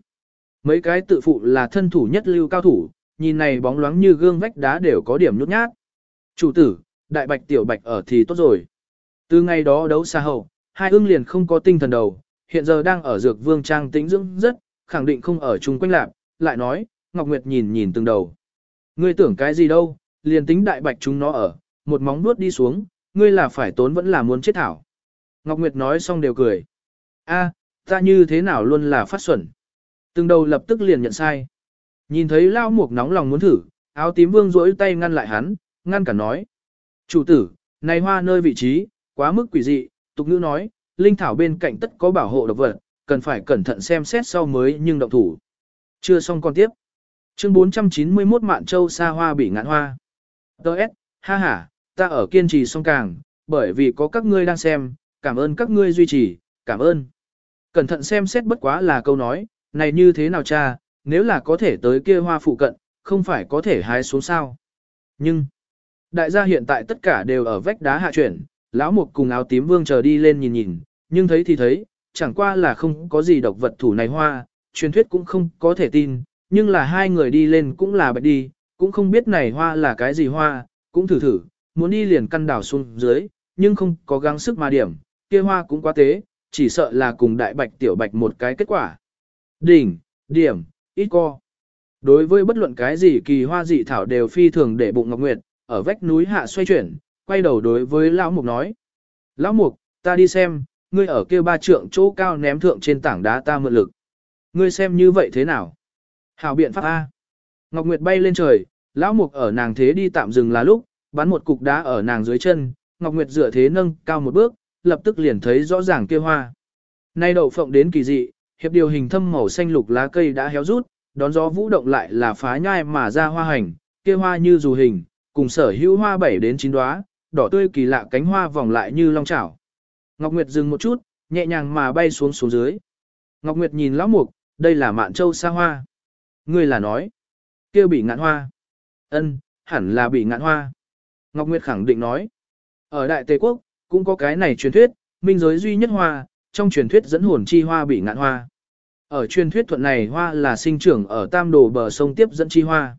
Mấy cái tự phụ là thân thủ nhất lưu cao thủ, nhìn này bóng loáng như gương vách đá đều có điểm nhút nhát. Chủ tử, đại bạch tiểu bạch ở thì tốt rồi. Từ ngày đó đấu xa hậu, hai ương liền không có tinh thần đầu, hiện giờ đang ở dược vương trang tĩnh dưỡng rất, khẳng định không ở chung quanh lạc, lại nói, Ngọc Nguyệt nhìn nhìn từng đầu. Ngươi tưởng cái gì đâu, liền tính đại bạch chúng nó ở, một móng nuốt đi xuống, ngươi là phải tốn vẫn là muốn chết thảo. Ngọc Nguyệt nói xong đều cười. A, ta như thế nào luôn là phát xuẩn. Từng đầu lập tức liền nhận sai. Nhìn thấy lao mục nóng lòng muốn thử, áo tím vương rỗi tay ngăn lại hắn, ngăn cả nói. Chủ tử, này hoa nơi vị trí, quá mức quỷ dị, tục ngữ nói, linh thảo bên cạnh tất có bảo hộ độc vật, cần phải cẩn thận xem xét sau mới nhưng động thủ. Chưa xong còn tiếp. Chương 491 Mạn Châu xa hoa bị ngạn hoa. Đợt, ha ha, ta ở kiên trì song càng, bởi vì có các ngươi đang xem, cảm ơn các ngươi duy trì, cảm ơn. Cẩn thận xem xét bất quá là câu nói, này như thế nào cha, nếu là có thể tới kia hoa phụ cận, không phải có thể hái xuống sao. Nhưng, đại gia hiện tại tất cả đều ở vách đá hạ chuyển, lão mục cùng áo tím vương chờ đi lên nhìn nhìn, nhưng thấy thì thấy, chẳng qua là không có gì độc vật thủ này hoa, truyền thuyết cũng không có thể tin, nhưng là hai người đi lên cũng là bạch đi, cũng không biết này hoa là cái gì hoa, cũng thử thử, muốn đi liền căn đảo xuống dưới, nhưng không có gắng sức mà điểm, kia hoa cũng quá tế, chỉ sợ là cùng đại bạch tiểu bạch một cái kết quả. Đỉnh, điểm, ít co. Đối với bất luận cái gì kỳ hoa dị thảo đều phi thường để bụng Ngọc Nguyệt, ở vách núi hạ xoay chuyển, quay đầu đối với Lão Mục nói. Lão Mục, ta đi xem, ngươi ở kia ba trượng chỗ cao ném thượng trên tảng đá ta mượn lực. Ngươi xem như vậy thế nào? Hảo biện pháp A. Ngọc Nguyệt bay lên trời, Lão Mục ở nàng thế đi tạm dừng là lúc, bắn một cục đá ở nàng dưới chân, Ngọc Nguyệt dựa thế nâng cao một bước, lập tức liền thấy rõ ràng kia hoa. Nay đậu phộng đến kỳ dị, hiệp điều hình thâm màu xanh lục lá cây đã héo rút, đón gió vũ động lại là phá nhai mà ra hoa hành, kia hoa như dù hình, cùng sở hữu hoa bảy đến chín đóa, đỏ tươi kỳ lạ cánh hoa vòng lại như long chảo. Ngọc Nguyệt dừng một chút, nhẹ nhàng mà bay xuống xuống dưới. Ngọc Nguyệt nhìn lão mục, đây là mạn châu sa hoa. Ngươi là nói, kia bị ngạn hoa. Ân, hẳn là bị ngạn hoa. Ngọc Nguyệt khẳng định nói, ở Đại Tề Quốc, cũng có cái này truyền thuyết, minh giới duy nhất hoa, trong truyền thuyết dẫn hồn chi hoa bị ngạn hoa. Ở truyền thuyết thuận này hoa là sinh trưởng ở tam đồ bờ sông tiếp dẫn chi hoa.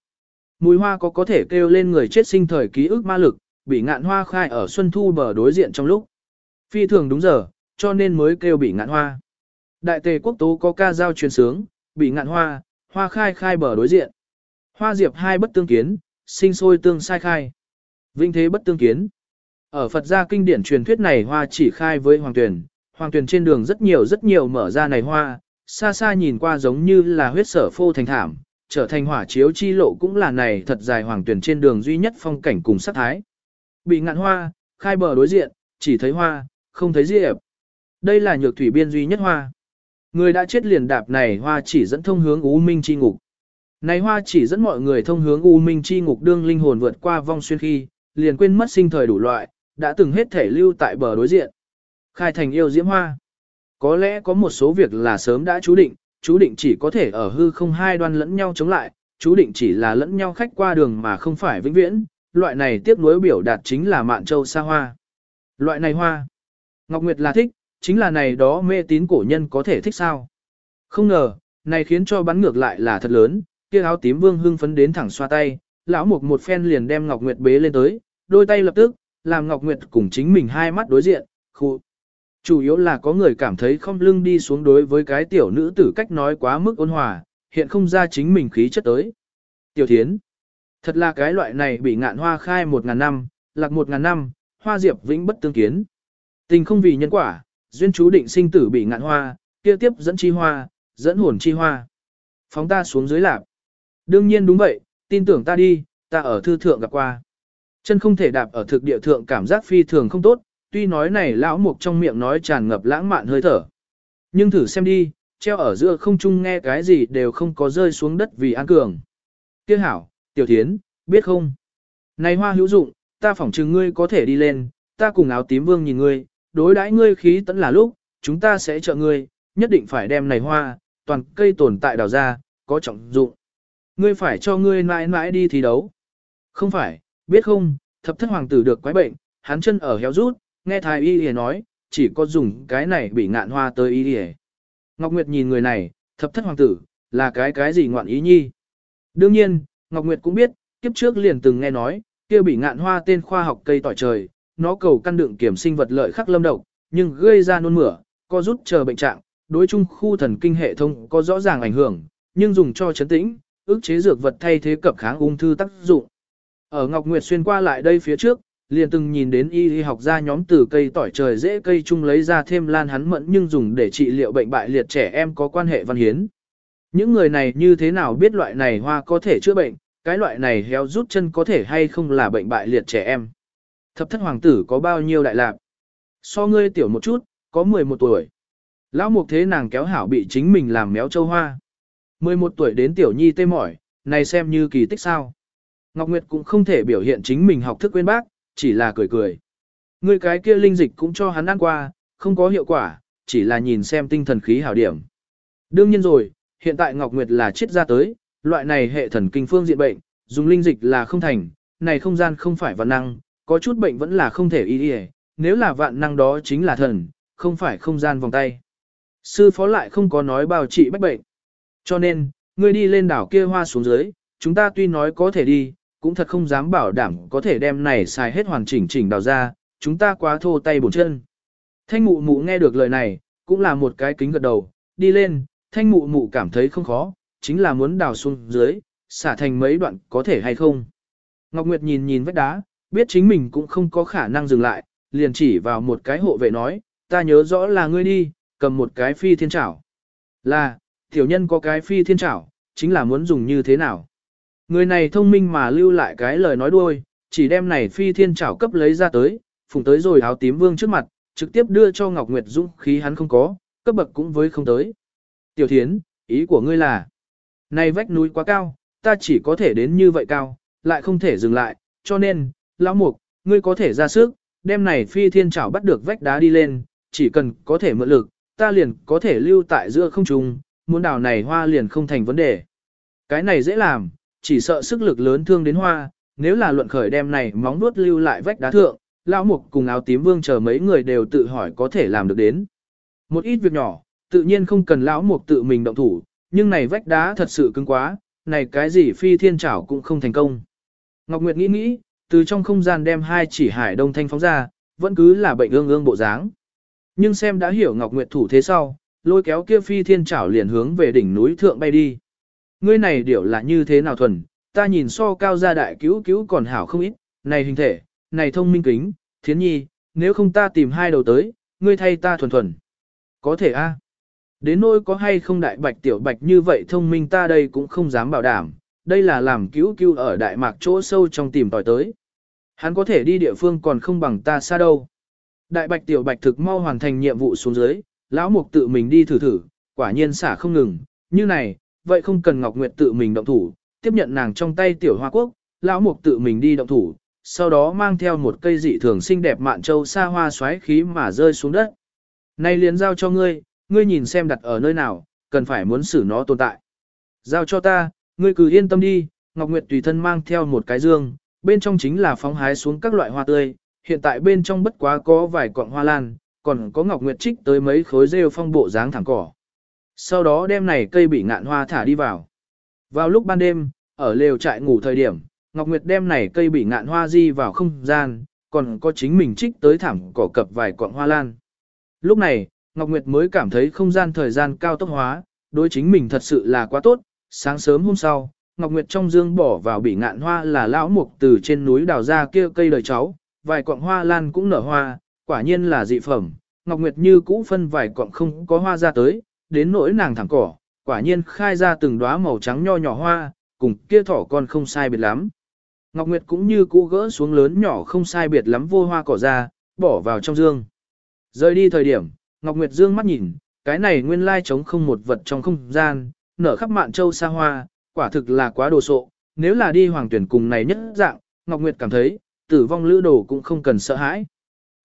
Mùi hoa có có thể kêu lên người chết sinh thời ký ức ma lực, bị ngạn hoa khai ở xuân thu bờ đối diện trong lúc. Phi thường đúng giờ, cho nên mới kêu bị ngạn hoa. Đại tề quốc tố có ca giao truyền sướng, bị ngạn hoa, hoa khai khai bờ đối diện. Hoa diệp hai bất tương kiến, sinh sôi tương sai khai. Vinh thế bất tương kiến. Ở Phật gia kinh điển truyền thuyết này hoa chỉ khai với hoàng tuyển, hoàng tuyển trên đường rất nhiều rất nhiều mở ra này hoa, xa xa nhìn qua giống như là huyết sở phô thành thảm, trở thành hỏa chiếu chi lộ cũng là này thật dài hoàng tuyển trên đường duy nhất phong cảnh cùng sắc thái. Bị ngạn hoa, khai bờ đối diện, chỉ thấy hoa, không thấy diệp. Đây là nhược thủy biên duy nhất hoa. Người đã chết liền đạp này hoa chỉ dẫn thông hướng U Minh chi ngục. Này hoa chỉ dẫn mọi người thông hướng U Minh chi ngục đương linh hồn vượt qua vong xuyên khi, liền quên mất sinh thời đủ loại, đã từng hết thể lưu tại bờ đối diện. Khai thành yêu diễm hoa. Có lẽ có một số việc là sớm đã chú định, chú định chỉ có thể ở hư không hai đoan lẫn nhau chống lại, chú định chỉ là lẫn nhau khách qua đường mà không phải vĩnh viễn, loại này tiếc nối biểu đạt chính là mạn châu sa hoa. Loại này hoa, Ngọc Nguyệt là thích, chính là này đó mê tín cổ nhân có thể thích sao. Không ngờ, này khiến cho bắn ngược lại là thật lớn, kia áo tím vương hưng phấn đến thẳng xoa tay, lão mục một phen liền đem Ngọc Nguyệt bế lên tới, đôi tay lập tức, làm Ngọc Nguyệt cùng chính mình hai mắt đối diện, khu. Chủ yếu là có người cảm thấy không lưng đi xuống đối với cái tiểu nữ tử cách nói quá mức ôn hòa, hiện không ra chính mình khí chất tới. Tiểu thiến, thật là cái loại này bị ngạn hoa khai một ngàn năm, lạc một ngàn năm, hoa diệp vĩnh bất tương kiến. Tình không vì nhân quả, duyên chú định sinh tử bị ngạn hoa, kia tiếp dẫn chi hoa, dẫn hồn chi hoa. Phóng ta xuống dưới lạp. Đương nhiên đúng vậy, tin tưởng ta đi, ta ở thư thượng gặp qua. Chân không thể đạp ở thực địa thượng cảm giác phi thường không tốt, tuy nói này lão mục trong miệng nói tràn ngập lãng mạn hơi thở. Nhưng thử xem đi, treo ở giữa không trung nghe cái gì đều không có rơi xuống đất vì an cường. Tiếc hảo, tiểu thiến, biết không? Này hoa hữu dụng, ta phỏng chừng ngươi có thể đi lên, ta cùng áo tím vương nhìn ngươi, đối đãi ngươi khí tẫn là lúc, chúng ta sẽ trợ ngươi, nhất định phải đem này hoa, toàn cây tồn tại đào ra, có trọng dụng. Ngươi phải cho ngươi mãi mãi đi thi đấu. Không phải, biết không, thập thất hoàng tử được quái bệnh, hắn chân ở héo rút, nghe thái y y nói, chỉ có dùng cái này bị ngạn hoa tới y y. Ngọc Nguyệt nhìn người này, thập thất hoàng tử, là cái cái gì ngoạn ý nhi. Đương nhiên, Ngọc Nguyệt cũng biết, kiếp trước liền từng nghe nói, kia bị ngạn hoa tên khoa học cây tỏi trời, nó cầu căn đựng kiểm sinh vật lợi khắc lâm độc, nhưng gây ra nôn mửa, có rút chờ bệnh trạng, đối chung khu thần kinh hệ thống có rõ ràng ảnh hưởng, nhưng dùng cho chấn tĩnh, ức chế dược vật thay thế cập kháng ung thư tác dụng. Ở Ngọc Nguyệt xuyên qua lại đây phía trước, liền từng nhìn đến y y học ra nhóm từ cây tỏi trời dễ cây chung lấy ra thêm lan hắn mẫn nhưng dùng để trị liệu bệnh bại liệt trẻ em có quan hệ văn hiến. Những người này như thế nào biết loại này hoa có thể chữa bệnh, cái loại này héo rút chân có thể hay không là bệnh bại liệt trẻ em. Thập thất hoàng tử có bao nhiêu đại lạc? So ngươi tiểu một chút, có 11 tuổi. Lão mục thế nàng kéo hảo bị chính mình làm méo châu hoa. 11 tuổi đến tiểu nhi tê mỏi, này xem như kỳ tích sao. Ngọc Nguyệt cũng không thể biểu hiện chính mình học thức quên bác, chỉ là cười cười. Người cái kia linh dịch cũng cho hắn ăn qua, không có hiệu quả, chỉ là nhìn xem tinh thần khí hảo điểm. Đương nhiên rồi, hiện tại Ngọc Nguyệt là chết ra tới, loại này hệ thần kinh phương diện bệnh, dùng linh dịch là không thành, này không gian không phải vạn năng, có chút bệnh vẫn là không thể y y, nếu là vạn năng đó chính là thần, không phải không gian vòng tay. Sư phó lại không có nói bào trị bách bệnh. Cho nên, ngươi đi lên đảo kia hoa xuống dưới, chúng ta tuy nói có thể đi, cũng thật không dám bảo đảm có thể đem này xài hết hoàn chỉnh chỉnh đào ra, chúng ta quá thô tay bổn chân. Thanh mụ mụ nghe được lời này, cũng là một cái kính gật đầu, đi lên, thanh mụ mụ cảm thấy không khó, chính là muốn đào xuống dưới, xả thành mấy đoạn có thể hay không. Ngọc Nguyệt nhìn nhìn vách đá, biết chính mình cũng không có khả năng dừng lại, liền chỉ vào một cái hộ vệ nói, ta nhớ rõ là ngươi đi, cầm một cái phi thiên trảo. Là, tiểu nhân có cái phi thiên trảo, chính là muốn dùng như thế nào. Người này thông minh mà lưu lại cái lời nói đuôi, chỉ đem này phi thiên trảo cấp lấy ra tới, phùng tới rồi áo tím vương trước mặt, trực tiếp đưa cho Ngọc Nguyệt Dũng khí hắn không có, cấp bậc cũng với không tới. Tiểu thiến, ý của ngươi là, này vách núi quá cao, ta chỉ có thể đến như vậy cao, lại không thể dừng lại, cho nên, lão mục, ngươi có thể ra sức, đem này phi thiên trảo bắt được vách đá đi lên, chỉ cần có thể mượn lực, ta liền có thể lưu tại giữa không trung, muốn đào này hoa liền không thành vấn đề. Cái này dễ làm, chỉ sợ sức lực lớn thương đến hoa, nếu là luận khởi đem này móng nuốt lưu lại vách đá thượng, lão mục cùng áo tím vương chờ mấy người đều tự hỏi có thể làm được đến. Một ít việc nhỏ, tự nhiên không cần lão mục tự mình động thủ, nhưng này vách đá thật sự cứng quá, này cái gì phi thiên trảo cũng không thành công. Ngọc Nguyệt nghĩ nghĩ, từ trong không gian đem hai chỉ hải đông thanh phóng ra, vẫn cứ là bệnh ương ương bộ dáng. Nhưng xem đã hiểu Ngọc Nguyệt thủ thế sau, lôi kéo kia phi thiên trảo liền hướng về đỉnh núi thượng bay đi. Ngươi này điểu là như thế nào thuần, ta nhìn so cao gia đại cứu cứu còn hảo không ít, này hình thể, này thông minh kính, thiến nhi, nếu không ta tìm hai đầu tới, ngươi thay ta thuần thuần. Có thể a. Đến nỗi có hay không đại bạch tiểu bạch như vậy thông minh ta đây cũng không dám bảo đảm, đây là làm cứu cứu ở đại mạc chỗ sâu trong tìm tòi tới. Hắn có thể đi địa phương còn không bằng ta xa đâu. Đại bạch tiểu bạch thực mau hoàn thành nhiệm vụ xuống dưới, lão mục tự mình đi thử thử, quả nhiên xả không ngừng, như này, vậy không cần Ngọc Nguyệt tự mình động thủ, tiếp nhận nàng trong tay tiểu hoa quốc, lão mục tự mình đi động thủ, sau đó mang theo một cây dị thường xinh đẹp mạn châu xa hoa xoáy khí mà rơi xuống đất. Này liền giao cho ngươi, ngươi nhìn xem đặt ở nơi nào, cần phải muốn xử nó tồn tại. Giao cho ta, ngươi cứ yên tâm đi, Ngọc Nguyệt tùy thân mang theo một cái dương, bên trong chính là phóng hái xuống các loại hoa tươi, hiện tại bên trong bất quá có vài cọng hoa lan, còn có Ngọc Nguyệt trích tới mấy khối rêu phong bộ dáng thẳng cỏ. Sau đó đem này cây bị ngạn hoa thả đi vào. Vào lúc ban đêm, ở lều trại ngủ thời điểm, Ngọc Nguyệt đem này cây bị ngạn hoa di vào không gian, còn có chính mình trích tới thảm cỏ cập vài cọng hoa lan. Lúc này, Ngọc Nguyệt mới cảm thấy không gian thời gian cao tốc hóa, đối chính mình thật sự là quá tốt. Sáng sớm hôm sau, Ngọc Nguyệt trong dương bỏ vào bị ngạn hoa là lão mục từ trên núi đào ra kia cây đời cháu, vài cọng hoa lan cũng nở hoa, quả nhiên là dị phẩm. Ngọc Nguyệt như cũ phân vài cọng không có hoa ra tới, đến nỗi nàng thẳng cỏ, quả nhiên khai ra từng đóa màu trắng nho nhỏ hoa, cùng kia thỏ con không sai biệt lắm. Ngọc Nguyệt cũng như cũ gỡ xuống lớn nhỏ không sai biệt lắm vô hoa cỏ ra, bỏ vào trong dương. Rời đi thời điểm, Ngọc Nguyệt dương mắt nhìn, cái này nguyên lai trống không một vật trong không gian, nở khắp mạn châu xa hoa, quả thực là quá đồ sộ. Nếu là đi hoàng tuyển cùng này nhất dạng, Ngọc Nguyệt cảm thấy, tử vong lữ đồ cũng không cần sợ hãi.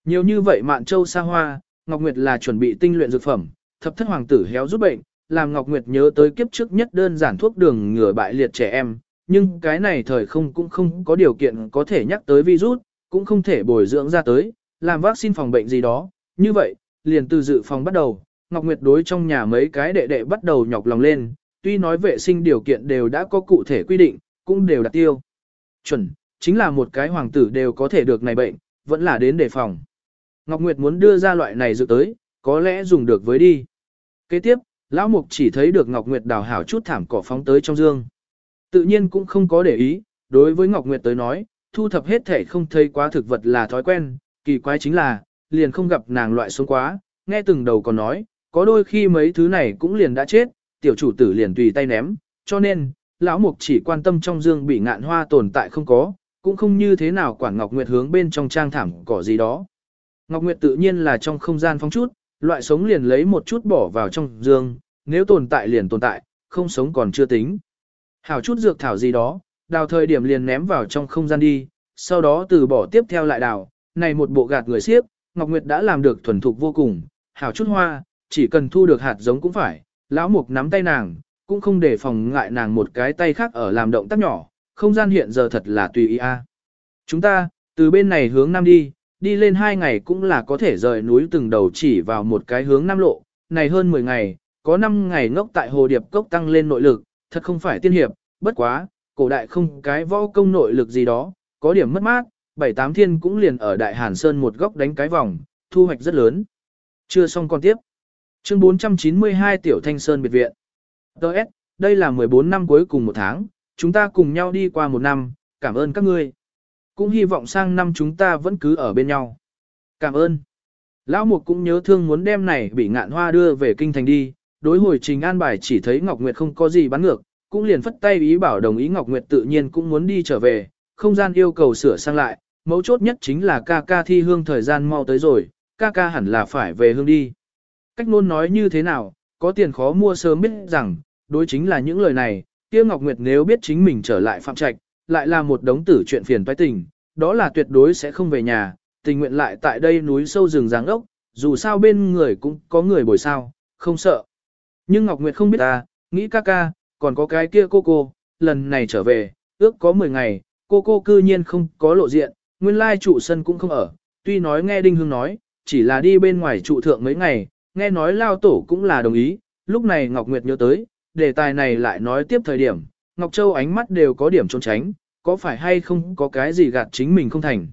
Nhiều như vậy mạn châu xa hoa, Ngọc Nguyệt là chuẩn bị tinh luyện dược phẩm, thập thất hoàng tử héo rút bệnh, làm Ngọc Nguyệt nhớ tới kiếp trước nhất đơn giản thuốc đường ngừa bại liệt trẻ em, nhưng cái này thời không cũng không có điều kiện có thể nhắc tới virus, cũng không thể bồi dưỡng ra tới, làm vaccine phòng bệnh gì đó. Như vậy, liền từ dự phòng bắt đầu, Ngọc Nguyệt đối trong nhà mấy cái đệ đệ bắt đầu nhọc lòng lên, tuy nói vệ sinh điều kiện đều đã có cụ thể quy định, cũng đều đạt tiêu. Chuẩn, chính là một cái hoàng tử đều có thể được này bệnh, vẫn là đến đề phòng. Ngọc Nguyệt muốn đưa ra loại này dự tới, có lẽ dùng được với đi. Kế tiếp, Lão Mục chỉ thấy được Ngọc Nguyệt đào hảo chút thảm cỏ phóng tới trong dương. Tự nhiên cũng không có để ý, đối với Ngọc Nguyệt tới nói, thu thập hết thể không thấy quá thực vật là thói quen, kỳ quái chính là, liền không gặp nàng loại xuống quá, nghe từng đầu còn nói, có đôi khi mấy thứ này cũng liền đã chết, tiểu chủ tử liền tùy tay ném, cho nên, lão mục chỉ quan tâm trong dương bị ngạn hoa tồn tại không có, cũng không như thế nào quản Ngọc Nguyệt hướng bên trong trang thảm cỏ gì đó. Ngọc Nguyệt tự nhiên là trong không gian phóng chút, loại sống liền lấy một chút bỏ vào trong dương, nếu tồn tại liền tồn tại, không sống còn chưa tính. Hảo chút dược thảo gì đó, đào thời điểm liền ném vào trong không gian đi, sau đó từ bỏ tiếp theo lại đào, này một bộ gạt người xiếc, Ngọc Nguyệt đã làm được thuần thục vô cùng, hảo chút hoa, chỉ cần thu được hạt giống cũng phải, lão mục nắm tay nàng, cũng không để phòng ngại nàng một cái tay khác ở làm động tác nhỏ, không gian hiện giờ thật là tùy ý a. Chúng ta, từ bên này hướng nam đi, đi lên hai ngày cũng là có thể rời núi từng đầu chỉ vào một cái hướng nam lộ, này hơn 10 ngày, có 5 ngày ngốc tại hồ điệp cốc tăng lên nội lực, thật không phải tiên hiệp, bất quá, cổ đại không cái võ công nội lực gì đó, có điểm mất mát, bảy tám thiên cũng liền ở Đại Hàn Sơn một góc đánh cái vòng, thu hoạch rất lớn. Chưa xong còn tiếp. Chương 492 Tiểu Thanh Sơn biệt viện. Đợt, đây là 14 năm cuối cùng một tháng, chúng ta cùng nhau đi qua một năm, cảm ơn các ngươi. Cũng hy vọng sang năm chúng ta vẫn cứ ở bên nhau. Cảm ơn. Lão Mục cũng nhớ thương muốn đem này bị ngạn hoa đưa về kinh thành đi, đối hồi trình an bài chỉ thấy Ngọc Nguyệt không có gì bắn ngược, cũng liền phất tay ý bảo đồng ý Ngọc Nguyệt tự nhiên cũng muốn đi trở về, không gian yêu cầu sửa sang lại, mấu chốt nhất chính là ca ca thi hương thời gian mau tới rồi, ca ca hẳn là phải về hương đi. Cách luôn nói như thế nào, có tiền khó mua sớm biết rằng, đối chính là những lời này, kia Ngọc Nguyệt nếu biết chính mình trở lại phạm trạch, lại là một đống tử chuyện phiền toái tình, đó là tuyệt đối sẽ không về nhà, tình nguyện lại tại đây núi sâu rừng ráng ốc, dù sao bên người cũng có người bồi sao, không sợ. Nhưng Ngọc Nguyệt không biết ta, nghĩ ca ca, còn có cái kia cô cô, lần này trở về, ước có 10 ngày, cô cô cư nhiên không có lộ diện, nguyên lai trụ sân cũng không ở, tuy nói nghe Đinh Hương nói, chỉ là đi bên ngoài trụ thượng mấy ngày, nghe nói lao tổ cũng là đồng ý, lúc này Ngọc Nguyệt nhớ tới, đề tài này lại nói tiếp thời điểm, Ngọc Châu ánh mắt đều có điểm trốn tránh, có phải hay không có cái gì gạt chính mình không thành.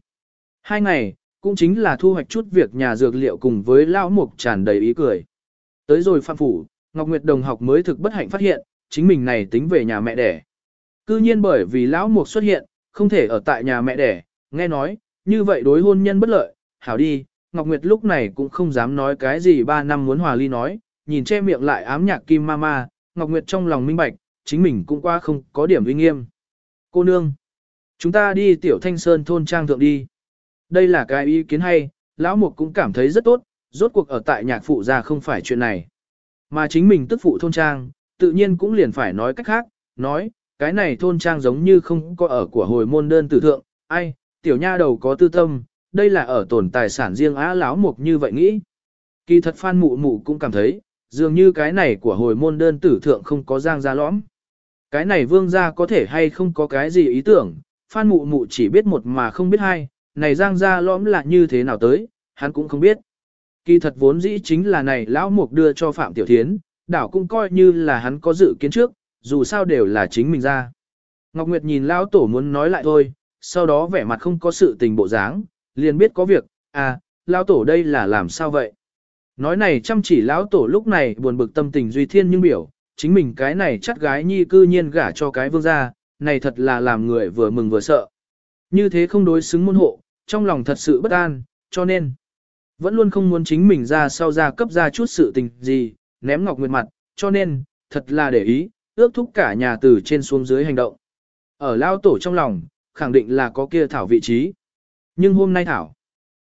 Hai ngày, cũng chính là thu hoạch chút việc nhà dược liệu cùng với lão mục tràn đầy ý cười. Tới rồi phạm phủ, Ngọc Nguyệt đồng học mới thực bất hạnh phát hiện, chính mình này tính về nhà mẹ đẻ. Cư nhiên bởi vì lão mục xuất hiện, không thể ở tại nhà mẹ đẻ, nghe nói, như vậy đối hôn nhân bất lợi, hảo đi, Ngọc Nguyệt lúc này cũng không dám nói cái gì ba năm muốn hòa ly nói, nhìn che miệng lại ám nhạc kim ma ma. Ngọc Nguyệt trong lòng minh bạch, chính mình cũng qua không có điểm uy nghiêm. Cô nương, chúng ta đi tiểu thanh sơn thôn trang thượng đi. Đây là cái ý kiến hay, lão mục cũng cảm thấy rất tốt, rốt cuộc ở tại nhạc phụ ra không phải chuyện này. Mà chính mình tức phụ thôn trang, tự nhiên cũng liền phải nói cách khác, nói, cái này thôn trang giống như không có ở của hồi môn đơn tử thượng, ai, tiểu nha đầu có tư tâm, đây là ở tổn tài sản riêng á lão mục như vậy nghĩ. Kỳ thật phan mụ mụ cũng cảm thấy, dường như cái này của hồi môn đơn tử thượng không có giang ra lõm. Cái này vương gia có thể hay không có cái gì ý tưởng, phan mụ mụ chỉ biết một mà không biết hai, này giang gia lõm là như thế nào tới, hắn cũng không biết. Kỳ thật vốn dĩ chính là này lão mục đưa cho Phạm Tiểu Thiến, đảo cũng coi như là hắn có dự kiến trước, dù sao đều là chính mình ra. Ngọc Nguyệt nhìn lão tổ muốn nói lại thôi, sau đó vẻ mặt không có sự tình bộ dáng, liền biết có việc, à, lão tổ đây là làm sao vậy? Nói này chăm chỉ lão tổ lúc này buồn bực tâm tình duy thiên nhưng biểu, chính mình cái này chắt gái nhi cư nhiên gả cho cái vương gia, này thật là làm người vừa mừng vừa sợ. Như thế không đối xứng môn hộ, trong lòng thật sự bất an, cho nên vẫn luôn không muốn chính mình ra sau ra cấp ra chút sự tình gì, ném Ngọc Nguyệt mặt, cho nên, thật là để ý, ước thúc cả nhà từ trên xuống dưới hành động. Ở lao tổ trong lòng, khẳng định là có kia Thảo vị trí. Nhưng hôm nay Thảo,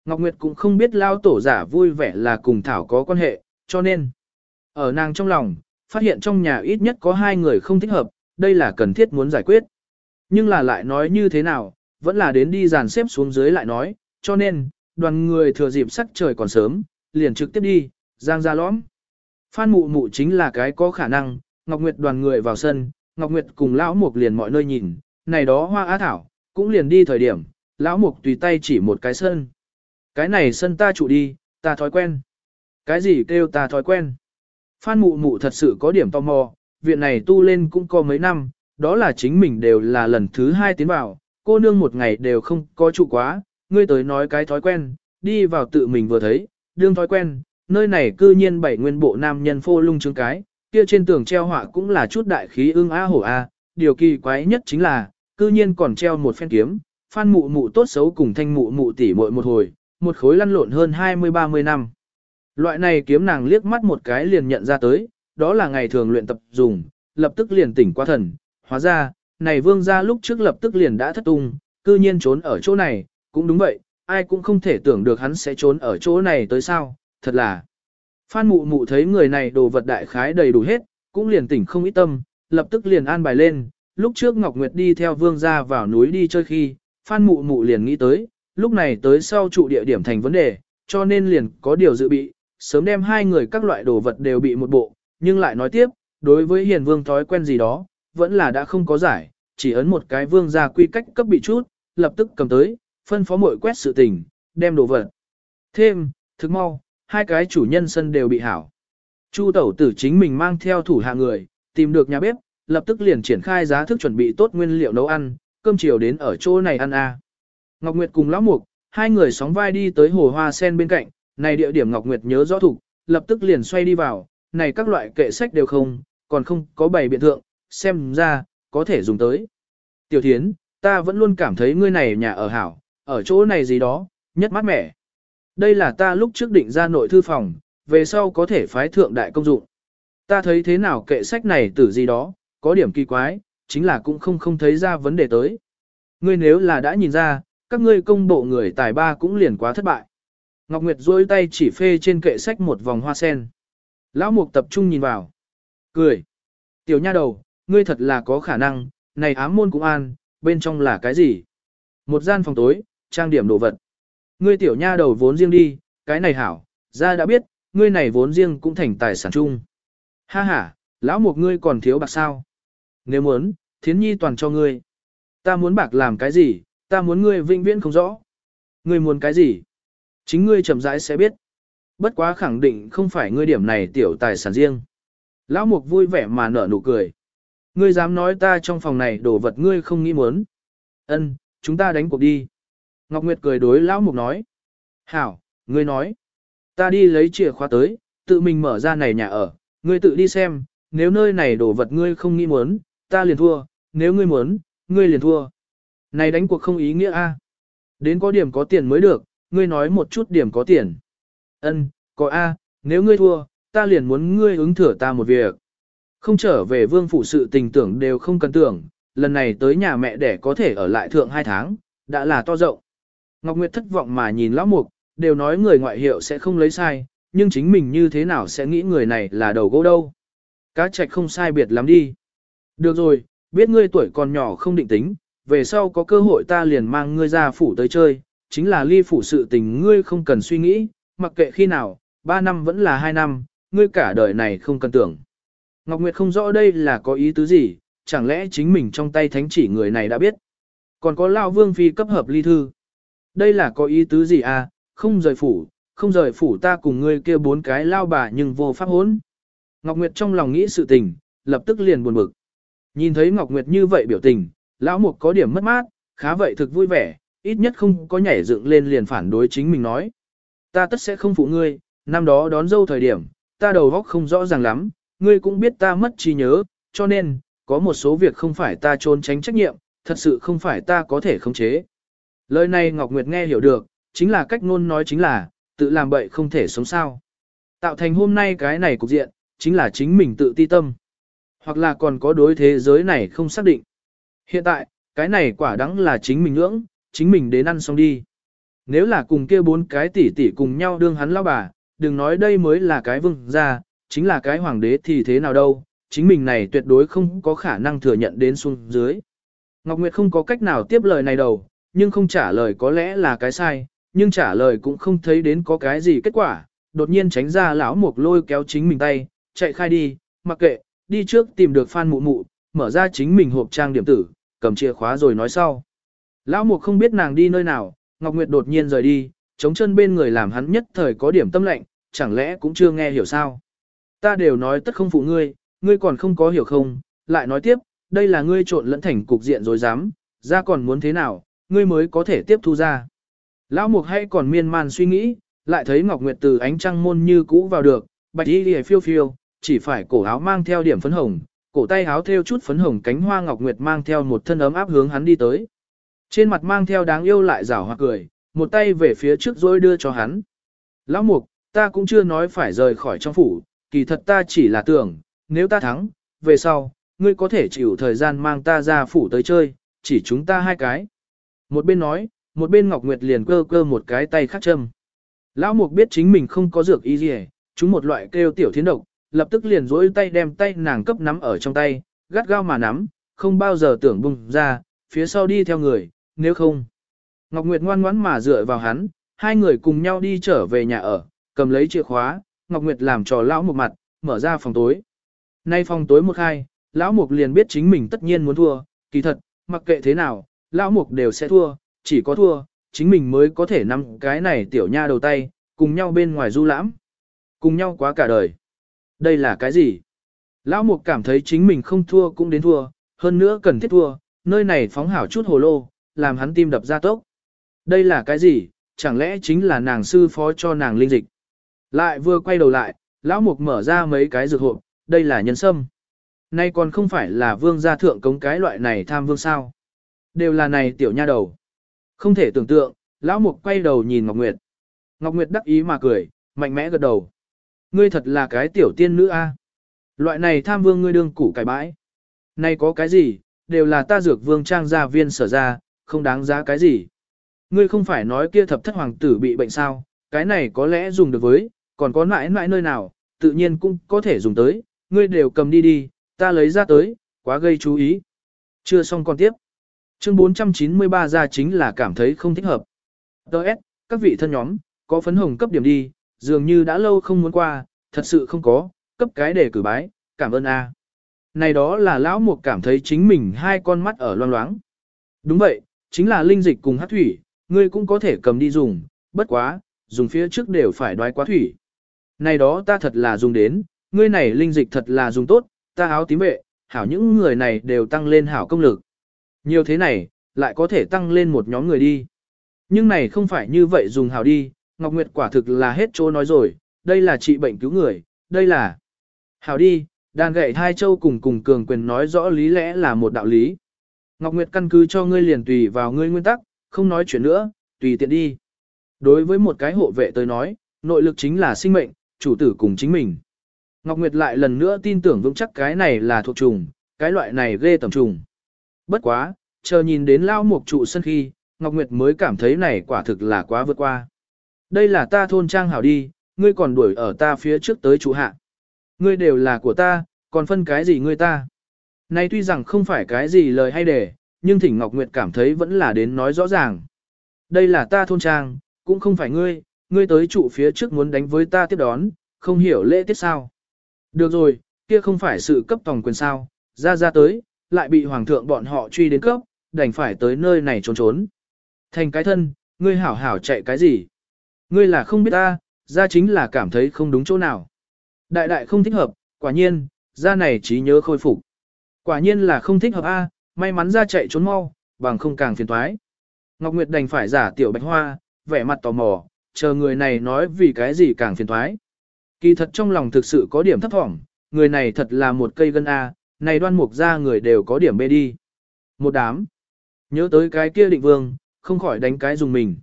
Ngọc Nguyệt cũng không biết lao tổ giả vui vẻ là cùng Thảo có quan hệ, cho nên, ở nàng trong lòng, phát hiện trong nhà ít nhất có hai người không thích hợp, đây là cần thiết muốn giải quyết. Nhưng là lại nói như thế nào, vẫn là đến đi dàn xếp xuống dưới lại nói, cho nên, đoàn người thừa dịp sắc trời còn sớm, liền trực tiếp đi, giang ra lõm. Phan mụ mụ chính là cái có khả năng, Ngọc Nguyệt đoàn người vào sân, Ngọc Nguyệt cùng Lão Mục liền mọi nơi nhìn, này đó hoa á thảo, cũng liền đi thời điểm, Lão Mục tùy tay chỉ một cái sân. Cái này sân ta trụ đi, ta thói quen. Cái gì kêu ta thói quen? Phan mụ mụ thật sự có điểm tò mò, viện này tu lên cũng có mấy năm, đó là chính mình đều là lần thứ hai tiến vào, cô nương một ngày đều không có trụ quá, ngươi tới nói cái thói quen, đi vào tự mình vừa thấy, đương thói quen, nơi này cư nhiên bảy nguyên bộ nam nhân phô lung chứng cái, kia trên tường treo họa cũng là chút đại khí ưng á hổ a, điều kỳ quái nhất chính là, cư nhiên còn treo một phen kiếm, phan mụ mụ tốt xấu cùng thanh mụ mụ tỉ muội một hồi, một khối lăn lộn hơn 20-30 năm. Loại này kiếm nàng liếc mắt một cái liền nhận ra tới, đó là ngày thường luyện tập dùng, lập tức liền tỉnh qua thần, hóa ra, này vương gia lúc trước lập tức liền đã thất tung, cư nhiên trốn ở chỗ này, cũng đúng vậy, ai cũng không thể tưởng được hắn sẽ trốn ở chỗ này tới sao, thật là. Phan mụ mụ thấy người này đồ vật đại khái đầy đủ hết, cũng liền tỉnh không ít tâm, lập tức liền an bài lên, lúc trước Ngọc Nguyệt đi theo vương gia vào núi đi chơi khi, Phan mụ mụ liền nghĩ tới, lúc này tới sau trụ địa điểm thành vấn đề, cho nên liền có điều dự bị, sớm đem hai người các loại đồ vật đều bị một bộ, nhưng lại nói tiếp, đối với hiền vương thói quen gì đó, vẫn là đã không có giải, chỉ ấn một cái vương gia quy cách cấp bị chút, lập tức cầm tới, phân phó muội quét sự tình, đem đồ vật. Thêm, thức mau, hai cái chủ nhân sân đều bị hảo. Chu tẩu tử chính mình mang theo thủ hạ người, tìm được nhà bếp, lập tức liền triển khai giá thức chuẩn bị tốt nguyên liệu nấu ăn, cơm chiều đến ở chỗ này ăn a. Ngọc Nguyệt cùng Lão Mục, hai người sóng vai đi tới hồ hoa sen bên cạnh, này địa điểm Ngọc Nguyệt nhớ rõ thủ, lập tức liền xoay đi vào, này các loại kệ sách đều không, còn không có bày biện thượng, xem ra, có thể dùng tới. Tiểu Thiến, ta vẫn luôn cảm thấy ngươi này nhà ở hảo, ở chỗ này gì đó, nhất mát mẻ. Đây là ta lúc trước định ra nội thư phòng, về sau có thể phái thượng đại công dụng. Ta thấy thế nào kệ sách này từ gì đó, có điểm kỳ quái, chính là cũng không không thấy ra vấn đề tới. Ngươi nếu là đã nhìn ra, các ngươi công bộ người tài ba cũng liền quá thất bại. Ngọc Nguyệt duỗi tay chỉ phê trên kệ sách một vòng hoa sen. Lão Mục tập trung nhìn vào. Cười. Tiểu nha đầu, ngươi thật là có khả năng, này ám môn cũng an, bên trong là cái gì? Một gian phòng tối, trang điểm đồ vật. Ngươi tiểu nha đầu vốn riêng đi, cái này hảo, ra đã biết, ngươi này vốn riêng cũng thành tài sản chung. Ha ha, lão Mục ngươi còn thiếu bạc sao? Nếu muốn, thiến nhi toàn cho ngươi. Ta muốn bạc làm cái gì, ta muốn ngươi vinh viễn không rõ. Ngươi muốn cái gì? Chính ngươi chậm rãi sẽ biết. Bất quá khẳng định không phải ngươi điểm này tiểu tài sản riêng. Lão mục vui vẻ mà nở nụ cười. Ngươi dám nói ta trong phòng này đồ vật ngươi không nghĩ muốn. Ân, chúng ta đánh cuộc đi. Ngọc Nguyệt cười đối Lão Mục nói. Hảo, ngươi nói. Ta đi lấy chìa khóa tới, tự mình mở ra này nhà ở, ngươi tự đi xem, nếu nơi này đồ vật ngươi không nghĩ muốn, ta liền thua, nếu ngươi muốn, ngươi liền thua. Này đánh cuộc không ý nghĩa a. Đến có điểm có tiền mới được, ngươi nói một chút điểm có tiền. Ân, có a, nếu ngươi thua, ta liền muốn ngươi ứng thửa ta một việc. Không trở về vương phủ sự tình tưởng đều không cần tưởng, lần này tới nhà mẹ để có thể ở lại thượng hai tháng, đã là to rộng. Ngọc Nguyệt thất vọng mà nhìn lão mục, đều nói người ngoại hiệu sẽ không lấy sai, nhưng chính mình như thế nào sẽ nghĩ người này là đầu gỗ đâu. Cá trạch không sai biệt lắm đi. Được rồi, biết ngươi tuổi còn nhỏ không định tính, về sau có cơ hội ta liền mang ngươi ra phủ tới chơi, chính là ly phủ sự tình ngươi không cần suy nghĩ, mặc kệ khi nào, ba năm vẫn là hai năm, ngươi cả đời này không cần tưởng. Ngọc Nguyệt không rõ đây là có ý tứ gì, chẳng lẽ chính mình trong tay thánh chỉ người này đã biết. Còn có Lao Vương Phi cấp hợp ly thư. Đây là có ý tứ gì à, không rời phủ, không rời phủ ta cùng ngươi kia bốn cái lao bà nhưng vô pháp hốn. Ngọc Nguyệt trong lòng nghĩ sự tình, lập tức liền buồn bực. Nhìn thấy Ngọc Nguyệt như vậy biểu tình, lão mục có điểm mất mát, khá vậy thực vui vẻ, ít nhất không có nhảy dựng lên liền phản đối chính mình nói. Ta tất sẽ không phụ ngươi, năm đó đón dâu thời điểm, ta đầu óc không rõ ràng lắm, ngươi cũng biết ta mất trí nhớ, cho nên, có một số việc không phải ta trốn tránh trách nhiệm, thật sự không phải ta có thể khống chế. Lời này Ngọc Nguyệt nghe hiểu được, chính là cách ngôn nói chính là, tự làm bậy không thể sống sao. Tạo thành hôm nay cái này cục diện, chính là chính mình tự ti tâm. Hoặc là còn có đối thế giới này không xác định. Hiện tại, cái này quả đắng là chính mình ngưỡng, chính mình đến ăn xong đi. Nếu là cùng kia bốn cái tỷ tỷ cùng nhau đương hắn lao bà, đừng nói đây mới là cái vương gia, chính là cái hoàng đế thì thế nào đâu, chính mình này tuyệt đối không có khả năng thừa nhận đến xuống dưới. Ngọc Nguyệt không có cách nào tiếp lời này đâu, nhưng không trả lời có lẽ là cái sai, nhưng trả lời cũng không thấy đến có cái gì kết quả, đột nhiên tránh ra lão mục lôi kéo chính mình tay, chạy khai đi, mặc kệ, đi trước tìm được Phan Mụ Mụ, mở ra chính mình hộp trang điểm tử, cầm chìa khóa rồi nói sau. Lão mục không biết nàng đi nơi nào, Ngọc Nguyệt đột nhiên rời đi, chống chân bên người làm hắn nhất thời có điểm tâm lệnh, chẳng lẽ cũng chưa nghe hiểu sao. Ta đều nói tất không phụ ngươi, ngươi còn không có hiểu không, lại nói tiếp, đây là ngươi trộn lẫn thành cục diện rồi dám, ra còn muốn thế nào, ngươi mới có thể tiếp thu ra. Lão mục hay còn miên man suy nghĩ, lại thấy Ngọc Nguyệt từ ánh trăng môn như cũ vào được, bạch y lìa phiêu phiêu, chỉ phải cổ áo mang theo điểm phấn hồng, cổ tay áo theo chút phấn hồng cánh hoa Ngọc Nguyệt mang theo một thân ấm áp hướng hắn đi tới. Trên mặt mang theo đáng yêu lại rảo hoặc cười, một tay về phía trước rồi đưa cho hắn. Lão mục, ta cũng chưa nói phải rời khỏi trong phủ, kỳ thật ta chỉ là tưởng, nếu ta thắng, về sau, ngươi có thể chịu thời gian mang ta ra phủ tới chơi, chỉ chúng ta hai cái. Một bên nói, một bên Ngọc Nguyệt liền cơ cơ một cái tay khắc châm. Lão Mục biết chính mình không có dược y gì, chúng một loại kêu tiểu thiến độc, lập tức liền rối tay đem tay nàng cấp nắm ở trong tay, gắt gao mà nắm, không bao giờ tưởng bung ra, phía sau đi theo người, nếu không. Ngọc Nguyệt ngoan ngoãn mà dựa vào hắn, hai người cùng nhau đi trở về nhà ở, cầm lấy chìa khóa, Ngọc Nguyệt làm trò lão một mặt, mở ra phòng tối. Nay phòng tối một khai, lão mục liền biết chính mình tất nhiên muốn thua, kỳ thật, mặc kệ thế nào, lão mục đều sẽ thua, chỉ có thua, chính mình mới có thể nắm cái này tiểu nha đầu tay, cùng nhau bên ngoài du lãm. Cùng nhau quá cả đời. Đây là cái gì? Lão mục cảm thấy chính mình không thua cũng đến thua, hơn nữa cần thiết thua, nơi này phóng hảo chút hồ lô, làm hắn tim đập ra tốc. Đây là cái gì? Chẳng lẽ chính là nàng sư phó cho nàng linh dịch? Lại vừa quay đầu lại, lão mục mở ra mấy cái dược hộp, đây là nhân sâm. Nay còn không phải là vương gia thượng cống cái loại này tham vương sao. Đều là này tiểu nha đầu. Không thể tưởng tượng, lão mục quay đầu nhìn Ngọc Nguyệt. Ngọc Nguyệt đắc ý mà cười, mạnh mẽ gật đầu. Ngươi thật là cái tiểu tiên nữ a. Loại này tham vương ngươi đương củ cải bãi. Nay có cái gì, đều là ta dược vương trang gia viên sở ra, không đáng giá cái gì. Ngươi không phải nói kia thập thất hoàng tử bị bệnh sao, cái này có lẽ dùng được với, còn có mãi mãi nơi nào, tự nhiên cũng có thể dùng tới, ngươi đều cầm đi đi, ta lấy ra tới, quá gây chú ý. Chưa xong còn tiếp. Chương 493 ra chính là cảm thấy không thích hợp. Đợt, các vị thân nhóm, có phấn hồng cấp điểm đi, dường như đã lâu không muốn qua, thật sự không có, cấp cái để cử bái, cảm ơn a. Này đó là lão mục cảm thấy chính mình hai con mắt ở loang loáng. Đúng vậy, chính là linh dịch cùng hát thủy, ngươi cũng có thể cầm đi dùng, bất quá, dùng phía trước đều phải đoái quá thủy. Này đó ta thật là dùng đến, ngươi này linh dịch thật là dùng tốt, ta áo tím vệ, hảo những người này đều tăng lên hảo công lực. Nhiều thế này, lại có thể tăng lên một nhóm người đi. Nhưng này không phải như vậy dùng hảo đi, Ngọc Nguyệt quả thực là hết chỗ nói rồi, đây là trị bệnh cứu người, đây là hảo đi, đàn gậy hai châu cùng cùng cường quyền nói rõ lý lẽ là một đạo lý. Ngọc Nguyệt căn cứ cho ngươi liền tùy vào ngươi nguyên tắc, không nói chuyện nữa, tùy tiện đi. Đối với một cái hộ vệ tới nói, nội lực chính là sinh mệnh, chủ tử cùng chính mình. Ngọc Nguyệt lại lần nữa tin tưởng vững chắc cái này là thuộc trùng, cái loại này ghê tầm trùng. Bất quá, chờ nhìn đến lao mục trụ sân khi, Ngọc Nguyệt mới cảm thấy này quả thực là quá vượt qua. Đây là ta thôn trang hảo đi, ngươi còn đuổi ở ta phía trước tới trụ hạ. Ngươi đều là của ta, còn phân cái gì ngươi ta. Này tuy rằng không phải cái gì lời hay để, nhưng Thỉnh Ngọc Nguyệt cảm thấy vẫn là đến nói rõ ràng. Đây là ta thôn trang, cũng không phải ngươi, ngươi tới trụ phía trước muốn đánh với ta tiếp đón, không hiểu lễ tiết sao. Được rồi, kia không phải sự cấp tòng quyền sao, ra ra tới, lại bị hoàng thượng bọn họ truy đến cấp, đành phải tới nơi này trốn trốn. Thành cái thân, ngươi hảo hảo chạy cái gì? Ngươi là không biết ta, ra chính là cảm thấy không đúng chỗ nào. Đại đại không thích hợp, Quả nhiên, ra này trí nhớ khôi phục. Quả nhiên là không thích hợp A, may mắn ra chạy trốn mau, bằng không càng phiền toái. Ngọc Nguyệt đành phải giả tiểu bạch hoa, vẻ mặt tò mò, chờ người này nói vì cái gì càng phiền toái. Kỳ thật trong lòng thực sự có điểm thấp thỏm, người này thật là một cây gân A, này đoan mục ra người đều có điểm bê đi. Một đám. Nhớ tới cái kia định vương, không khỏi đánh cái dùng mình.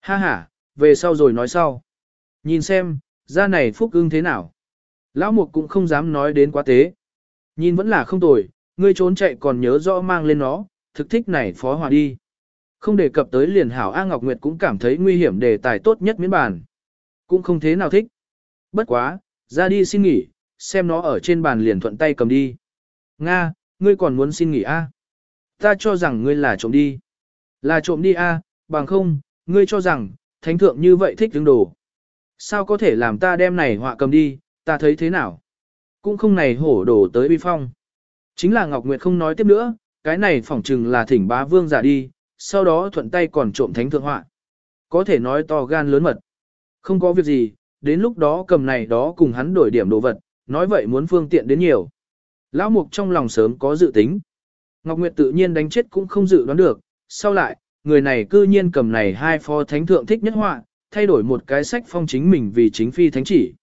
Ha ha, về sau rồi nói sau. Nhìn xem, ra này phúc ưng thế nào. Lão mục cũng không dám nói đến quá tế. Nhìn vẫn là không tồi, ngươi trốn chạy còn nhớ rõ mang lên nó, thực thích này phó hòa đi. Không đề cập tới liền hảo A Ngọc Nguyệt cũng cảm thấy nguy hiểm đề tài tốt nhất miễn bàn. Cũng không thế nào thích. Bất quá, ra đi xin nghỉ, xem nó ở trên bàn liền thuận tay cầm đi. Nga, ngươi còn muốn xin nghỉ A. Ta cho rằng ngươi là trộm đi. Là trộm đi A, bằng không, ngươi cho rằng, thánh thượng như vậy thích đứng đồ. Sao có thể làm ta đem này họa cầm đi, ta thấy thế nào? Cũng không này hổ đổ tới bi phong. Chính là Ngọc Nguyệt không nói tiếp nữa, cái này phỏng chừng là thỉnh bá vương giả đi, sau đó thuận tay còn trộm thánh thượng họa. Có thể nói to gan lớn mật. Không có việc gì, đến lúc đó cầm này đó cùng hắn đổi điểm đồ vật, nói vậy muốn phương tiện đến nhiều. Lão Mục trong lòng sớm có dự tính. Ngọc Nguyệt tự nhiên đánh chết cũng không dự đoán được, sau lại, người này cư nhiên cầm này hai phó thánh thượng thích nhất họa, thay đổi một cái sách phong chính mình vì chính phi thánh chỉ.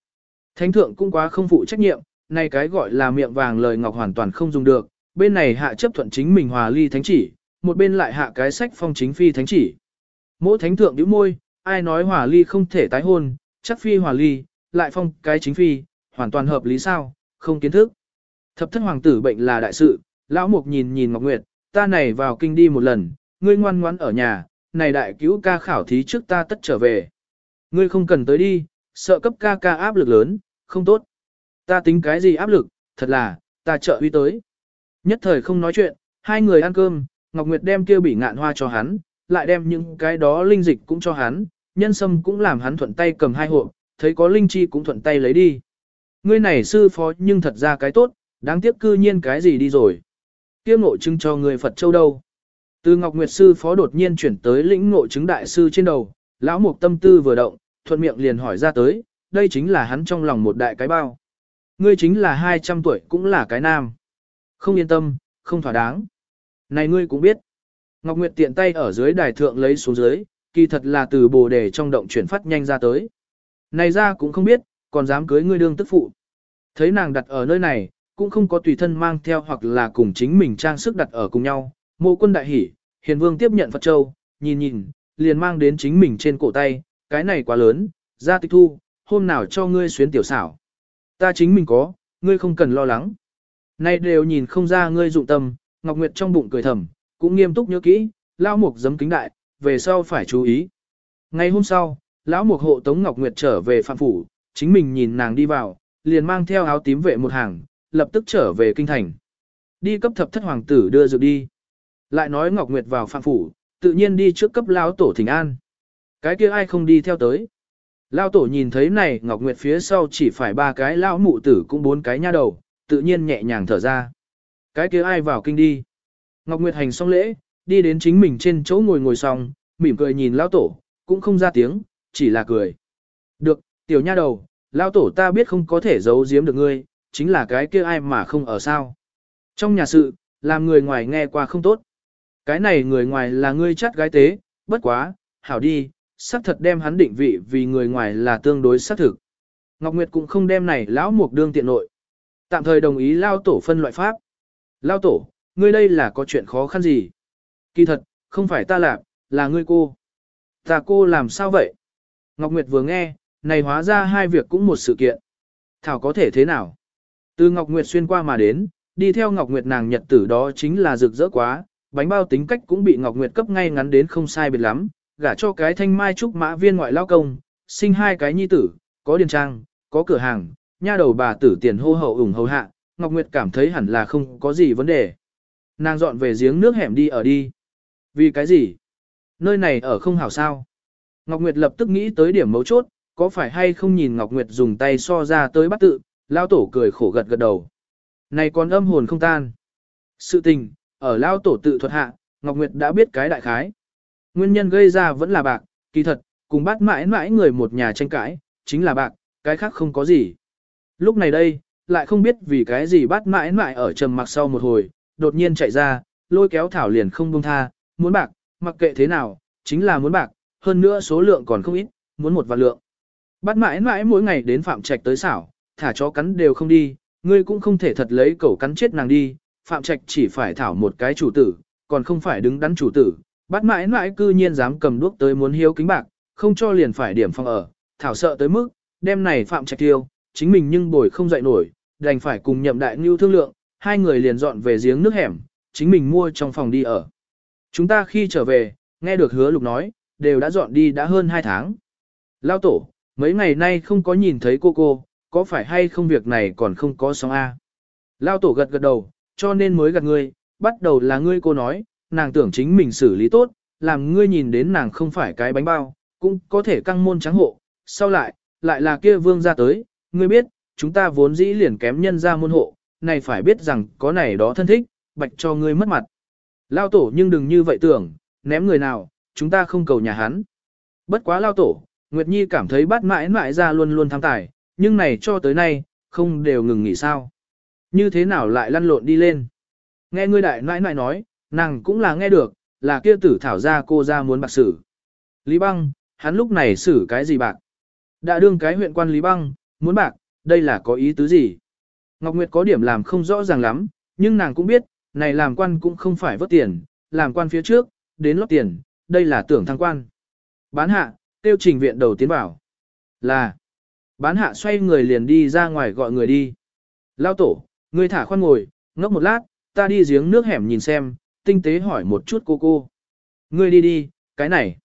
Thánh thượng cũng quá không phụ trách nhiệm, này cái gọi là miệng vàng lời ngọc hoàn toàn không dùng được, bên này hạ chấp thuận chính mình hòa ly thánh chỉ, một bên lại hạ cái sách phong chính phi thánh chỉ. Mỗi thánh thượng nhíu môi, ai nói hòa ly không thể tái hôn, chắc phi hòa ly, lại phong cái chính phi, hoàn toàn hợp lý sao, không kiến thức. Thập thất hoàng tử bệnh là đại sự, lão mục nhìn nhìn Ngọc Nguyệt, ta này vào kinh đi một lần, ngươi ngoan ngoãn ở nhà, này đại cứu ca khảo thí trước ta tất trở về. Ngươi không cần tới đi, sợ cấp ca ca áp lực lớn, không tốt. Ta tính cái gì áp lực, thật là, ta trợ uy tới. Nhất thời không nói chuyện, hai người ăn cơm, Ngọc Nguyệt đem kia bỉ ngạn hoa cho hắn, lại đem những cái đó linh dịch cũng cho hắn, nhân sâm cũng làm hắn thuận tay cầm hai hộp, thấy có linh chi cũng thuận tay lấy đi. Ngươi này sư phó nhưng thật ra cái tốt, đáng tiếc cư nhiên cái gì đi rồi. Kiêm ngộ chứng cho người Phật châu đâu. Từ Ngọc Nguyệt sư phó đột nhiên chuyển tới lĩnh ngộ chứng đại sư trên đầu, lão mục tâm tư vừa động, thuận miệng liền hỏi ra tới, đây chính là hắn trong lòng một đại cái bao. Ngươi chính là 200 tuổi cũng là cái nam. Không yên tâm, không thỏa đáng. Này ngươi cũng biết. Ngọc Nguyệt tiện tay ở dưới đài thượng lấy xuống dưới, kỳ thật là từ bồ đề trong động chuyển phát nhanh ra tới. Này ra cũng không biết, còn dám cưới ngươi đương tức phụ. Thấy nàng đặt ở nơi này, cũng không có tùy thân mang theo hoặc là cùng chính mình trang sức đặt ở cùng nhau. Mộ quân đại hỉ, hiền vương tiếp nhận Phật Châu, nhìn nhìn, liền mang đến chính mình trên cổ tay, cái này quá lớn, ra tịch thu, hôm nào cho ngươi xuyến tiểu xảo. Ta chính mình có, ngươi không cần lo lắng. Nay đều nhìn không ra ngươi dụng tâm, Ngọc Nguyệt trong bụng cười thầm, cũng nghiêm túc nhớ kỹ, lão mục giấm kính đại, về sau phải chú ý. Ngày hôm sau, lão mục hộ tống Ngọc Nguyệt trở về phạm phủ, chính mình nhìn nàng đi vào, liền mang theo áo tím vệ một hàng, lập tức trở về kinh thành. Đi cấp thập thất hoàng tử đưa dược đi. Lại nói Ngọc Nguyệt vào phạm phủ, tự nhiên đi trước cấp lão tổ thỉnh an. Cái kia ai không đi theo tới. Lão tổ nhìn thấy này Ngọc Nguyệt phía sau chỉ phải ba cái lão mụ tử cũng bốn cái nha đầu, tự nhiên nhẹ nhàng thở ra. Cái kia ai vào kinh đi. Ngọc Nguyệt hành xong lễ, đi đến chính mình trên chỗ ngồi ngồi xong, mỉm cười nhìn lão tổ, cũng không ra tiếng, chỉ là cười. Được, tiểu nha đầu, lão tổ ta biết không có thể giấu giếm được ngươi, chính là cái kia ai mà không ở sao. Trong nhà sự, làm người ngoài nghe qua không tốt. Cái này người ngoài là ngươi chắt gái tế, bất quá, hảo đi, xác thật đem hắn định vị vì người ngoài là tương đối xác thực. Ngọc Nguyệt cũng không đem này lão mục đương tiện nội. Tạm thời đồng ý lao tổ phân loại pháp. Lao tổ, ngươi đây là có chuyện khó khăn gì? Kỳ thật, không phải ta làm, là ngươi cô. Ta cô làm sao vậy? Ngọc Nguyệt vừa nghe, này hóa ra hai việc cũng một sự kiện. Thảo có thể thế nào? Từ Ngọc Nguyệt xuyên qua mà đến, đi theo Ngọc Nguyệt nàng nhật tử đó chính là rực rỡ quá, bánh bao tính cách cũng bị Ngọc Nguyệt cấp ngay ngắn đến không sai biệt lắm, gả cho cái thanh mai trúc mã viên ngoại lao công, sinh hai cái nhi tử, có điền trang, có cửa hàng, nha đầu bà tử tiền hô hậu ủng hầu hạ, Ngọc Nguyệt cảm thấy hẳn là không có gì vấn đề. Nàng dọn về giếng nước hẻm đi ở đi. Vì cái gì? Nơi này ở không hảo sao? Ngọc Nguyệt lập tức nghĩ tới điểm mấu chốt, có phải hay không nhìn Ngọc Nguyệt dùng tay so ra tới bắt tự, lao tổ cười khổ gật gật đầu. Này còn âm hồn không tan. Sự tình, ở lao tổ tự thuật hạ, Ngọc Nguyệt đã biết cái đại khái. Nguyên nhân gây ra vẫn là bạc, kỳ thật, cùng bắt mãi mãi người một nhà tranh cãi, chính là bạc, cái khác không có gì. Lúc này đây, lại không biết vì cái gì bắt mãi mãi ở trầm mặc sau một hồi, đột nhiên chạy ra, lôi kéo thảo liền không buông tha, muốn bạc, mặc kệ thế nào, chính là muốn bạc, hơn nữa số lượng còn không ít, muốn một vạn lượng. Bắt mãi mãi mỗi ngày đến phạm trạch tới xảo, thả chó cắn đều không đi, ngươi cũng không thể thật lấy cẩu cắn chết nàng đi, phạm trạch chỉ phải thảo một cái chủ tử, còn không phải đứng đắn chủ tử. Bắt mãi mãi cư nhiên dám cầm đuốc tới muốn hiếu kính bạc, không cho liền phải điểm phòng ở, thảo sợ tới mức, đêm này phạm trạch tiêu, chính mình nhưng bồi không dậy nổi, đành phải cùng nhậm đại ngưu thương lượng, hai người liền dọn về giếng nước hẻm, chính mình mua trong phòng đi ở. Chúng ta khi trở về, nghe được hứa lục nói, đều đã dọn đi đã hơn hai tháng. Lao tổ, mấy ngày nay không có nhìn thấy cô cô, có phải hay không việc này còn không có sóng A. Lao tổ gật gật đầu, cho nên mới gật ngươi, bắt đầu là ngươi cô nói, nàng tưởng chính mình xử lý tốt, làm ngươi nhìn đến nàng không phải cái bánh bao, cũng có thể căng môn trắng hộ, sau lại, lại là kia vương ra tới, ngươi biết, chúng ta vốn dĩ liền kém nhân ra môn hộ, này phải biết rằng có này đó thân thích, bạch cho ngươi mất mặt. Lao tổ nhưng đừng như vậy tưởng, ném người nào, chúng ta không cầu nhà hắn. Bất quá lao tổ, Nguyệt Nhi cảm thấy bát mãi mãi ra luôn luôn tham tài, nhưng này cho tới nay, không đều ngừng nghỉ sao. Như thế nào lại lăn lộn đi lên. Nghe ngươi đại nãi nãi nói, nàng cũng là nghe được, là kia tử thảo ra cô ra muốn bạc xử. Lý băng, hắn lúc này xử cái gì bạc? Đã đương cái huyện quan Lý băng, muốn bạc, đây là có ý tứ gì? Ngọc Nguyệt có điểm làm không rõ ràng lắm, nhưng nàng cũng biết, này làm quan cũng không phải vớt tiền, làm quan phía trước, đến lót tiền, đây là tưởng thăng quan. Bán hạ, tiêu trình viện đầu tiến bảo. Là, bán hạ xoay người liền đi ra ngoài gọi người đi. Lao tổ, người thả khoan ngồi, ngốc một lát, ta đi giếng nước hẻm nhìn xem, tinh tế hỏi một chút cô cô. Ngươi đi đi, cái này.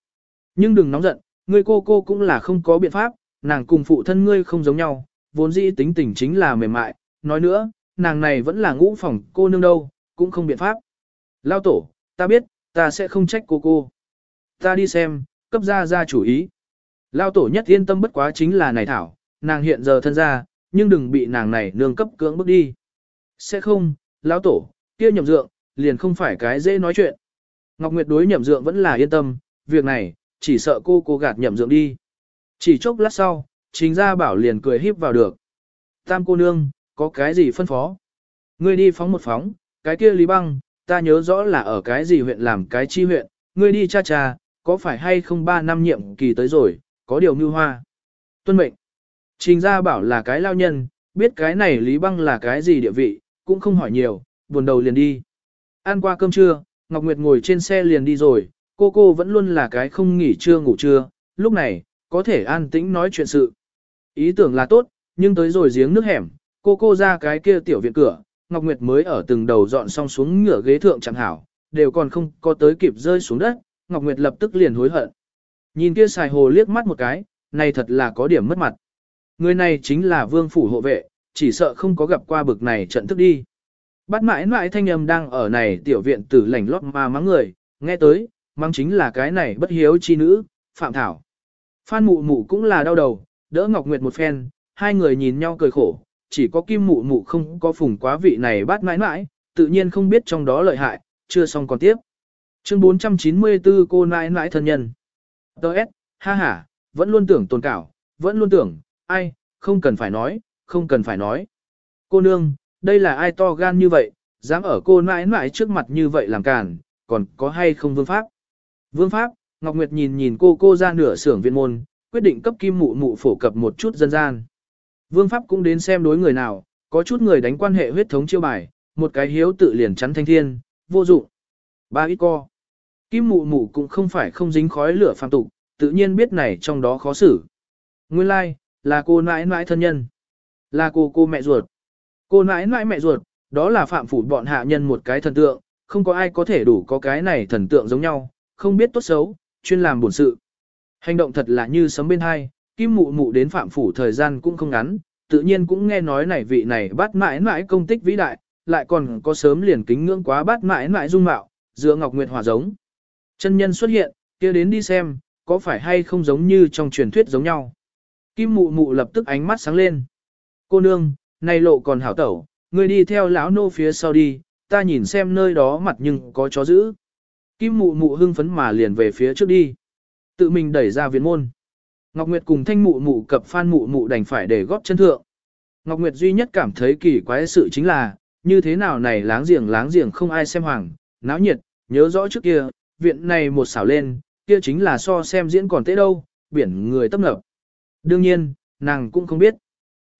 Nhưng đừng nóng giận, ngươi cô cô cũng là không có biện pháp, nàng cùng phụ thân ngươi không giống nhau, vốn dĩ tính tình chính là mềm mại, nói nữa, nàng này vẫn là ngũ phòng cô nương đâu, cũng không biện pháp. Lao tổ, ta biết, ta sẽ không trách cô cô. Ta đi xem, cấp ra ra chủ ý. Lao tổ nhất yên tâm bất quá chính là này thảo, nàng hiện giờ thân ra, nhưng đừng bị nàng này nương cấp cưỡng bước đi. Sẽ không, lão tổ, kia nhậm dượng, liền không phải cái dễ nói chuyện. Ngọc Nguyệt đối nhậm dượng vẫn là yên tâm, việc này, chỉ sợ cô cô gạt nhậm dượng đi. Chỉ chốc lát sau, chính gia bảo liền cười híp vào được. Tam cô nương, có cái gì phân phó? Ngươi đi phóng một phóng, cái kia Lý Băng, ta nhớ rõ là ở cái gì huyện làm cái chi huyện, ngươi đi cha cha, có phải hay không ba năm nhiệm kỳ tới rồi, có điều như hoa. Tuân mệnh. Trình gia bảo là cái lao nhân, biết cái này Lý Băng là cái gì địa vị, cũng không hỏi nhiều, buồn đầu liền đi. Ăn qua cơm trưa, Ngọc Nguyệt ngồi trên xe liền đi rồi, cô cô vẫn luôn là cái không nghỉ trưa ngủ trưa, lúc này, có thể an tĩnh nói chuyện sự. Ý tưởng là tốt, nhưng tới rồi giếng nước hẻm, cô cô ra cái kia tiểu viện cửa, Ngọc Nguyệt mới ở từng đầu dọn xong xuống ngửa ghế thượng chẳng hảo, đều còn không có tới kịp rơi xuống đất, Ngọc Nguyệt lập tức liền hối hận. Nhìn kia xài hồ liếc mắt một cái, này thật là có điểm mất mặt. Người này chính là vương phủ hộ vệ, chỉ sợ không có gặp qua bực này trận thức đi. Bắt mãi mãi thanh âm đang ở này tiểu viện tử lảnh lót mà mắng người, nghe tới, mắng chính là cái này bất hiếu chi nữ, Phạm Thảo. Phan mụ mụ cũng là đau đầu, đỡ Ngọc Nguyệt một phen, hai người nhìn nhau cười khổ, chỉ có kim mụ mụ không có phùng quá vị này bắt mãi mãi, tự nhiên không biết trong đó lợi hại, chưa xong còn tiếp. Chương 494 cô nãi nãi thân nhân. Đợt, ha ha, vẫn luôn tưởng tồn cảo, vẫn luôn tưởng, ai, không cần phải nói, không cần phải nói. Cô nương, đây là ai to gan như vậy, dám ở cô nãi nãi trước mặt như vậy làm càn, còn có hay không vương pháp? Vương pháp, Ngọc Nguyệt nhìn nhìn cô cô ra nửa xưởng viện môn, quyết định cấp kim mụ mụ phổ cập một chút dân gian. Vương pháp cũng đến xem đối người nào, có chút người đánh quan hệ huyết thống chiêu bài, một cái hiếu tự liền chắn thanh thiên, vô dụng. Ba ít co. Kim mụ mụ cũng không phải không dính khói lửa phàm tục, tự nhiên biết này trong đó khó xử. Nguyên lai, like, là cô nãi nãi thân nhân. Là cô cô mẹ ruột. Cô nãi nãi mẹ ruột, đó là phạm phủ bọn hạ nhân một cái thần tượng, không có ai có thể đủ có cái này thần tượng giống nhau, không biết tốt xấu, chuyên làm bổn sự. Hành động thật là như sấm bên hai, kim mụ mụ đến phạm phủ thời gian cũng không ngắn, tự nhiên cũng nghe nói này vị này bắt mãi mãi công tích vĩ đại, lại còn có sớm liền kính ngưỡng quá bắt mãi mãi dung mạo, giữa ngọc nguyệt hòa giống. Chân nhân xuất hiện, kia đến đi xem, có phải hay không giống như trong truyền thuyết giống nhau. Kim mụ mụ lập tức ánh mắt sáng lên. Cô nương, này lộ còn hảo tẩu, người đi theo lão nô phía sau đi, ta nhìn xem nơi đó mặt nhưng có chó giữ. Kim mụ mụ hưng phấn mà liền về phía trước đi. Tự mình đẩy ra viện môn. Ngọc Nguyệt cùng thanh mụ mụ cập phan mụ mụ đành phải để góp chân thượng. Ngọc Nguyệt duy nhất cảm thấy kỳ quái sự chính là, như thế nào này láng giềng láng giềng không ai xem hoàng, náo nhiệt, nhớ rõ trước kia, viện này một xảo lên, kia chính là so xem diễn còn tế đâu, biển người tấp nập. Đương nhiên, nàng cũng không biết.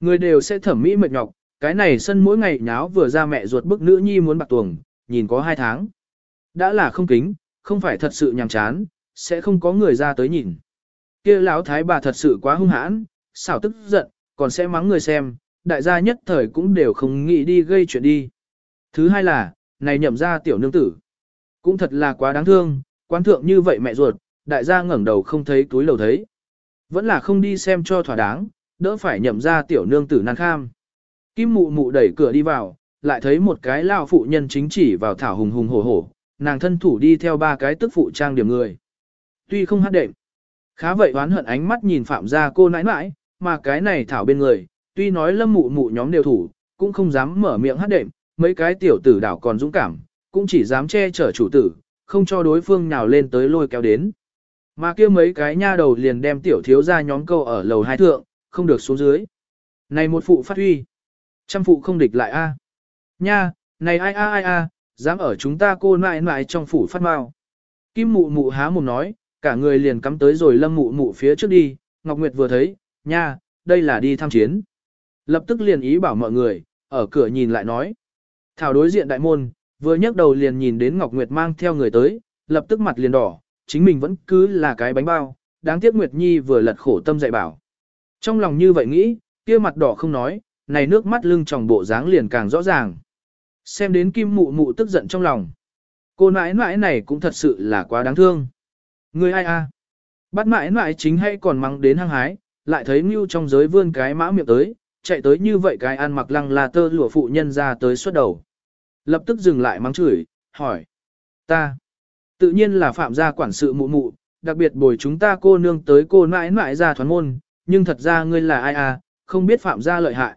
Người đều sẽ thẩm mỹ mệt nhọc, cái này sân mỗi ngày nháo vừa ra mẹ ruột bức nữ nhi muốn bạc tuồng, nhìn có hai tháng. Đã là không kính, không phải thật sự nhàm chán, sẽ không có người ra tới nhìn. kia lão thái bà thật sự quá hung hãn, xảo tức giận, còn sẽ mắng người xem, đại gia nhất thời cũng đều không nghĩ đi gây chuyện đi. Thứ hai là, này nhậm ra tiểu nương tử. Cũng thật là quá đáng thương, quan thượng như vậy mẹ ruột, đại gia ngẩng đầu không thấy túi lầu thấy. Vẫn là không đi xem cho thỏa đáng, đỡ phải nhậm ra tiểu nương tử nan kham. Kim mụ mụ đẩy cửa đi vào, lại thấy một cái lao phụ nhân chính chỉ vào thảo hùng hùng hổ hổ, nàng thân thủ đi theo ba cái tức phụ trang điểm người. Tuy không hát đệm, khá vậy oán hận ánh mắt nhìn phạm ra cô nãi nãi, mà cái này thảo bên người, tuy nói lâm mụ mụ nhóm đều thủ, cũng không dám mở miệng hát đệm, mấy cái tiểu tử đảo còn dũng cảm, cũng chỉ dám che chở chủ tử, không cho đối phương nào lên tới lôi kéo đến. Mà kia mấy cái nha đầu liền đem tiểu thiếu ra nhóm câu ở lầu hai thượng, không được xuống dưới. Này một phụ phát huy. Trăm phụ không địch lại a. Nha, này ai a ai a, dám ở chúng ta cô nại nại trong phủ phát mau. Kim mụ mụ há mồm nói, cả người liền cắm tới rồi lâm mụ mụ phía trước đi, Ngọc Nguyệt vừa thấy, nha, đây là đi tham chiến. Lập tức liền ý bảo mọi người, ở cửa nhìn lại nói. Thảo đối diện đại môn, vừa nhấc đầu liền nhìn đến Ngọc Nguyệt mang theo người tới, lập tức mặt liền đỏ, chính mình vẫn cứ là cái bánh bao, đáng tiếc Nguyệt Nhi vừa lật khổ tâm dạy bảo. Trong lòng như vậy nghĩ, kia mặt đỏ không nói, này nước mắt lưng tròng bộ dáng liền càng rõ ràng. Xem đến kim mụ mụ tức giận trong lòng. Cô nãi nãi này cũng thật sự là quá đáng thương. Người ai a? Bắt mãi nãi chính hay còn mắng đến hăng hái, lại thấy Ngưu trong giới vươn cái mã miệng tới, chạy tới như vậy cái ăn mặc lăng là tơ lụa phụ nhân ra tới suốt đầu. Lập tức dừng lại mắng chửi, hỏi. Ta. Tự nhiên là phạm gia quản sự mụ mụ, đặc biệt bồi chúng ta cô nương tới cô nãi nãi ra thoán môn, nhưng thật ra ngươi là ai à, không biết phạm gia lợi hại.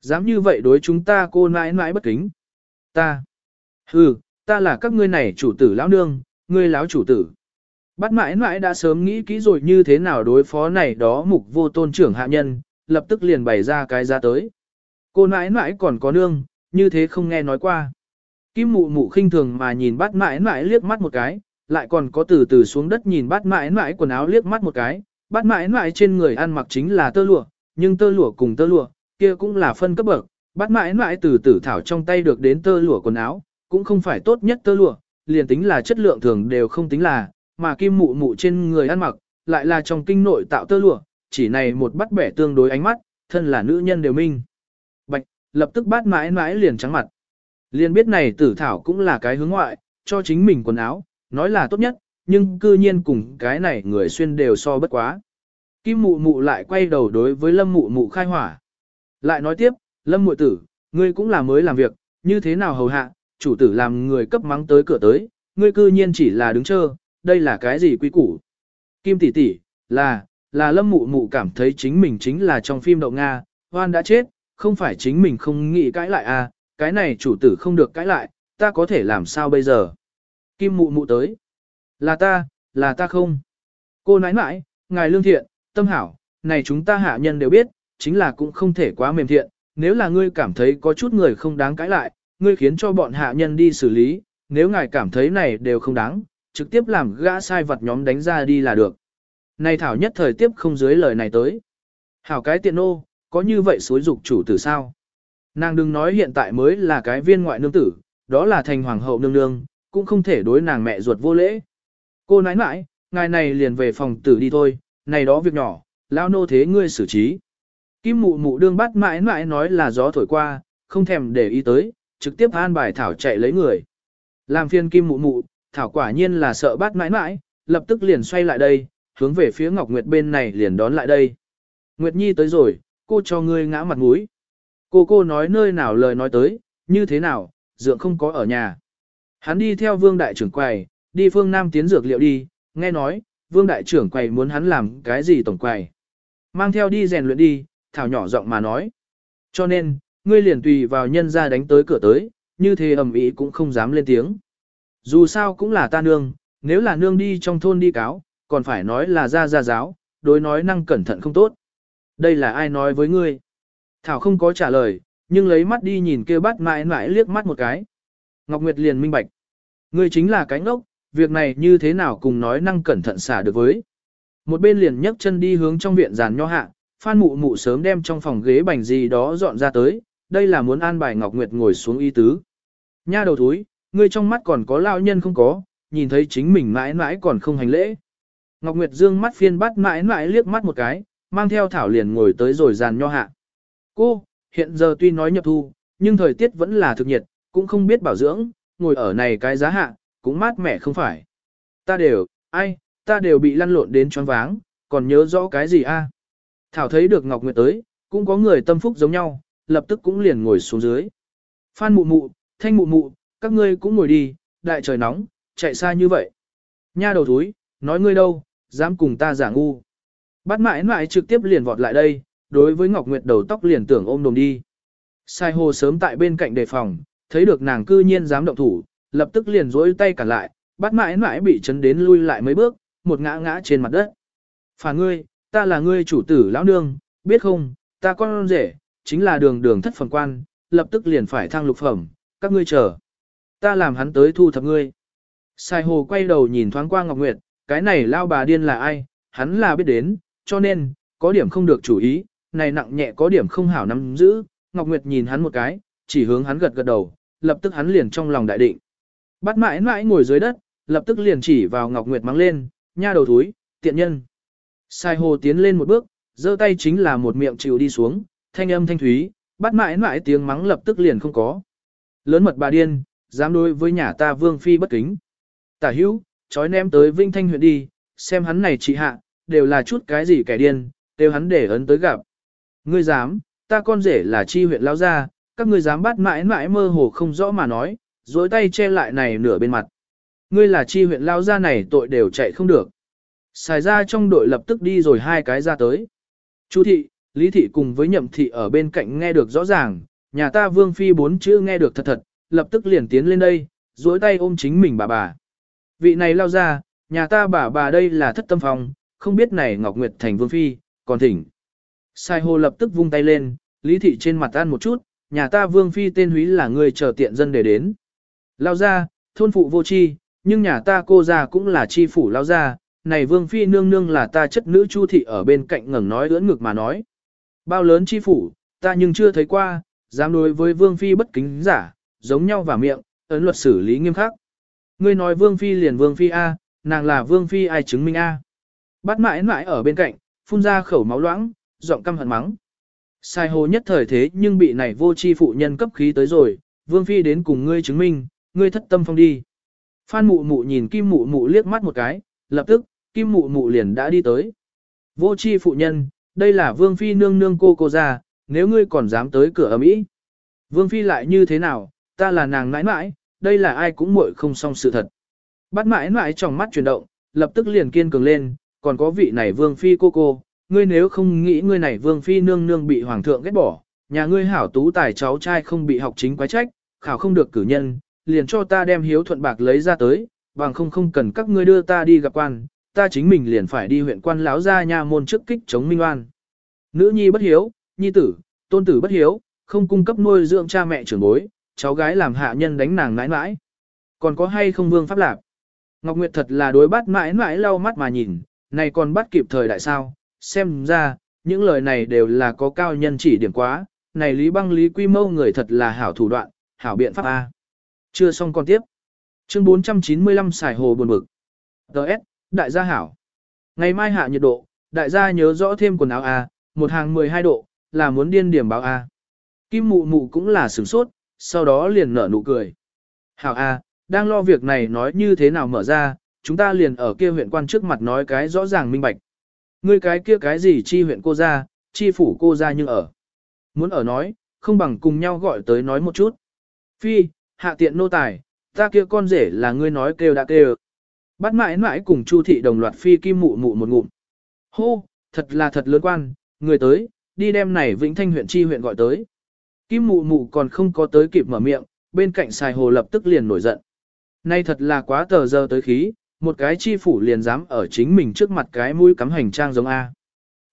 Dám như vậy đối chúng ta cô nãi nãi bất kính. Ta. Ừ, ta là các ngươi này chủ tử lão nương, ngươi lão chủ tử. Bắt mãi mãi đã sớm nghĩ kỹ rồi như thế nào đối phó này đó mục vô tôn trưởng hạ nhân, lập tức liền bày ra cái ra tới. Cô nãi mãi còn có nương, như thế không nghe nói qua. Kim mụ mụ khinh thường mà nhìn bắt mãi mãi liếc mắt một cái, lại còn có từ từ xuống đất nhìn bắt mãi mãi quần áo liếc mắt một cái, Bát mãi mãi trên người ăn mặc chính là tơ lụa, nhưng tơ lụa cùng tơ lụa, kia cũng là phân cấp bậc, Bát mãi mãi từ tử thảo trong tay được đến tơ lụa quần áo, cũng không phải tốt nhất tơ lụa, liền tính là chất lượng thường đều không tính là, mà kim mụ mụ trên người ăn mặc, lại là trong kinh nội tạo tơ lụa, chỉ này một bắt bẻ tương đối ánh mắt, thân là nữ nhân đều minh. Bạch, lập tức bát mãi mãi liền trắng mặt. Liền biết này tử thảo cũng là cái hướng ngoại, cho chính mình quần áo, nói là tốt nhất, nhưng cư nhiên cùng cái này người xuyên đều so bất quá. Kim mụ mụ lại quay đầu đối với lâm mụ mụ khai hỏa. Lại nói tiếp, lâm mụ tử, ngươi cũng là mới làm việc, như thế nào hầu hạ, chủ tử làm người cấp mắng tới cửa tới, ngươi cư nhiên chỉ là đứng chờ, đây là cái gì quy củ. Kim tỷ tỷ, là, là lâm mụ mụ cảm thấy chính mình chính là trong phim đậu Nga, hoan đã chết, không phải chính mình không nghĩ cãi lại à, cái này chủ tử không được cãi lại, ta có thể làm sao bây giờ. Kim mụ mụ tới. Là ta, là ta không. Cô nãi nãi, ngài lương thiện, tâm hảo, này chúng ta hạ nhân đều biết, chính là cũng không thể quá mềm thiện, nếu là ngươi cảm thấy có chút người không đáng cãi lại, ngươi khiến cho bọn hạ nhân đi xử lý, nếu ngài cảm thấy này đều không đáng, trực tiếp làm gã sai vật nhóm đánh ra đi là được. Này Thảo nhất thời tiếp không dưới lời này tới. Hảo cái tiện ô, có như vậy xối dục chủ tử sao? Nàng đừng nói hiện tại mới là cái viên ngoại nương tử, đó là thành hoàng hậu nương nương, cũng không thể đối nàng mẹ ruột vô lễ. Cô nãi nãi, ngài này liền về phòng tử đi thôi, này đó việc nhỏ, lao nô thế ngươi xử trí. Kim mụ mụ đương bắt mãi mãi nói là gió thổi qua, không thèm để ý tới, trực tiếp an bài Thảo chạy lấy người. Làm phiên kim mụ mụ, Thảo quả nhiên là sợ bắt mãi mãi, lập tức liền xoay lại đây, hướng về phía Ngọc Nguyệt bên này liền đón lại đây. Nguyệt Nhi tới rồi, cô cho ngươi ngã mặt mũi. Cô cô nói nơi nào lời nói tới, như thế nào, dượng không có ở nhà. Hắn đi theo vương đại trưởng quầy, đi phương Nam tiến dược liệu đi, nghe nói, vương đại trưởng quầy muốn hắn làm cái gì tổng quầy. Mang theo đi rèn luyện đi, thảo nhỏ giọng mà nói. Cho nên, ngươi liền tùy vào nhân ra đánh tới cửa tới, như thế ầm ĩ cũng không dám lên tiếng. Dù sao cũng là ta nương, nếu là nương đi trong thôn đi cáo, còn phải nói là ra ra giáo, đối nói năng cẩn thận không tốt. Đây là ai nói với ngươi? Thảo không có trả lời, nhưng lấy mắt đi nhìn kêu bắt mãi mãi liếc mắt một cái. Ngọc Nguyệt liền minh bạch. Ngươi chính là cái ngốc, việc này như thế nào cùng nói năng cẩn thận xả được với. Một bên liền nhấc chân đi hướng trong viện giàn nho hạ, Phan Mụ Mụ sớm đem trong phòng ghế bành gì đó dọn ra tới, đây là muốn an bài Ngọc Nguyệt ngồi xuống y tứ. Nha đầu thúi, ngươi trong mắt còn có lao nhân không có, nhìn thấy chính mình mãi mãi còn không hành lễ. Ngọc Nguyệt dương mắt phiên bắt mãi mãi liếc mắt một cái, mang theo thảo liền ngồi tới rồi giàn nho hạ. Cô, hiện giờ tuy nói nhập thu, nhưng thời tiết vẫn là thực nhiệt, cũng không biết bảo dưỡng, ngồi ở này cái giá hạ, cũng mát mẻ không phải. Ta đều, ai, ta đều bị lăn lộn đến choáng váng, còn nhớ rõ cái gì a? Thảo thấy được Ngọc Nguyệt tới, cũng có người tâm phúc giống nhau, lập tức cũng liền ngồi xuống dưới. Phan mụ mụ, thanh mụ mụ, các ngươi cũng ngồi đi, đại trời nóng, chạy xa như vậy. Nha đầu thúi, nói ngươi đâu, dám cùng ta giả ngu. Bắt mãi mãi trực tiếp liền vọt lại đây, đối với Ngọc Nguyệt đầu tóc liền tưởng ôm đồm đi. Sai hồ sớm tại bên cạnh đề phòng, thấy được nàng cư nhiên dám động thủ, lập tức liền rỗi tay cả lại, bắt mãi mãi bị chấn đến lui lại mấy bước, một ngã ngã trên mặt đất. Phà ngươi, ta là ngươi chủ tử lão nương, biết không, ta con rể, chính là đường đường thất phẩm quan, lập tức liền phải thăng lục phẩm, các ngươi chờ. Ta làm hắn tới thu thập ngươi. Sai hồ quay đầu nhìn thoáng qua Ngọc Nguyệt, cái này lao bà điên là ai, hắn là biết đến, cho nên, có điểm không được chủ ý, này nặng nhẹ có điểm không hảo nắm giữ. Ngọc Nguyệt nhìn hắn một cái, chỉ hướng hắn gật gật đầu, lập tức hắn liền trong lòng đại định. Bắt mãi mãi ngồi dưới đất, lập tức liền chỉ vào Ngọc Nguyệt mắng lên, nha đầu thúi, tiện nhân. Sai hồ tiến lên một bước, giơ tay chính là một miệng chịu đi xuống, thanh âm thanh thúy, bắt mãi mãi tiếng mắng lập tức liền không có. Lớn mật bà điên, dám đối với nhà ta vương phi bất kính. Tả hữu, trói ném tới Vinh Thanh huyện đi, xem hắn này chị hạ, đều là chút cái gì kẻ điên, đều hắn để ấn tới gặp. Ngươi dám, ta con rể là chi huyện lao gia, các ngươi dám bắt mãi mãi mơ hồ không rõ mà nói, dối tay che lại này nửa bên mặt. Ngươi là chi huyện lao ra này tội đều chạy không được. Xài ra trong đội lập tức đi rồi hai cái ra tới. Chú thị, Lý thị cùng với nhậm thị ở bên cạnh nghe được rõ ràng, nhà ta vương phi bốn chữ nghe được thật thật, lập tức liền tiến lên đây, dối tay ôm chính mình bà bà. Vị này lao ra, nhà ta bà bà đây là thất tâm phòng, không biết này Ngọc Nguyệt thành vương phi, còn thỉnh. Sai hồ lập tức vung tay lên, lý thị trên mặt tan một chút, nhà ta vương phi tên húy là người chờ tiện dân để đến. Lao ra, thôn phụ vô chi, nhưng nhà ta cô ra cũng là chi phủ lao ra, này vương phi nương nương là ta chất nữ chu thị ở bên cạnh ngẩng nói ưỡn ngực mà nói. Bao lớn chi phủ, ta nhưng chưa thấy qua, dám đối với vương phi bất kính giả, giống nhau vào miệng, ấn luật xử lý nghiêm khắc. Ngươi nói vương phi liền vương phi A, nàng là vương phi ai chứng minh A. Bắt mãi mãi ở bên cạnh, phun ra khẩu máu loãng, giọng căm hận mắng. Sai hồ nhất thời thế nhưng bị này vô chi phụ nhân cấp khí tới rồi, vương phi đến cùng ngươi chứng minh, ngươi thất tâm phong đi. Phan mụ mụ nhìn kim mụ mụ liếc mắt một cái, lập tức, kim mụ mụ liền đã đi tới. Vô chi phụ nhân, đây là vương phi nương nương cô cô ra, nếu ngươi còn dám tới cửa ấm ý. Vương phi lại như thế nào, ta là nàng nãi nãi, đây là ai cũng muội không xong sự thật. Bắt mãi mãi trong mắt chuyển động, lập tức liền kiên cường lên, còn có vị này vương phi cô cô, ngươi nếu không nghĩ ngươi này vương phi nương nương bị hoàng thượng ghét bỏ, nhà ngươi hảo tú tài cháu trai không bị học chính quái trách, khảo không được cử nhân, liền cho ta đem hiếu thuận bạc lấy ra tới, bằng không không cần các ngươi đưa ta đi gặp quan, ta chính mình liền phải đi huyện quan lão ra nha môn trước kích chống minh oan. Nữ nhi bất hiếu, nhi tử, tôn tử bất hiếu, không cung cấp nuôi dưỡng cha mẹ trưởng bối, cháu gái làm hạ nhân đánh nàng nãi nãi. Còn có hay không vương pháp lạc? Ngọc Nguyệt thật là đối bắt mãi mãi lau mắt mà nhìn, này còn bắt kịp thời đại sao, xem ra, những lời này đều là có cao nhân chỉ điểm quá, này lý băng lý quy mâu người thật là hảo thủ đoạn, hảo biện pháp A. Chưa xong còn tiếp. Chương 495 xài hồ buồn bực. Đợt, đại gia hảo. Ngày mai hạ nhiệt độ, đại gia nhớ rõ thêm quần áo A, một hàng 12 độ, là muốn điên điểm báo A. Kim mụ mụ cũng là sửng sốt, sau đó liền nở nụ cười. Hảo A, đang lo việc này nói như thế nào mở ra, chúng ta liền ở kia huyện quan trước mặt nói cái rõ ràng minh bạch. Ngươi cái kia cái gì chi huyện cô ra, chi phủ cô ra nhưng ở. Muốn ở nói, không bằng cùng nhau gọi tới nói một chút. Phi, hạ tiện nô tài, ta kia con rể là ngươi nói kêu đã kêu. Bắt mãi mãi cùng Chu thị đồng loạt phi kim mụ mụ một ngụm. Hô, thật là thật lớn quan, người tới, đi đem này Vĩnh Thanh huyện chi huyện gọi tới. Kim mụ mụ còn không có tới kịp mở miệng, bên cạnh xài hồ lập tức liền nổi giận. Nay thật là quá tờ giờ tới khí, một cái chi phủ liền dám ở chính mình trước mặt cái mũi cắm hành trang giống A.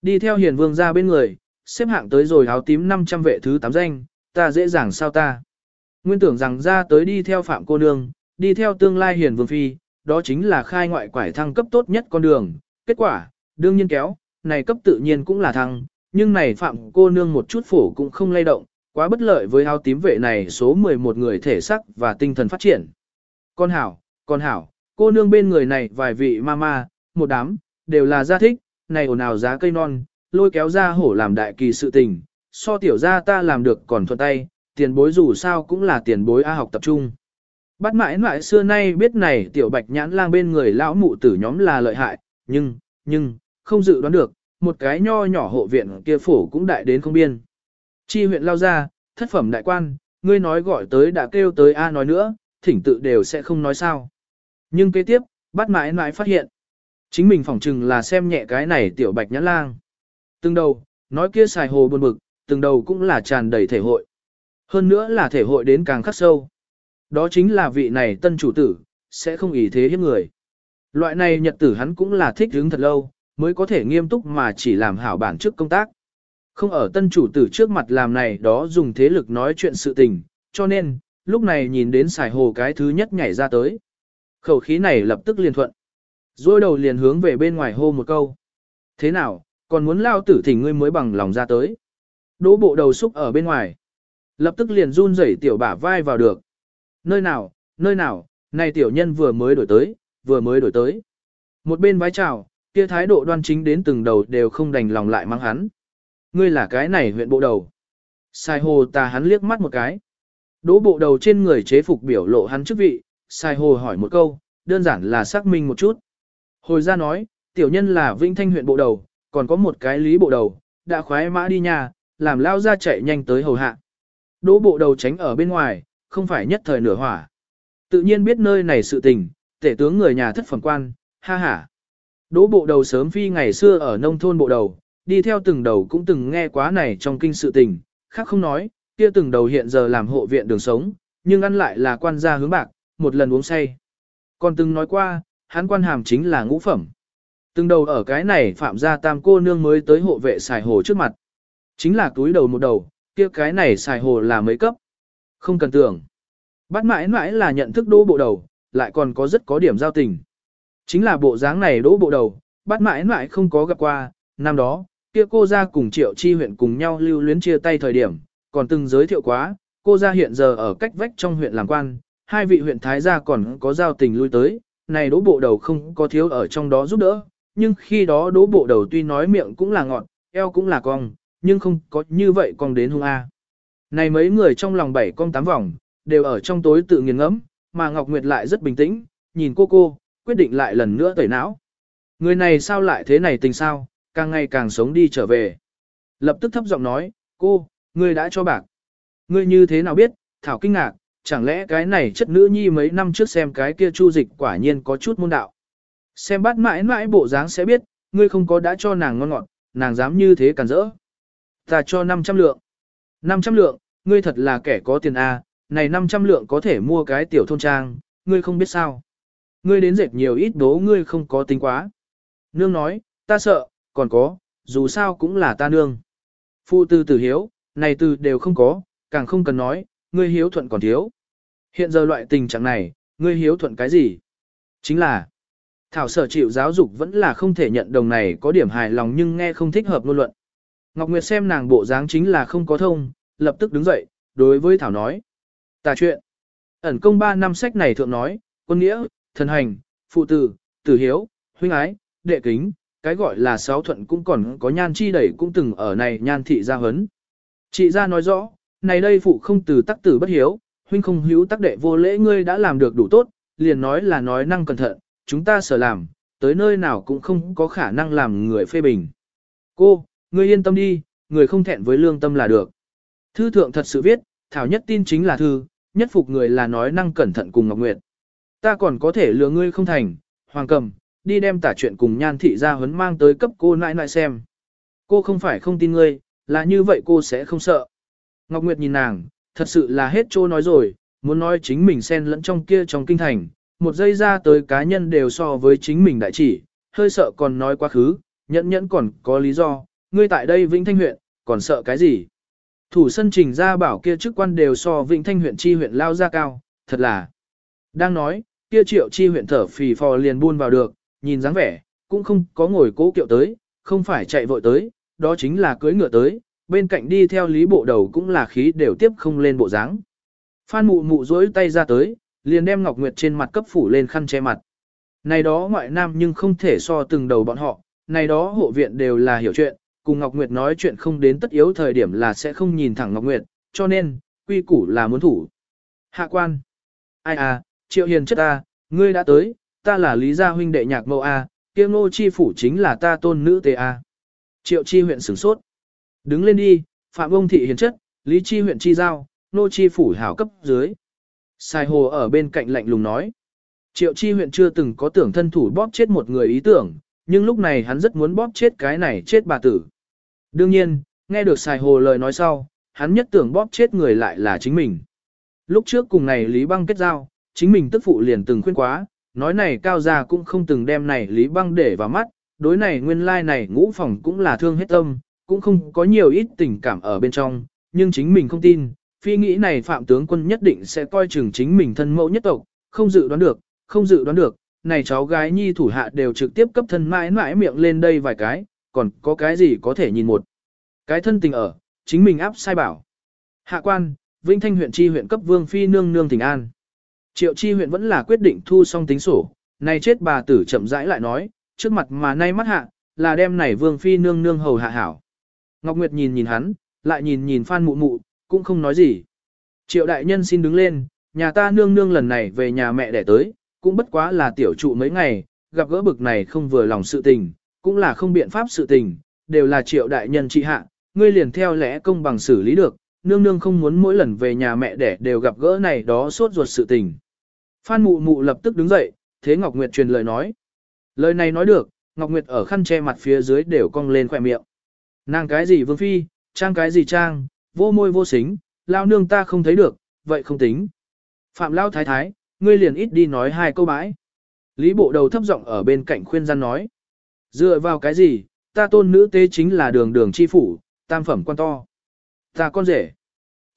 Đi theo hiền vương ra bên người, xếp hạng tới rồi áo tím 500 vệ thứ 8 danh, ta dễ dàng sao ta. Nguyên tưởng rằng ra tới đi theo phạm cô nương, đi theo tương lai hiền vương phi, đó chính là khai ngoại quải thăng cấp tốt nhất con đường. Kết quả, đương nhiên kéo, này cấp tự nhiên cũng là thăng, nhưng này phạm cô nương một chút phổ cũng không lay động, quá bất lợi với áo tím vệ này số 11 người thể sắc và tinh thần phát triển. Con hảo, con hảo, cô nương bên người này vài vị mama, một đám, đều là gia thích, này ồn ào giá cây non, lôi kéo ra hổ làm đại kỳ sự tình, so tiểu gia ta làm được còn thuận tay, tiền bối dù sao cũng là tiền bối A học tập trung. Bắt mãi mãi xưa nay biết này tiểu bạch nhãn lang bên người lão mụ tử nhóm là lợi hại, nhưng, nhưng, không dự đoán được, một cái nho nhỏ hộ viện kia phổ cũng đại đến không biên. Chi huyện lao ra, thất phẩm đại quan, ngươi nói gọi tới đã kêu tới A nói nữa, thỉnh tự đều sẽ không nói sao. Nhưng kế tiếp, bắt mãi mãi phát hiện. Chính mình phỏng chừng là xem nhẹ cái này tiểu bạch nhãn lang. Từng đầu, nói kia xài hồ buồn bực, từng đầu cũng là tràn đầy thể hội. Hơn nữa là thể hội đến càng khắc sâu. Đó chính là vị này tân chủ tử, sẽ không ý thế hiếp người. Loại này nhật tử hắn cũng là thích hứng thật lâu, mới có thể nghiêm túc mà chỉ làm hảo bản trước công tác. Không ở tân chủ tử trước mặt làm này đó dùng thế lực nói chuyện sự tình, cho nên, lúc này nhìn đến xài hồ cái thứ nhất nhảy ra tới. Khẩu khí này lập tức liền thuận. Rồi đầu liền hướng về bên ngoài hô một câu. Thế nào, còn muốn lao tử thỉnh ngươi mới bằng lòng ra tới. Đỗ bộ đầu xúc ở bên ngoài. Lập tức liền run rẩy tiểu bả vai vào được. Nơi nào, nơi nào, này tiểu nhân vừa mới đổi tới, vừa mới đổi tới. Một bên vái chào, kia thái độ đoan chính đến từng đầu đều không đành lòng lại mang hắn. Ngươi là cái này huyện bộ đầu. Sai hồ ta hắn liếc mắt một cái. Đỗ bộ đầu trên người chế phục biểu lộ hắn chức vị, sai hồ hỏi một câu, đơn giản là xác minh một chút. Hồi ra nói, tiểu nhân là Vinh Thanh huyện bộ đầu, còn có một cái lý bộ đầu, đã khoái mã đi nhà, làm lao ra chạy nhanh tới hầu hạ. Đỗ bộ đầu tránh ở bên ngoài, không phải nhất thời nửa hỏa. Tự nhiên biết nơi này sự tình, tể tướng người nhà thất phẩm quan, ha ha. Đỗ bộ đầu sớm phi ngày xưa ở nông thôn bộ đầu, đi theo từng đầu cũng từng nghe quá này trong kinh sự tình, khác không nói, kia từng đầu hiện giờ làm hộ viện đường sống, nhưng ăn lại là quan gia hướng bạc, một lần uống say. Còn từng nói qua, hắn quan hàm chính là ngũ phẩm. Từng đầu ở cái này phạm gia tam cô nương mới tới hộ vệ xài hồ trước mặt. Chính là túi đầu một đầu, kia cái này xài hồ là mấy cấp. Không cần tưởng. Bắt mãi mãi là nhận thức đỗ bộ đầu, lại còn có rất có điểm giao tình. Chính là bộ dáng này đỗ bộ đầu, bắt mãi mãi không có gặp qua, năm đó, kia cô ra cùng triệu chi huyện cùng nhau lưu luyến chia tay thời điểm, còn từng giới thiệu quá, cô ra hiện giờ ở cách vách trong huyện làm quan, hai vị huyện thái gia còn có giao tình lui tới, này đỗ bộ đầu không có thiếu ở trong đó giúp đỡ, nhưng khi đó đỗ bộ đầu tuy nói miệng cũng là ngọn, eo cũng là cong, nhưng không có như vậy con đến hung A. Này mấy người trong lòng bảy con tám vòng, đều ở trong tối tự nghiền ngẫm, mà Ngọc Nguyệt lại rất bình tĩnh, nhìn cô cô, quyết định lại lần nữa tẩy não. Người này sao lại thế này tình sao, càng ngày càng sống đi trở về. Lập tức thấp giọng nói, cô, ngươi đã cho bạc. Ngươi như thế nào biết, Thảo kinh ngạc, chẳng lẽ cái này chất nữ nhi mấy năm trước xem cái kia chu dịch quả nhiên có chút môn đạo. Xem bắt mãi mãi bộ dáng sẽ biết, ngươi không có đã cho nàng ngon ngọt, nàng dám như thế cản rỡ. Ta cho 500 lượng. 500 lượng, ngươi thật là kẻ có tiền A, này 500 lượng có thể mua cái tiểu thôn trang, ngươi không biết sao. Ngươi đến dệt nhiều ít đố ngươi không có tính quá. Nương nói, ta sợ, còn có, dù sao cũng là ta nương. Phụ tư tử hiếu, này từ đều không có, càng không cần nói, ngươi hiếu thuận còn thiếu. Hiện giờ loại tình trạng này, ngươi hiếu thuận cái gì? Chính là, Thảo sở chịu giáo dục vẫn là không thể nhận đồng này có điểm hài lòng nhưng nghe không thích hợp ngôn luận. Ngọc Nguyệt xem nàng bộ dáng chính là không có thông, lập tức đứng dậy, đối với Thảo nói. Tà chuyện. Ẩn công ba năm sách này thượng nói, quân nghĩa, thần hành, phụ tử, tử hiếu, huynh ái, đệ kính, cái gọi là sáu thuận cũng còn có nhan chi đẩy cũng từng ở này nhan thị gia hấn. Chị ra nói rõ, này đây phụ không từ tắc tử bất hiếu, huynh không hiếu tắc đệ vô lễ ngươi đã làm được đủ tốt, liền nói là nói năng cẩn thận, chúng ta sở làm, tới nơi nào cũng không có khả năng làm người phê bình. Cô, ngươi yên tâm đi, người không thẹn với lương tâm là được. Thư thượng thật sự viết, thảo nhất tin chính là thư, nhất phục người là nói năng cẩn thận cùng Ngọc Nguyệt. Ta còn có thể lừa ngươi không thành, hoàng cầm, đi đem tả chuyện cùng nhan thị ra huấn mang tới cấp cô nãi nãi xem. Cô không phải không tin ngươi, là như vậy cô sẽ không sợ. Ngọc Nguyệt nhìn nàng, thật sự là hết trô nói rồi, muốn nói chính mình xen lẫn trong kia trong kinh thành, một giây ra tới cá nhân đều so với chính mình đại chỉ, hơi sợ còn nói quá khứ, nhẫn nhẫn còn có lý do, ngươi tại đây Vĩnh Thanh huyện, còn sợ cái gì? Thủ sân trình ra bảo kia chức quan đều so Vĩnh Thanh huyện chi huyện lao ra cao, thật là. Đang nói, kia triệu chi huyện thở phì phò liền buôn vào được, nhìn dáng vẻ, cũng không có ngồi cố kiệu tới, không phải chạy vội tới, đó chính là cưới ngựa tới, bên cạnh đi theo lý bộ đầu cũng là khí đều tiếp không lên bộ dáng. Phan mụ mụ rỗi tay ra tới, liền đem Ngọc Nguyệt trên mặt cấp phủ lên khăn che mặt. Này đó ngoại nam nhưng không thể so từng đầu bọn họ, này đó hộ viện đều là hiểu chuyện, cùng Ngọc Nguyệt nói chuyện không đến tất yếu thời điểm là sẽ không nhìn thẳng Ngọc Nguyệt, cho nên, quy củ là muốn thủ. Hạ quan. Ai à, triệu hiền chất ta, ngươi đã tới, ta là Lý Gia huynh đệ nhạc mẫu A, kia ngô chi phủ chính là ta tôn nữ tề A. Triệu chi huyện sửng sốt. Đứng lên đi, phạm ông thị hiền chất, Lý chi huyện chi giao, nô chi phủ hảo cấp dưới. Sai hồ ở bên cạnh lạnh lùng nói. Triệu chi huyện chưa từng có tưởng thân thủ bóp chết một người ý tưởng, nhưng lúc này hắn rất muốn bóp chết cái này chết bà tử. Đương nhiên, nghe được xài hồ lời nói sau, hắn nhất tưởng bóp chết người lại là chính mình. Lúc trước cùng này Lý Băng kết giao, chính mình tức phụ liền từng khuyên quá, nói này cao gia cũng không từng đem này Lý Băng để vào mắt, đối này nguyên lai này ngũ phòng cũng là thương hết tâm, cũng không có nhiều ít tình cảm ở bên trong, nhưng chính mình không tin, phi nghĩ này phạm tướng quân nhất định sẽ coi chừng chính mình thân mẫu nhất tộc, không dự đoán được, không dự đoán được, này cháu gái nhi thủ hạ đều trực tiếp cấp thân mãi mãi miệng lên đây vài cái, còn có cái gì có thể nhìn một. Cái thân tình ở, chính mình áp sai bảo. Hạ quan, Vĩnh Thanh huyện chi huyện cấp vương phi nương nương tình an. Triệu chi huyện vẫn là quyết định thu xong tính sổ, này chết bà tử chậm rãi lại nói, trước mặt mà nay mắt hạ, là đem này vương phi nương nương hầu hạ hảo. Ngọc Nguyệt nhìn nhìn hắn, lại nhìn nhìn Phan Mụ Mụ, cũng không nói gì. Triệu đại nhân xin đứng lên, nhà ta nương nương lần này về nhà mẹ đẻ tới, cũng bất quá là tiểu trụ mấy ngày, gặp gỡ bực này không vừa lòng sự tình, cũng là không biện pháp sự tình, đều là triệu đại nhân trị hạ, ngươi liền theo lẽ công bằng xử lý được, nương nương không muốn mỗi lần về nhà mẹ đẻ đều gặp gỡ này đó suốt ruột sự tình. Phan mụ mụ lập tức đứng dậy, thế Ngọc Nguyệt truyền lời nói. Lời này nói được, Ngọc Nguyệt ở khăn che mặt phía dưới đều cong lên khỏe miệng. Nàng cái gì vương phi, trang cái gì trang, vô môi vô xính, lao nương ta không thấy được, vậy không tính. Phạm lao thái thái, ngươi liền ít đi nói hai câu bãi. Lý bộ đầu thấp giọng ở bên cạnh khuyên gian nói. Dựa vào cái gì, ta tôn nữ tế chính là đường đường chi phủ, tam phẩm quan to. Ta con rể.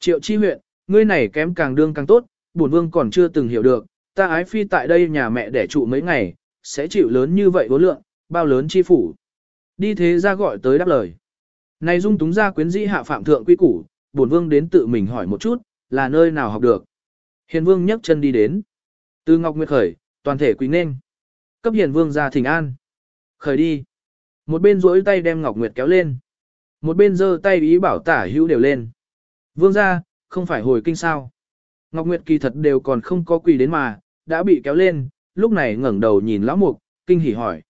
Triệu chi huyện, ngươi này kém càng đương càng tốt, bổn vương còn chưa từng hiểu được, ta ái phi tại đây nhà mẹ đẻ trụ mấy ngày, sẽ chịu lớn như vậy vô lượng, bao lớn chi phủ. Đi thế ra gọi tới đáp lời. Này dung túng ra quyến dĩ hạ phạm thượng quy củ, bổn vương đến tự mình hỏi một chút, là nơi nào học được. Hiền vương nhấc chân đi đến. Từ Ngọc Nguyệt khởi, toàn thể quý nên. Cấp hiền vương ra thỉnh an. Khởi đi. Một bên duỗi tay đem Ngọc Nguyệt kéo lên. Một bên giơ tay ý bảo tả hữu đều lên. Vương ra, không phải hồi kinh sao. Ngọc Nguyệt kỳ thật đều còn không có quỳ đến mà, đã bị kéo lên, lúc này ngẩng đầu nhìn lão mục, kinh hỉ hỏi.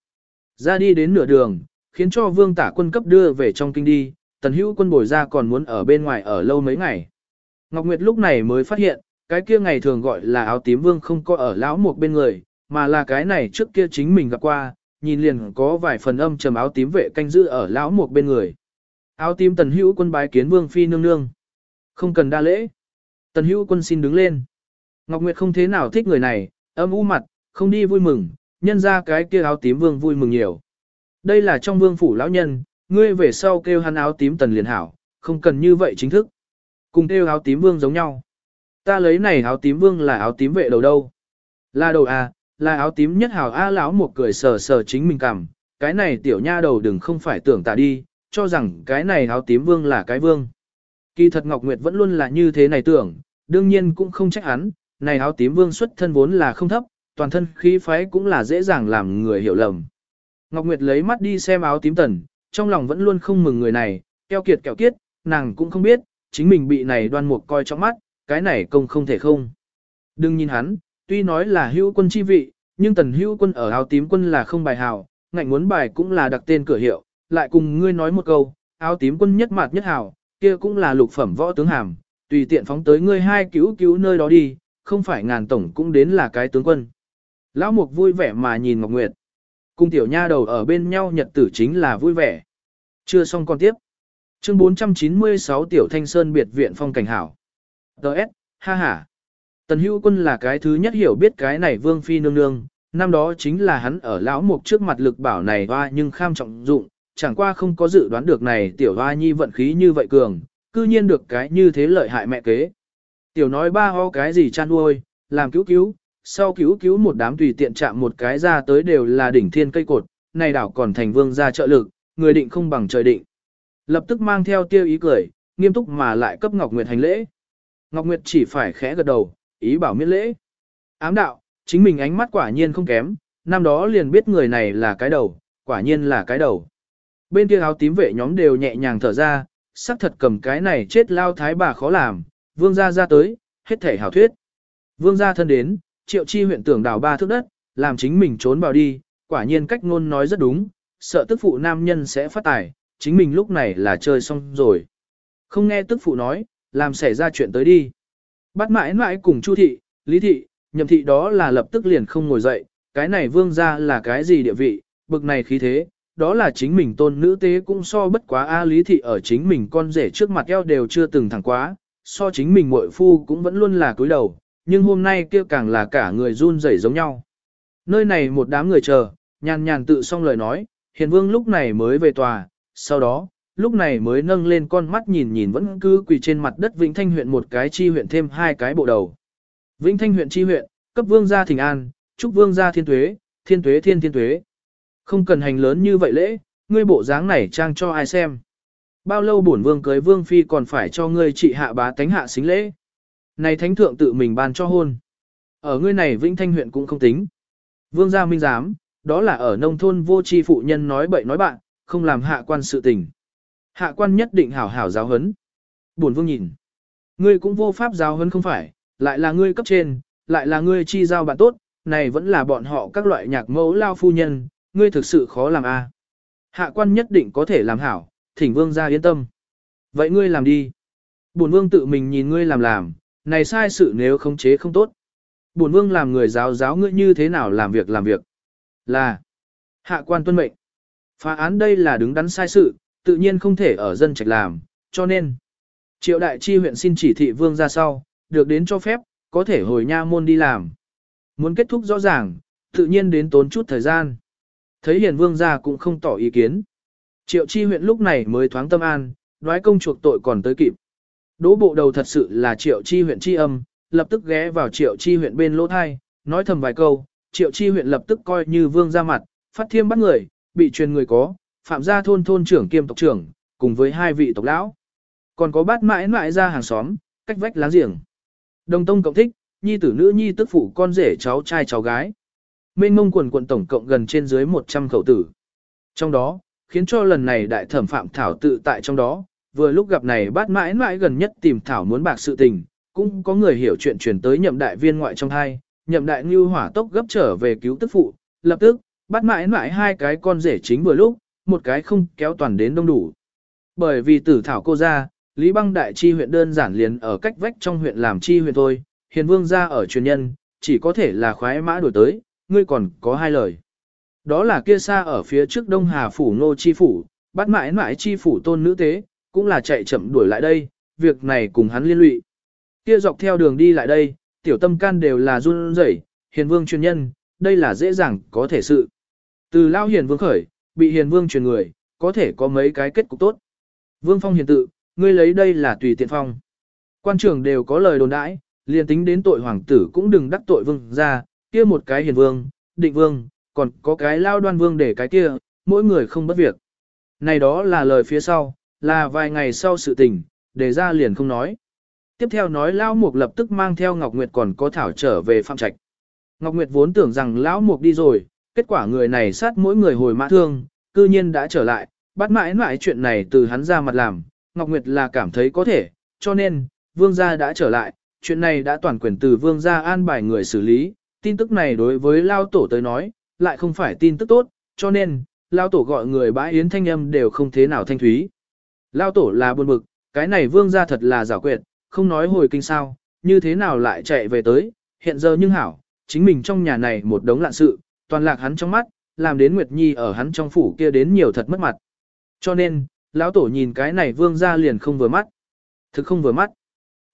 Ra đi đến nửa đường, khiến cho vương tả quân cấp đưa về trong kinh đi, tần hữu quân bồi ra còn muốn ở bên ngoài ở lâu mấy ngày. Ngọc Nguyệt lúc này mới phát hiện, cái kia ngày thường gọi là áo tím vương không có ở lão mục bên người, mà là cái này trước kia chính mình gặp qua, nhìn liền có vài phần âm trầm áo tím vệ canh giữ ở lão mục bên người. Áo tím tần hữu quân bái kiến vương phi nương nương. Không cần đa lễ. Tần hữu quân xin đứng lên. Ngọc Nguyệt không thế nào thích người này, âm u mặt, không đi vui mừng, nhân ra cái kia áo tím vương vui mừng nhiều. Đây là trong vương phủ lão nhân, ngươi về sau kêu hắn áo tím tần liền hảo, không cần như vậy chính thức. Cùng kêu áo tím vương giống nhau. Ta lấy này áo tím vương là áo tím vệ đầu đâu. Là đầu à, là áo tím nhất hảo A lão một cười sờ sờ chính mình cảm, cái này tiểu nha đầu đừng không phải tưởng tả đi, cho rằng cái này áo tím vương là cái vương. Kỳ thật Ngọc Nguyệt vẫn luôn là như thế này tưởng, đương nhiên cũng không trách hắn, này áo tím vương xuất thân vốn là không thấp, toàn thân khí phái cũng là dễ dàng làm người hiểu lầm. Ngọc Nguyệt lấy mắt đi xem áo tím tần, trong lòng vẫn luôn không mừng người này, keo kiệt kẹo kiết, nàng cũng không biết, chính mình bị này đoan mục coi trong mắt, cái này công không thể không. Đừng nhìn hắn, tuy nói là hữu quân chi vị, nhưng tần hữu quân ở áo tím quân là không bài hào, ngạnh muốn bài cũng là đặt tên cửa hiệu, lại cùng ngươi nói một câu, áo tím quân nhất mạt nhất hào, kia cũng là lục phẩm võ tướng hàm, tùy tiện phóng tới ngươi hai cứu cứu nơi đó đi, không phải ngàn tổng cũng đến là cái tướng quân. Lão Mục vui vẻ mà nhìn Ngọc Nguyệt. Cung tiểu nha đầu ở bên nhau nhật tử chính là vui vẻ. Chưa xong con tiếp. Chương 496 Tiểu Thanh Sơn biệt viện phong cảnh hảo. Đợt, ha ha. Tần hữu quân là cái thứ nhất hiểu biết cái này vương phi nương nương, năm đó chính là hắn ở lão mục trước mặt lực bảo này hoa nhưng kham trọng dụng, chẳng qua không có dự đoán được này tiểu hoa nhi vận khí như vậy cường, cư nhiên được cái như thế lợi hại mẹ kế. Tiểu nói ba ho cái gì chăn nuôi, làm cứu cứu, sau cứu cứu một đám tùy tiện chạm một cái ra tới đều là đỉnh thiên cây cột, này đảo còn thành vương gia trợ lực, người định không bằng trời định. Lập tức mang theo tiêu ý cười, nghiêm túc mà lại cấp Ngọc Nguyệt hành lễ. Ngọc Nguyệt chỉ phải khẽ gật đầu, ý bảo miễn lễ. Ám đạo, chính mình ánh mắt quả nhiên không kém, năm đó liền biết người này là cái đầu, quả nhiên là cái đầu. Bên kia áo tím vệ nhóm đều nhẹ nhàng thở ra, sắc thật cầm cái này chết lao thái bà khó làm, vương gia ra tới, hết thể hảo thuyết. Vương gia thân đến, triệu chi huyện tưởng đào ba thước đất, làm chính mình trốn vào đi, quả nhiên cách ngôn nói rất đúng, sợ tức phụ nam nhân sẽ phát tài, chính mình lúc này là chơi xong rồi. Không nghe tức phụ nói, làm xảy ra chuyện tới đi. Bắt mãi mãi cùng Chu thị, Lý thị, nhậm thị đó là lập tức liền không ngồi dậy, cái này vương gia là cái gì địa vị, bực này khí thế, đó là chính mình tôn nữ tế cũng so bất quá A Lý thị ở chính mình con rể trước mặt eo đều chưa từng thẳng quá, so chính mình muội phu cũng vẫn luôn là cúi đầu, nhưng hôm nay kia càng là cả người run rẩy giống nhau. Nơi này một đám người chờ, nhàn nhàn tự xong lời nói, hiền vương lúc này mới về tòa, sau đó, lúc này mới nâng lên con mắt nhìn nhìn vẫn cứ quỳ trên mặt đất Vĩnh Thanh huyện một cái chi huyện thêm hai cái bộ đầu. Vĩnh Thanh huyện chi huyện, cấp vương gia thỉnh an, chúc vương gia thiên tuế, thiên tuế thiên thiên tuế. Không cần hành lớn như vậy lễ, ngươi bộ dáng này trang cho ai xem. Bao lâu bổn vương cưới vương phi còn phải cho ngươi trị hạ bá tánh hạ xính lễ. Này thánh thượng tự mình ban cho hôn. Ở ngươi này Vĩnh Thanh huyện cũng không tính. Vương gia minh giám, đó là ở nông thôn vô tri phụ nhân nói bậy nói bạn, không làm hạ quan sự tình. Hạ quan nhất định hảo hảo giáo huấn. Bổn vương nhìn. Ngươi cũng vô pháp giáo huấn không phải, lại là ngươi cấp trên, lại là ngươi chi giao bạn tốt, này vẫn là bọn họ các loại nhạc mẫu lao phu nhân, ngươi thực sự khó làm a. Hạ quan nhất định có thể làm hảo, thỉnh vương gia yên tâm. Vậy ngươi làm đi. Bổn vương tự mình nhìn ngươi làm làm, này sai sự nếu không chế không tốt. Bổn vương làm người giáo giáo ngươi như thế nào làm việc làm việc. Là. Hạ quan tuân mệnh. Phá án đây là đứng đắn sai sự, tự nhiên không thể ở dân trạch làm, cho nên. Triệu đại chi huyện xin chỉ thị vương ra sau, được đến cho phép, có thể hồi nha môn đi làm. Muốn kết thúc rõ ràng, tự nhiên đến tốn chút thời gian. Thấy hiền vương ra cũng không tỏ ý kiến. Triệu chi huyện lúc này mới thoáng tâm an, đoái công chuộc tội còn tới kịp. Đỗ bộ đầu thật sự là triệu chi huyện chi âm, lập tức ghé vào triệu chi huyện bên lỗ thai, nói thầm vài câu, triệu chi huyện lập tức coi như vương ra mặt, phát thiêm bắt người, bị truyền người có, phạm gia thôn thôn trưởng kiêm tộc trưởng, cùng với hai vị tộc lão. Còn có bát mãi mãi ra hàng xóm, cách vách láng giềng. Đồng tông cộng thích, nhi tử nữ nhi tức phụ con rể cháu trai cháu gái. Mênh mông quần quận tổng cộng gần trên dưới 100 khẩu tử. Trong đó, khiến cho lần này đại thẩm phạm Thảo tự tại trong đó, vừa lúc gặp này bát mãi mãi gần nhất tìm Thảo muốn bạc sự tình, cũng có người hiểu chuyện truyền tới nhậm đại viên ngoại trong hai, nhậm đại như hỏa tốc gấp trở về cứu tức phụ, lập tức, bát mãi mãi hai cái con rể chính vừa lúc, một cái không kéo toàn đến đông đủ. Bởi vì tử thảo cô ra, Lý băng đại chi huyện đơn giản liền ở cách vách trong huyện làm chi huyện thôi, hiền vương ra ở truyền nhân, chỉ có thể là khoái mã đổi tới, ngươi còn có hai lời. Đó là kia xa ở phía trước đông hà phủ nô chi phủ, bắt mãi mãi chi phủ tôn nữ tế, cũng là chạy chậm đuổi lại đây, việc này cùng hắn liên lụy. Kia dọc theo đường đi lại đây, tiểu tâm can đều là run rẩy, hiền vương truyền nhân, đây là dễ dàng có thể sự. Từ lao hiền vương khởi, bị hiền vương truyền người, có thể có mấy cái kết cục tốt. Vương phong hiền tự, ngươi lấy đây là tùy tiện phong. Quan trưởng đều có lời đồn đãi, liền tính đến tội hoàng tử cũng đừng đắc tội vương ra, kia một cái hiền vương, định vương, còn có cái lao đoan vương để cái kia, mỗi người không bất việc. Này đó là lời phía sau, là vài ngày sau sự tình, để ra liền không nói. Tiếp theo nói Lão Mục lập tức mang theo Ngọc Nguyệt còn có Thảo trở về Phạm Trạch. Ngọc Nguyệt vốn tưởng rằng Lão Mục đi rồi, kết quả người này sát mỗi người hồi mã thương, cư nhiên đã trở lại, bắt mãi mãi chuyện này từ hắn ra mặt làm, Ngọc Nguyệt là cảm thấy có thể, cho nên, vương gia đã trở lại, chuyện này đã toàn quyền từ vương gia an bài người xử lý, tin tức này đối với Lao Tổ tới nói, lại không phải tin tức tốt, cho nên, Lao Tổ gọi người bãi yến thanh âm đều không thế nào thanh thúy. Lao Tổ là buồn bực, cái này vương gia thật là giả quyệt, không nói hồi kinh sao, như thế nào lại chạy về tới, hiện giờ nhưng hảo, chính mình trong nhà này một đống lạ sự, toàn lạc hắn trong mắt, làm đến Nguyệt Nhi ở hắn trong phủ kia đến nhiều thật mất mặt. Cho nên, lão tổ nhìn cái này vương ra liền không vừa mắt. Thực không vừa mắt.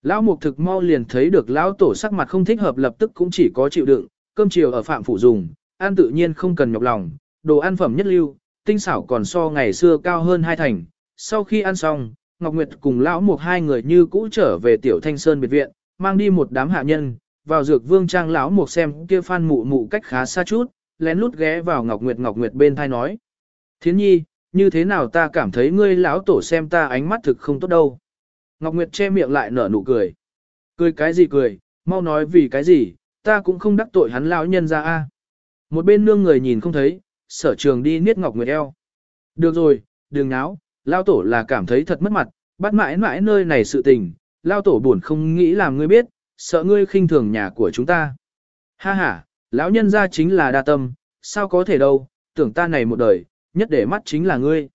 Lão mục thực mau liền thấy được lão tổ sắc mặt không thích hợp lập tức cũng chỉ có chịu đựng, cơm chiều ở phạm phủ dùng, ăn tự nhiên không cần nhọc lòng, đồ ăn phẩm nhất lưu, tinh xảo còn so ngày xưa cao hơn hai thành. Sau khi ăn xong, Ngọc Nguyệt cùng lão mục hai người như cũ trở về tiểu thanh sơn biệt viện, mang đi một đám hạ nhân, vào dược vương trang lão mục xem kia phan mụ mụ cách khá xa chút, lén lút ghé vào Ngọc Nguyệt Ngọc Nguyệt bên thai nói. Thiến nhi, như thế nào ta cảm thấy ngươi lão tổ xem ta ánh mắt thực không tốt đâu. Ngọc Nguyệt che miệng lại nở nụ cười. Cười cái gì cười, mau nói vì cái gì, ta cũng không đắc tội hắn lão nhân ra a. Một bên nương người nhìn không thấy, sở trường đi niết Ngọc Nguyệt eo. Được rồi, đừng náo, lão tổ là cảm thấy thật mất mặt, bắt mãi mãi nơi này sự tình, lão tổ buồn không nghĩ làm ngươi biết, sợ ngươi khinh thường nhà của chúng ta. Ha ha, lão nhân ra chính là đa tâm, sao có thể đâu, tưởng ta này một đời, nhất để mắt chính là ngươi.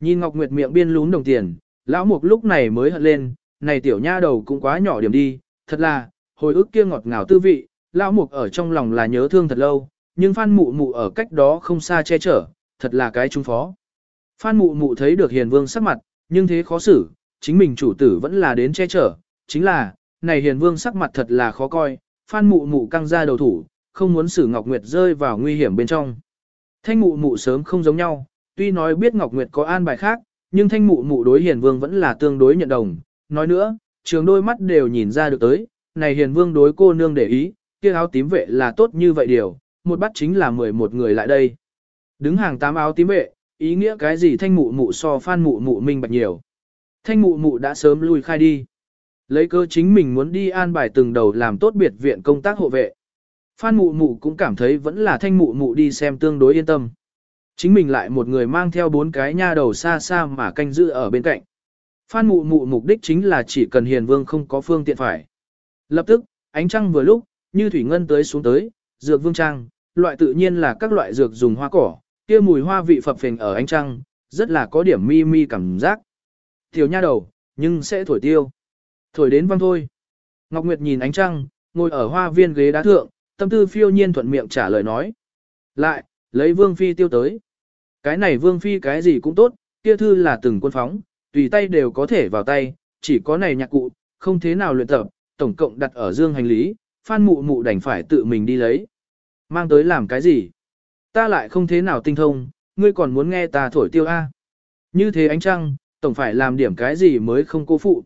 Nhìn Ngọc Nguyệt miệng biên lún đồng tiền, lão mục lúc này mới hận lên, này tiểu nha đầu cũng quá nhỏ điểm đi, thật là, hồi ức kia ngọt ngào tư vị, lão mục ở trong lòng là nhớ thương thật lâu, nhưng Phan Mụ Mụ ở cách đó không xa che chở, thật là cái trung phó. Phan Mụ Mụ thấy được Hiền Vương sắc mặt, nhưng thế khó xử, chính mình chủ tử vẫn là đến che chở, chính là, này Hiền Vương sắc mặt thật là khó coi, Phan Mụ Mụ căng ra đầu thủ, không muốn xử Ngọc Nguyệt rơi vào nguy hiểm bên trong. Thanh Mụ Mụ sớm không giống nhau, tuy nói biết Ngọc Nguyệt có an bài khác, nhưng Thanh Mụ Mụ đối Hiền Vương vẫn là tương đối nhận đồng, nói nữa, trường đôi mắt đều nhìn ra được tới, này Hiền Vương đối cô nương để ý, kia áo tím vệ là tốt như vậy điều, một bắt chính là 11 người lại đây. Đứng hàng tám áo tím vệ, ý nghĩa cái gì thanh mụ mụ so phan mụ mụ minh bạch nhiều. Thanh mụ mụ đã sớm lui khai đi. Lấy cơ chính mình muốn đi an bài từng đầu làm tốt biệt viện công tác hộ vệ. Phan mụ mụ cũng cảm thấy vẫn là thanh mụ mụ đi xem tương đối yên tâm. Chính mình lại một người mang theo bốn cái nha đầu xa xa mà canh giữ ở bên cạnh. Phan mụ mụ mục đích chính là chỉ cần hiền vương không có phương tiện phải. Lập tức, ánh trăng vừa lúc, như thủy ngân tới xuống tới, dược vương trang, loại tự nhiên là các loại dược dùng hoa cỏ, kia mùi hoa vị phập phình ở ánh trăng, rất là có điểm mi mi cảm giác. Tiểu nha đầu, nhưng sẽ thổi tiêu. Thổi đến văng thôi. Ngọc Nguyệt nhìn ánh trăng, ngồi ở hoa viên ghế đá thượng, tâm tư phiêu nhiên thuận miệng trả lời nói. Lại, lấy vương phi tiêu tới. Cái này vương phi cái gì cũng tốt, kia thư là từng quân phóng, tùy tay đều có thể vào tay, chỉ có này nhạc cụ, không thế nào luyện tập, tổng cộng đặt ở dương hành lý, phan mụ mụ đành phải tự mình đi lấy. Mang tới làm cái gì? Ta lại không thế nào tinh thông, ngươi còn muốn nghe ta thổi tiêu A. Như thế ánh trăng, tổng phải làm điểm cái gì mới không cố phụ.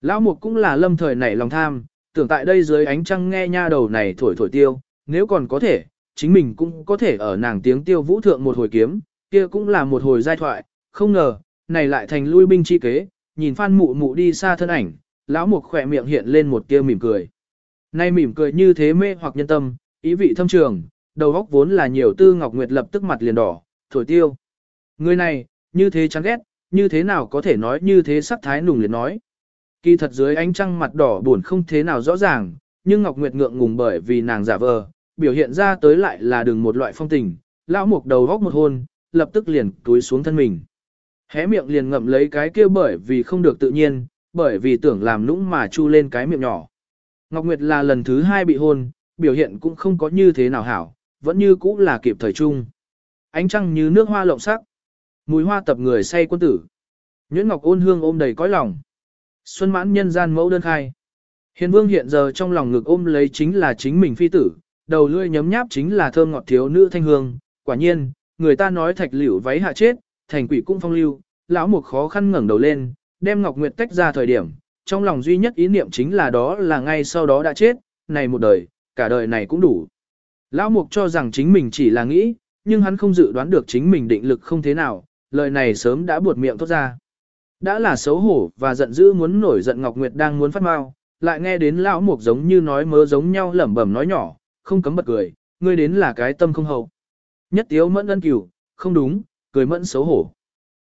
Lão mục cũng là lâm thời nảy lòng tham, tưởng tại đây dưới ánh trăng nghe nha đầu này thổi thổi tiêu, nếu còn có thể, chính mình cũng có thể ở nàng tiếng tiêu vũ thượng một hồi kiếm, kia cũng là một hồi giai thoại, không ngờ, này lại thành lui binh chi kế, nhìn phan mụ mụ đi xa thân ảnh, lão mục khỏe miệng hiện lên một tia mỉm cười. Nay mỉm cười như thế mê hoặc nhân tâm, ý vị thâm trường, đầu óc vốn là nhiều tư Ngọc Nguyệt lập tức mặt liền đỏ, thổi tiêu. Người này, như thế chán ghét, như thế nào có thể nói như thế sắc thái nùng liền nói. Kỳ thật dưới ánh trăng mặt đỏ buồn không thế nào rõ ràng, nhưng Ngọc Nguyệt ngượng ngùng bởi vì nàng giả vờ, biểu hiện ra tới lại là đường một loại phong tình, lão mục đầu góc một hôn, lập tức liền túi xuống thân mình. Hé miệng liền ngậm lấy cái kia bởi vì không được tự nhiên, bởi vì tưởng làm nũng mà chu lên cái miệng nhỏ. Ngọc Nguyệt là lần thứ hai bị hôn, biểu hiện cũng không có như thế nào hảo, vẫn như cũ là kịp thời trung. Ánh trăng như nước hoa lộng sắc. Mùi hoa tập người say quân tử. Nhuyễn Ngọc ôn hương ôm đầy cõi lòng. Xuân mãn nhân gian mẫu đơn khai. Hiền vương hiện giờ trong lòng ngực ôm lấy chính là chính mình phi tử, đầu lưỡi nhấm nháp chính là thơm ngọt thiếu nữ thanh hương. Quả nhiên, người ta nói thạch liễu váy hạ chết, thành quỷ cũng phong lưu, lão mục khó khăn ngẩng đầu lên, đem Ngọc Nguyệt tách ra thời điểm, trong lòng duy nhất ý niệm chính là đó là ngay sau đó đã chết, này một đời, cả đời này cũng đủ. Lão Mục cho rằng chính mình chỉ là nghĩ, nhưng hắn không dự đoán được chính mình định lực không thế nào, lời này sớm đã buột miệng thốt ra. Đã là xấu hổ và giận dữ muốn nổi giận Ngọc Nguyệt đang muốn phát mau, lại nghe đến lão Mục giống như nói mơ giống nhau lẩm bẩm nói nhỏ, không cấm bật cười, ngươi đến là cái tâm không hậu. Nhất tiếu mẫn ân cửu, không đúng, cười mẫn xấu hổ.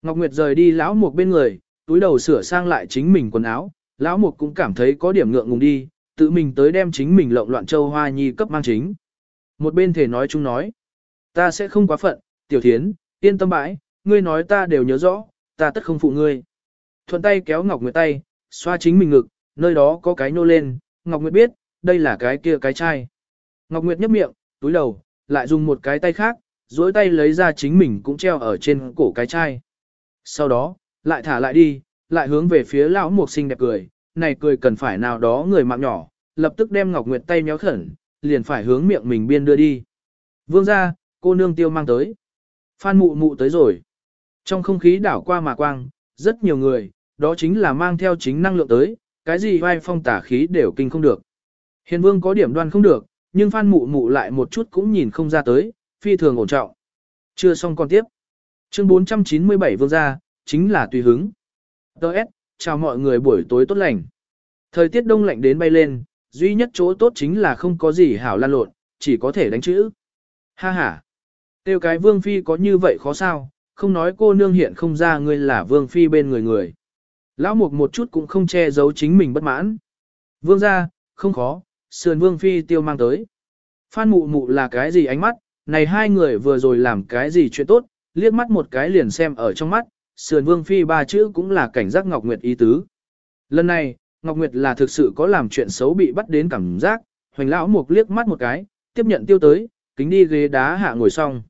Ngọc Nguyệt rời đi lão Mục bên người, túi đầu sửa sang lại chính mình quần áo, lão Mục cũng cảm thấy có điểm ngượng ngùng đi, tự mình tới đem chính mình lộn loạn châu hoa nhi cấp mang chính. Một bên thể nói chung nói, ta sẽ không quá phận, tiểu thiến, yên tâm bãi, ngươi nói ta đều nhớ rõ, ta tất không phụ ngươi. Thuận tay kéo Ngọc Nguyệt tay, xoa chính mình ngực, nơi đó có cái nô lên, Ngọc Nguyệt biết, đây là cái kia cái chai. Ngọc Nguyệt nhấp miệng, túi đầu, lại dùng một cái tay khác, duỗi tay lấy ra chính mình cũng treo ở trên cổ cái chai. Sau đó, lại thả lại đi, lại hướng về phía lão mục sinh đẹp cười, này cười cần phải nào đó người mạng nhỏ, lập tức đem Ngọc Nguyệt tay méo khẩn, liền phải hướng miệng mình biên đưa đi. Vương ra, cô nương tiêu mang tới. Phan mụ mụ tới rồi. Trong không khí đảo qua mà quang, rất nhiều người, đó chính là mang theo chính năng lượng tới, cái gì vai phong tả khí đều kinh không được. Hiền vương có điểm đoan không được, nhưng phan mụ mụ lại một chút cũng nhìn không ra tới, phi thường ổn trọng. Chưa xong còn tiếp. Chương 497 vương gia, chính là tùy hứng. Đợt, chào mọi người buổi tối tốt lành. Thời tiết đông lạnh đến bay lên, duy nhất chỗ tốt chính là không có gì hảo lan lộn, chỉ có thể đánh chữ. Ha ha. Tiêu cái vương phi có như vậy khó sao, không nói cô nương hiện không ra ngươi là vương phi bên người người. Lão mục một chút cũng không che giấu chính mình bất mãn. Vương gia, không khó, sườn vương phi tiêu mang tới. Phan mụ mụ là cái gì ánh mắt, này hai người vừa rồi làm cái gì chuyện tốt, liếc mắt một cái liền xem ở trong mắt, sườn vương phi ba chữ cũng là cảnh giác Ngọc Nguyệt ý tứ. Lần này, Ngọc Nguyệt là thực sự có làm chuyện xấu bị bắt đến cảm giác, hoành lão mục liếc mắt một cái, tiếp nhận tiêu tới, kính đi ghế đá hạ ngồi xong.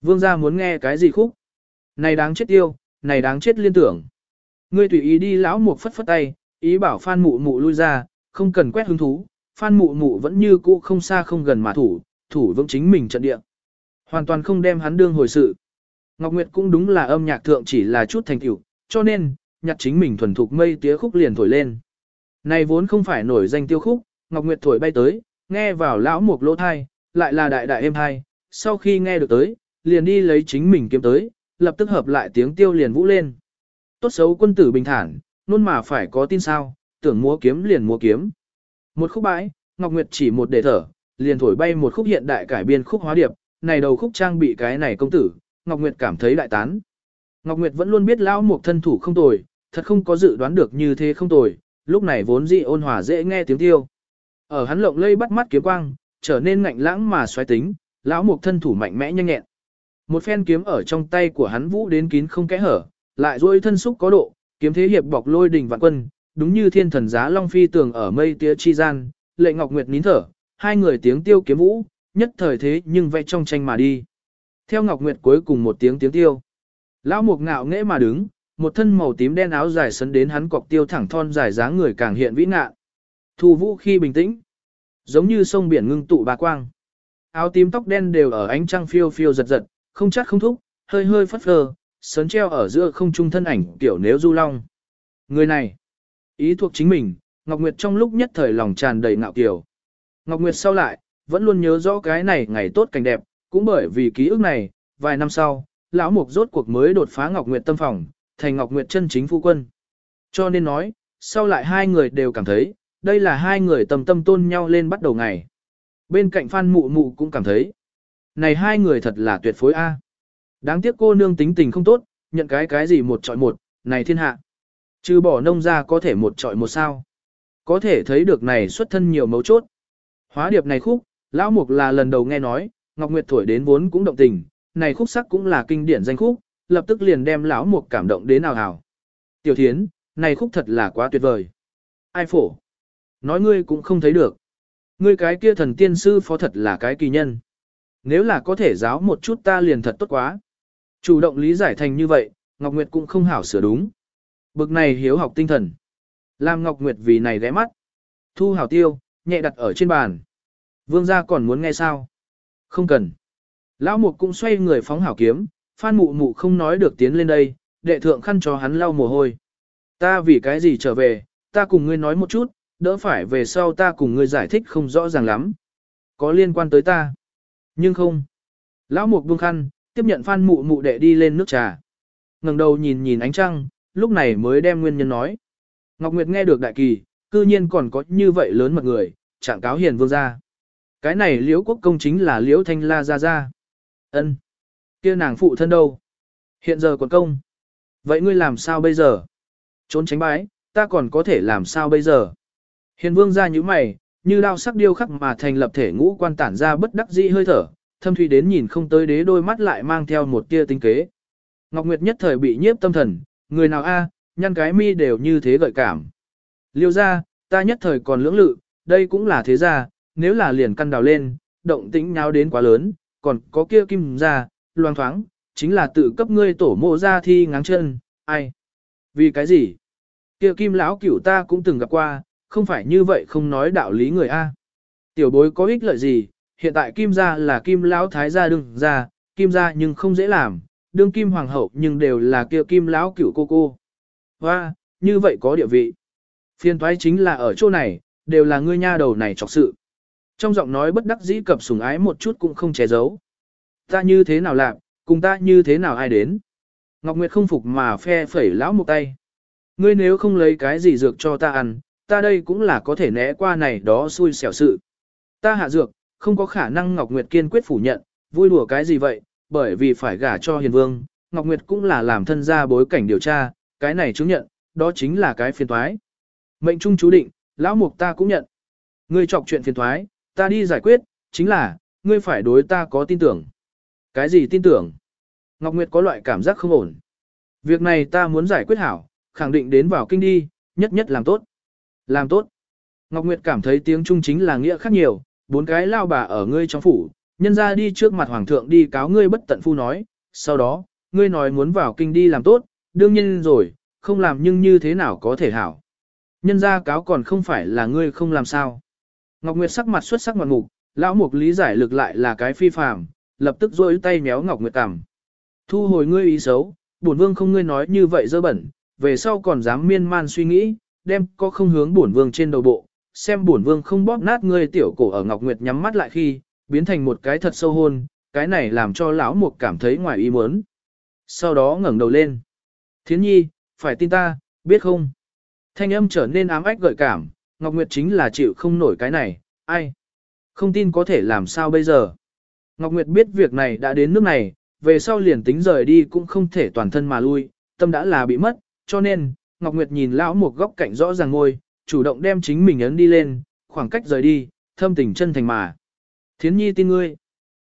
Vương gia muốn nghe cái gì khúc? Này đáng chết tiêu, này đáng chết liên tưởng. Ngươi tùy ý đi lão mục phất phất tay, ý bảo Phan Mụ Mụ lui ra, không cần quét hứng thú, Phan Mụ Mụ vẫn như cũ không xa không gần mà thủ, thủ vững chính mình trận địa. Hoàn toàn không đem hắn đương hồi sự. Ngọc Nguyệt cũng đúng là âm nhạc thượng chỉ là chút thành tựu, cho nên, nhặt chính mình thuần thục mây tía khúc liền thổi lên. Này vốn không phải nổi danh tiêu khúc, Ngọc Nguyệt thổi bay tới, nghe vào lão mục lỗ thai, lại là đại đại êm hai, sau khi nghe được tới, liền đi lấy chính mình kiếm tới, lập tức hợp lại tiếng tiêu liền vũ lên. Tốt xấu quân tử bình thản, luôn mà phải có tin sao, tưởng múa kiếm liền múa kiếm. Một khúc bãi, Ngọc Nguyệt chỉ một để thở, liền thổi bay một khúc hiện đại cải biên khúc hóa điệp, này đầu khúc trang bị cái này công tử, Ngọc Nguyệt cảm thấy đại tán. Ngọc Nguyệt vẫn luôn biết lão mục thân thủ không tồi, thật không có dự đoán được như thế không tồi, lúc này vốn dị ôn hòa dễ nghe tiếng tiêu. Ở hắn lộng lây bắt mắt kiếm quang, trở nên ngạnh lãng mà xoáy tính, lão mục thân thủ mạnh mẽ nhanh nhẹn. Một phen kiếm ở trong tay của hắn vũ đến kín không kẽ hở, lại duỗi thân xúc có độ, kiếm thế hiệp bọc lôi đỉnh vạn quân, đúng như thiên thần giá long phi tường ở mây tía chi gian, lệ ngọc nguyệt nín thở, hai người tiếng tiêu kiếm vũ, nhất thời thế nhưng vẽ trong tranh mà đi. Theo ngọc nguyệt cuối cùng một tiếng tiếng tiêu. Lão mục ngạo nghễ mà đứng, một thân màu tím đen áo dài sấn đến hắn cọc tiêu thẳng thon dài dáng người càng hiện vĩ ngạ. Thu vũ khi bình tĩnh, giống như sông biển ngưng tụ bà quang. Áo tím tóc đen đều ở ánh trăng phiêu phiêu giật giật, không chắc không thúc, hơi hơi phất phơ, sớn treo ở giữa không trung thân ảnh tiểu nếu du long. Người này, ý thuộc chính mình, Ngọc Nguyệt trong lúc nhất thời lòng tràn đầy ngạo kiều. Ngọc Nguyệt sau lại, vẫn luôn nhớ rõ cái này ngày tốt cảnh đẹp, cũng bởi vì ký ức này, vài năm sau, lão mục rốt cuộc mới đột phá Ngọc Nguyệt tâm phòng, thành Ngọc Nguyệt chân chính phu quân. Cho nên nói, sau lại hai người đều cảm thấy, đây là hai người tầm tâm tôn nhau lên bắt đầu ngày. Bên cạnh Phan Mụ Mụ cũng cảm thấy, này hai người thật là tuyệt phối A. Đáng tiếc cô nương tính tình không tốt, nhận cái cái gì một trọi một, này thiên hạ. Chứ bỏ nông ra có thể một trọi một sao. Có thể thấy được này xuất thân nhiều mấu chốt. Hóa điệp này khúc, Lão Mục là lần đầu nghe nói, Ngọc Nguyệt thổi đến vốn cũng động tình, này khúc sắc cũng là kinh điển danh khúc, lập tức liền đem Lão Mục cảm động đến nào hào. Tiểu Thiến, này khúc thật là quá tuyệt vời. Ai phổ? Nói ngươi cũng không thấy được. Ngươi cái kia thần tiên sư phó thật là cái kỳ nhân. Nếu là có thể giáo một chút ta liền thật tốt quá. Chủ động lý giải thành như vậy, Ngọc Nguyệt cũng không hảo sửa đúng. Bực này hiếu học tinh thần. Làm Ngọc Nguyệt vì này ghé mắt. Thu hảo tiêu, nhẹ đặt ở trên bàn. Vương gia còn muốn nghe sao? Không cần. Lão Mục cũng xoay người phóng hảo kiếm, Phan Mụ Mụ không nói được tiến lên đây, đệ thượng khăn cho hắn lau mồ hôi. Ta vì cái gì trở về, ta cùng ngươi nói một chút, đỡ phải về sau ta cùng ngươi giải thích không rõ ràng lắm. Có liên quan tới ta. Nhưng không. Lão Mục buông khăn, tiếp nhận Phan Mụ Mụ đệ đi lên nước trà. ngẩng đầu nhìn nhìn ánh trăng, lúc này mới đem nguyên nhân nói. Ngọc Nguyệt nghe được đại kỳ, cư nhiên còn có như vậy lớn mật người, trạng cáo hiền vương gia. Cái này liễu quốc công chính là liễu thanh la gia gia. ân kia nàng phụ thân đâu? Hiện giờ còn công. Vậy ngươi làm sao bây giờ? Trốn tránh bái, ta còn có thể làm sao bây giờ? Hiền vương gia như mày, như đao sắc điêu khắc mà thành lập thể ngũ quan tản ra bất đắc dĩ hơi thở, thâm thủy đến nhìn không tới đế đôi mắt lại mang theo một tia tinh kế. Ngọc Nguyệt nhất thời bị nhiếp tâm thần, người nào a, nhăn cái mi đều như thế gợi cảm. Liêu ra, ta nhất thời còn lưỡng lự, đây cũng là thế gia, nếu là liền căn đào lên, động tĩnh nháo đến quá lớn, còn có kia kim ra, loang thoáng, chính là tự cấp ngươi tổ mộ ra thi ngáng chân, ai? Vì cái gì? Kia kim lão cửu ta cũng từng gặp qua, không phải như vậy không nói đạo lý người A. Tiểu bối có ích lợi gì, hiện tại kim gia là kim lão thái gia đương gia kim gia nhưng không dễ làm, đương kim hoàng hậu nhưng đều là kia kim lão cửu cô cô. hoa như vậy có địa vị. Phiên toái chính là ở chỗ này, đều là ngươi nha đầu này trọc sự. Trong giọng nói bất đắc dĩ cập sùng ái một chút cũng không che giấu. Ta như thế nào làm, cùng ta như thế nào ai đến. Ngọc Nguyệt không phục mà phe phẩy lão một tay. Ngươi nếu không lấy cái gì dược cho ta ăn, ta đây cũng là có thể né qua này đó xui xẻo sự. Ta hạ dược, không có khả năng Ngọc Nguyệt kiên quyết phủ nhận, vui đùa cái gì vậy, bởi vì phải gả cho hiền vương, Ngọc Nguyệt cũng là làm thân gia bối cảnh điều tra, cái này chứng nhận, đó chính là cái phiền toái. Mệnh trung chú định, lão mục ta cũng nhận. Ngươi chọc chuyện phiền toái, ta đi giải quyết, chính là, ngươi phải đối ta có tin tưởng. Cái gì tin tưởng? Ngọc Nguyệt có loại cảm giác không ổn. Việc này ta muốn giải quyết hảo, khẳng định đến vào kinh đi, nhất nhất làm tốt. Làm tốt. Ngọc Nguyệt cảm thấy tiếng Trung chính là nghĩa khác nhiều, bốn cái lao bà ở ngươi trong phủ, nhân ra đi trước mặt hoàng thượng đi cáo ngươi bất tận phu nói, sau đó, ngươi nói muốn vào kinh đi làm tốt, đương nhiên rồi, không làm nhưng như thế nào có thể hảo. Nhân ra cáo còn không phải là ngươi không làm sao. Ngọc Nguyệt sắc mặt xuất sắc ngoạn mục, lão mục lý giải lực lại là cái phi phàm, lập tức rôi tay méo Ngọc Nguyệt cằm. Thu hồi ngươi ý xấu, bổn vương không ngươi nói như vậy dơ bẩn, về sau còn dám miên man suy nghĩ, đem có không hướng bổn vương trên đầu bộ, xem bổn vương không bóp nát ngươi tiểu cổ ở Ngọc Nguyệt nhắm mắt lại khi, biến thành một cái thật sâu hôn, cái này làm cho lão mục cảm thấy ngoài ý muốn. Sau đó ngẩng đầu lên. Thiến nhi, phải tin ta, biết không? Thanh âm trở nên ám ách gợi cảm, Ngọc Nguyệt chính là chịu không nổi cái này, ai? Không tin có thể làm sao bây giờ? Ngọc Nguyệt biết việc này đã đến nước này, về sau liền tính rời đi cũng không thể toàn thân mà lui, tâm đã là bị mất, cho nên, Ngọc Nguyệt nhìn lão một góc cạnh rõ ràng ngôi, chủ động đem chính mình ấn đi lên, khoảng cách rời đi, thâm tình chân thành mà. Thiến nhi tin ngươi.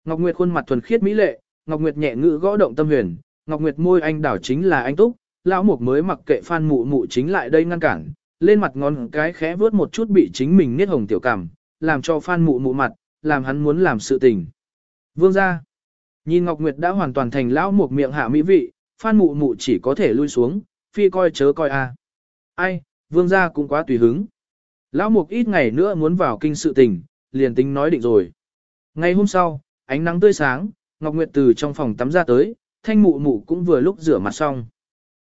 Ngọc Nguyệt khuôn mặt thuần khiết mỹ lệ, Ngọc Nguyệt nhẹ ngữ gõ động tâm huyền, Ngọc Nguyệt môi anh đảo chính là anh túc, lão mục mới mặc kệ phan mụ mụ chính lại đây ngăn cản, lên mặt ngón cái khẽ vướt một chút bị chính mình niết hồng tiểu cảm, làm cho phan mụ mụ mặt, làm hắn muốn làm sự tình. Vương gia, Nhìn Ngọc Nguyệt đã hoàn toàn thành lão mục miệng hạ mỹ vị, phan mụ mụ chỉ có thể lui xuống, phi coi chớ coi a. Ai, vương gia cũng quá tùy hứng. Lão mục ít ngày nữa muốn vào kinh sự tình, liền tính nói định rồi. Ngày hôm sau, ánh nắng tươi sáng, Ngọc Nguyệt từ trong phòng tắm ra tới, thanh mụ mụ cũng vừa lúc rửa mặt xong.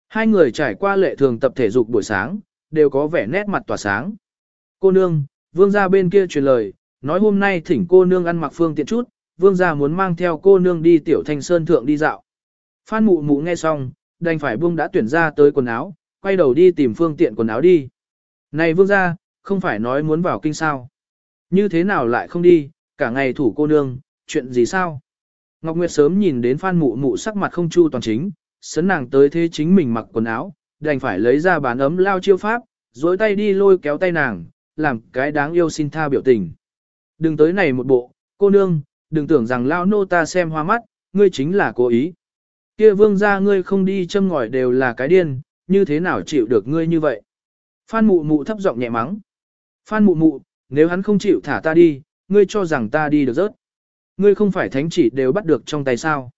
Hai người trải qua lệ thường tập thể dục buổi sáng, đều có vẻ nét mặt tỏa sáng. Cô nương, vương gia bên kia truyền lời, nói hôm nay thỉnh cô nương ăn mặc phương tiện chút, vương gia muốn mang theo cô nương đi tiểu thanh sơn thượng đi dạo. Phan mụ mụ nghe xong, đành phải buông đã tuyển ra tới quần áo, quay đầu đi tìm phương tiện quần áo đi. Này vương gia, không phải nói muốn vào kinh sao. Như thế nào lại không đi, cả ngày thủ cô nương, chuyện gì sao? Ngọc Nguyệt sớm nhìn đến Phan Mụ Mụ sắc mặt không chu toàn chính, sấn nàng tới thế chính mình mặc quần áo, đành phải lấy ra bán ấm lao chiêu pháp, dối tay đi lôi kéo tay nàng, làm cái đáng yêu xin tha biểu tình. Đừng tới này một bộ, cô nương, đừng tưởng rằng lao nô ta xem hoa mắt, ngươi chính là cố ý. Kia vương gia ngươi không đi châm ngòi đều là cái điên, như thế nào chịu được ngươi như vậy? Phan mụ mụ thấp giọng nhẹ mắng. Phan mụ mụ, nếu hắn không chịu thả ta đi, ngươi cho rằng ta đi được rớt. Ngươi không phải thánh chỉ đều bắt được trong tay sao.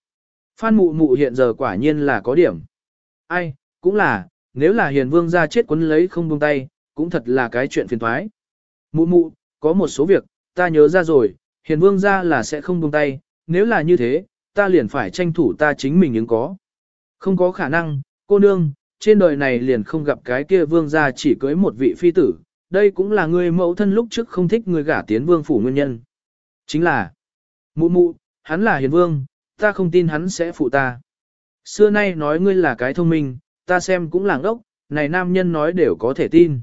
Phan mụ mụ hiện giờ quả nhiên là có điểm. Ai, cũng là, nếu là hiền vương ra chết quấn lấy không buông tay, cũng thật là cái chuyện phiền thoái. Mụ mụ, có một số việc, ta nhớ ra rồi, hiền vương ra là sẽ không buông tay, nếu là như thế, ta liền phải tranh thủ ta chính mình ứng có. Không có khả năng, cô nương, trên đời này liền không gặp cái kia vương gia chỉ cưới một vị phi tử, đây cũng là người mẫu thân lúc trước không thích người gả tiến vương phủ nguyên nhân. Chính là, mụ mụ, hắn là hiền vương, ta không tin hắn sẽ phụ ta. Xưa nay nói ngươi là cái thông minh, ta xem cũng làng ốc, này nam nhân nói đều có thể tin.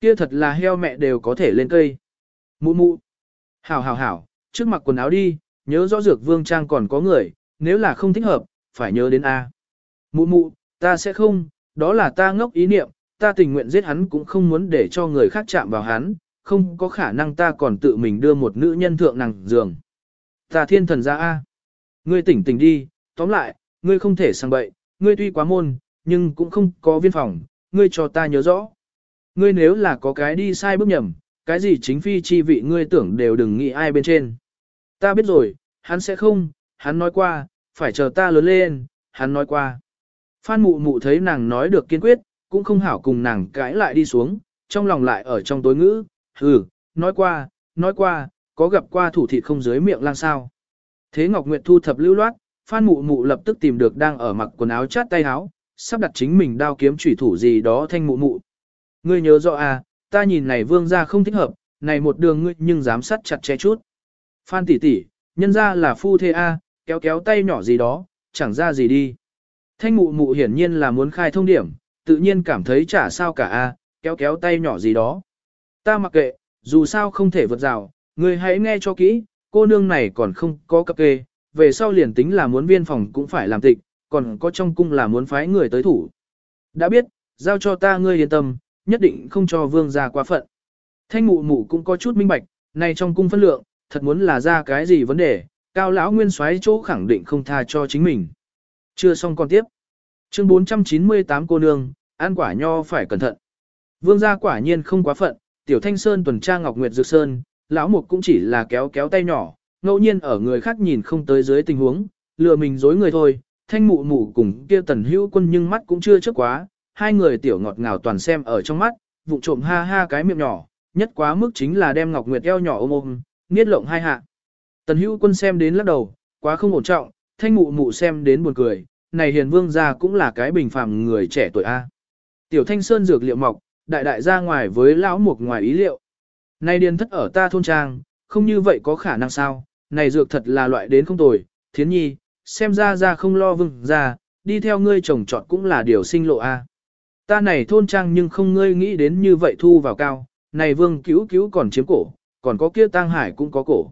Kia thật là heo mẹ đều có thể lên cây. Mụ mụ, hảo hảo hảo, trước mặc quần áo đi, nhớ rõ dược vương trang còn có người, nếu là không thích hợp, phải nhớ đến A. Mụ mụ, ta sẽ không, đó là ta ngốc ý niệm, ta tình nguyện giết hắn cũng không muốn để cho người khác chạm vào hắn, không có khả năng ta còn tự mình đưa một nữ nhân thượng nàng giường. Ta thiên thần ra A. Ngươi tỉnh tỉnh đi, tóm lại, ngươi không thể sang bậy, ngươi tuy quá môn, nhưng cũng không có viên phòng, ngươi cho ta nhớ rõ. Ngươi nếu là có cái đi sai bước nhầm, cái gì chính phi chi vị ngươi tưởng đều đừng nghĩ ai bên trên. Ta biết rồi, hắn sẽ không, hắn nói qua, phải chờ ta lớn lên, hắn nói qua. Phan mụ mụ thấy nàng nói được kiên quyết, cũng không hảo cùng nàng cãi lại đi xuống, trong lòng lại ở trong tối ngữ, hừ, nói qua, nói qua, có gặp qua thủ thịt không dưới miệng lang sao. Thế Ngọc Nguyệt thu thập lưu loát, Phan Mụ Mụ lập tức tìm được đang ở mặc quần áo chát tay áo, sắp đặt chính mình đao kiếm chủy thủ gì đó thanh Mụ Mụ. Ngươi nhớ rõ à, ta nhìn này vương gia không thích hợp, này một đường ngươi nhưng dám sát chặt che chút. Phan tỷ tỷ, nhân ra là phu thê a, kéo kéo tay nhỏ gì đó, chẳng ra gì đi. Thanh Mụ Mụ hiển nhiên là muốn khai thông điểm, tự nhiên cảm thấy chả sao cả a, kéo kéo tay nhỏ gì đó. Ta mặc kệ, dù sao không thể vượt rào, người hãy nghe cho kỹ, cô nương này còn không có cập kê, về sau liền tính là muốn viên phòng cũng phải làm tịch, còn có trong cung là muốn phái người tới thủ. Đã biết, giao cho ta ngươi yên tâm, nhất định không cho vương ra quá phận. Thanh mụ mụ cũng có chút minh bạch, này trong cung phân lượng, thật muốn là ra cái gì vấn đề, cao lão nguyên soái chỗ khẳng định không tha cho chính mình. Chưa xong còn tiếp. Chương 498 cô nương, ăn quả nho phải cẩn thận. Vương gia quả nhiên không quá phận, tiểu thanh sơn tuần tra ngọc nguyệt dược sơn, lão mục cũng chỉ là kéo kéo tay nhỏ, ngẫu nhiên ở người khác nhìn không tới dưới tình huống, lừa mình dối người thôi, thanh mụ mụ cùng kia tần hữu quân nhưng mắt cũng chưa chớp quá, hai người tiểu ngọt ngào toàn xem ở trong mắt, vụng trộm ha ha cái miệng nhỏ, nhất quá mức chính là đem ngọc nguyệt eo nhỏ ôm ôm, nghiết lộng hai hạ. Tần hữu quân xem đến lắc đầu, quá không ổn trọng, thanh mụ mụ xem đến buồn cười, này hiền vương gia cũng là cái bình phàm người trẻ tuổi A. Tiểu thanh sơn dược liệu mọc, đại đại ra ngoài với lão mục ngoài ý liệu. Này điền thất ở ta thôn trang, không như vậy có khả năng sao, này dược thật là loại đến không tồi, thiến nhi, xem ra ra không lo vừng ra, đi theo ngươi chồng chọn cũng là điều sinh lộ a. Ta này thôn trang nhưng không ngươi nghĩ đến như vậy thu vào cao, này vương cứu cứu còn chiếm cổ, còn có kia tang hải cũng có cổ.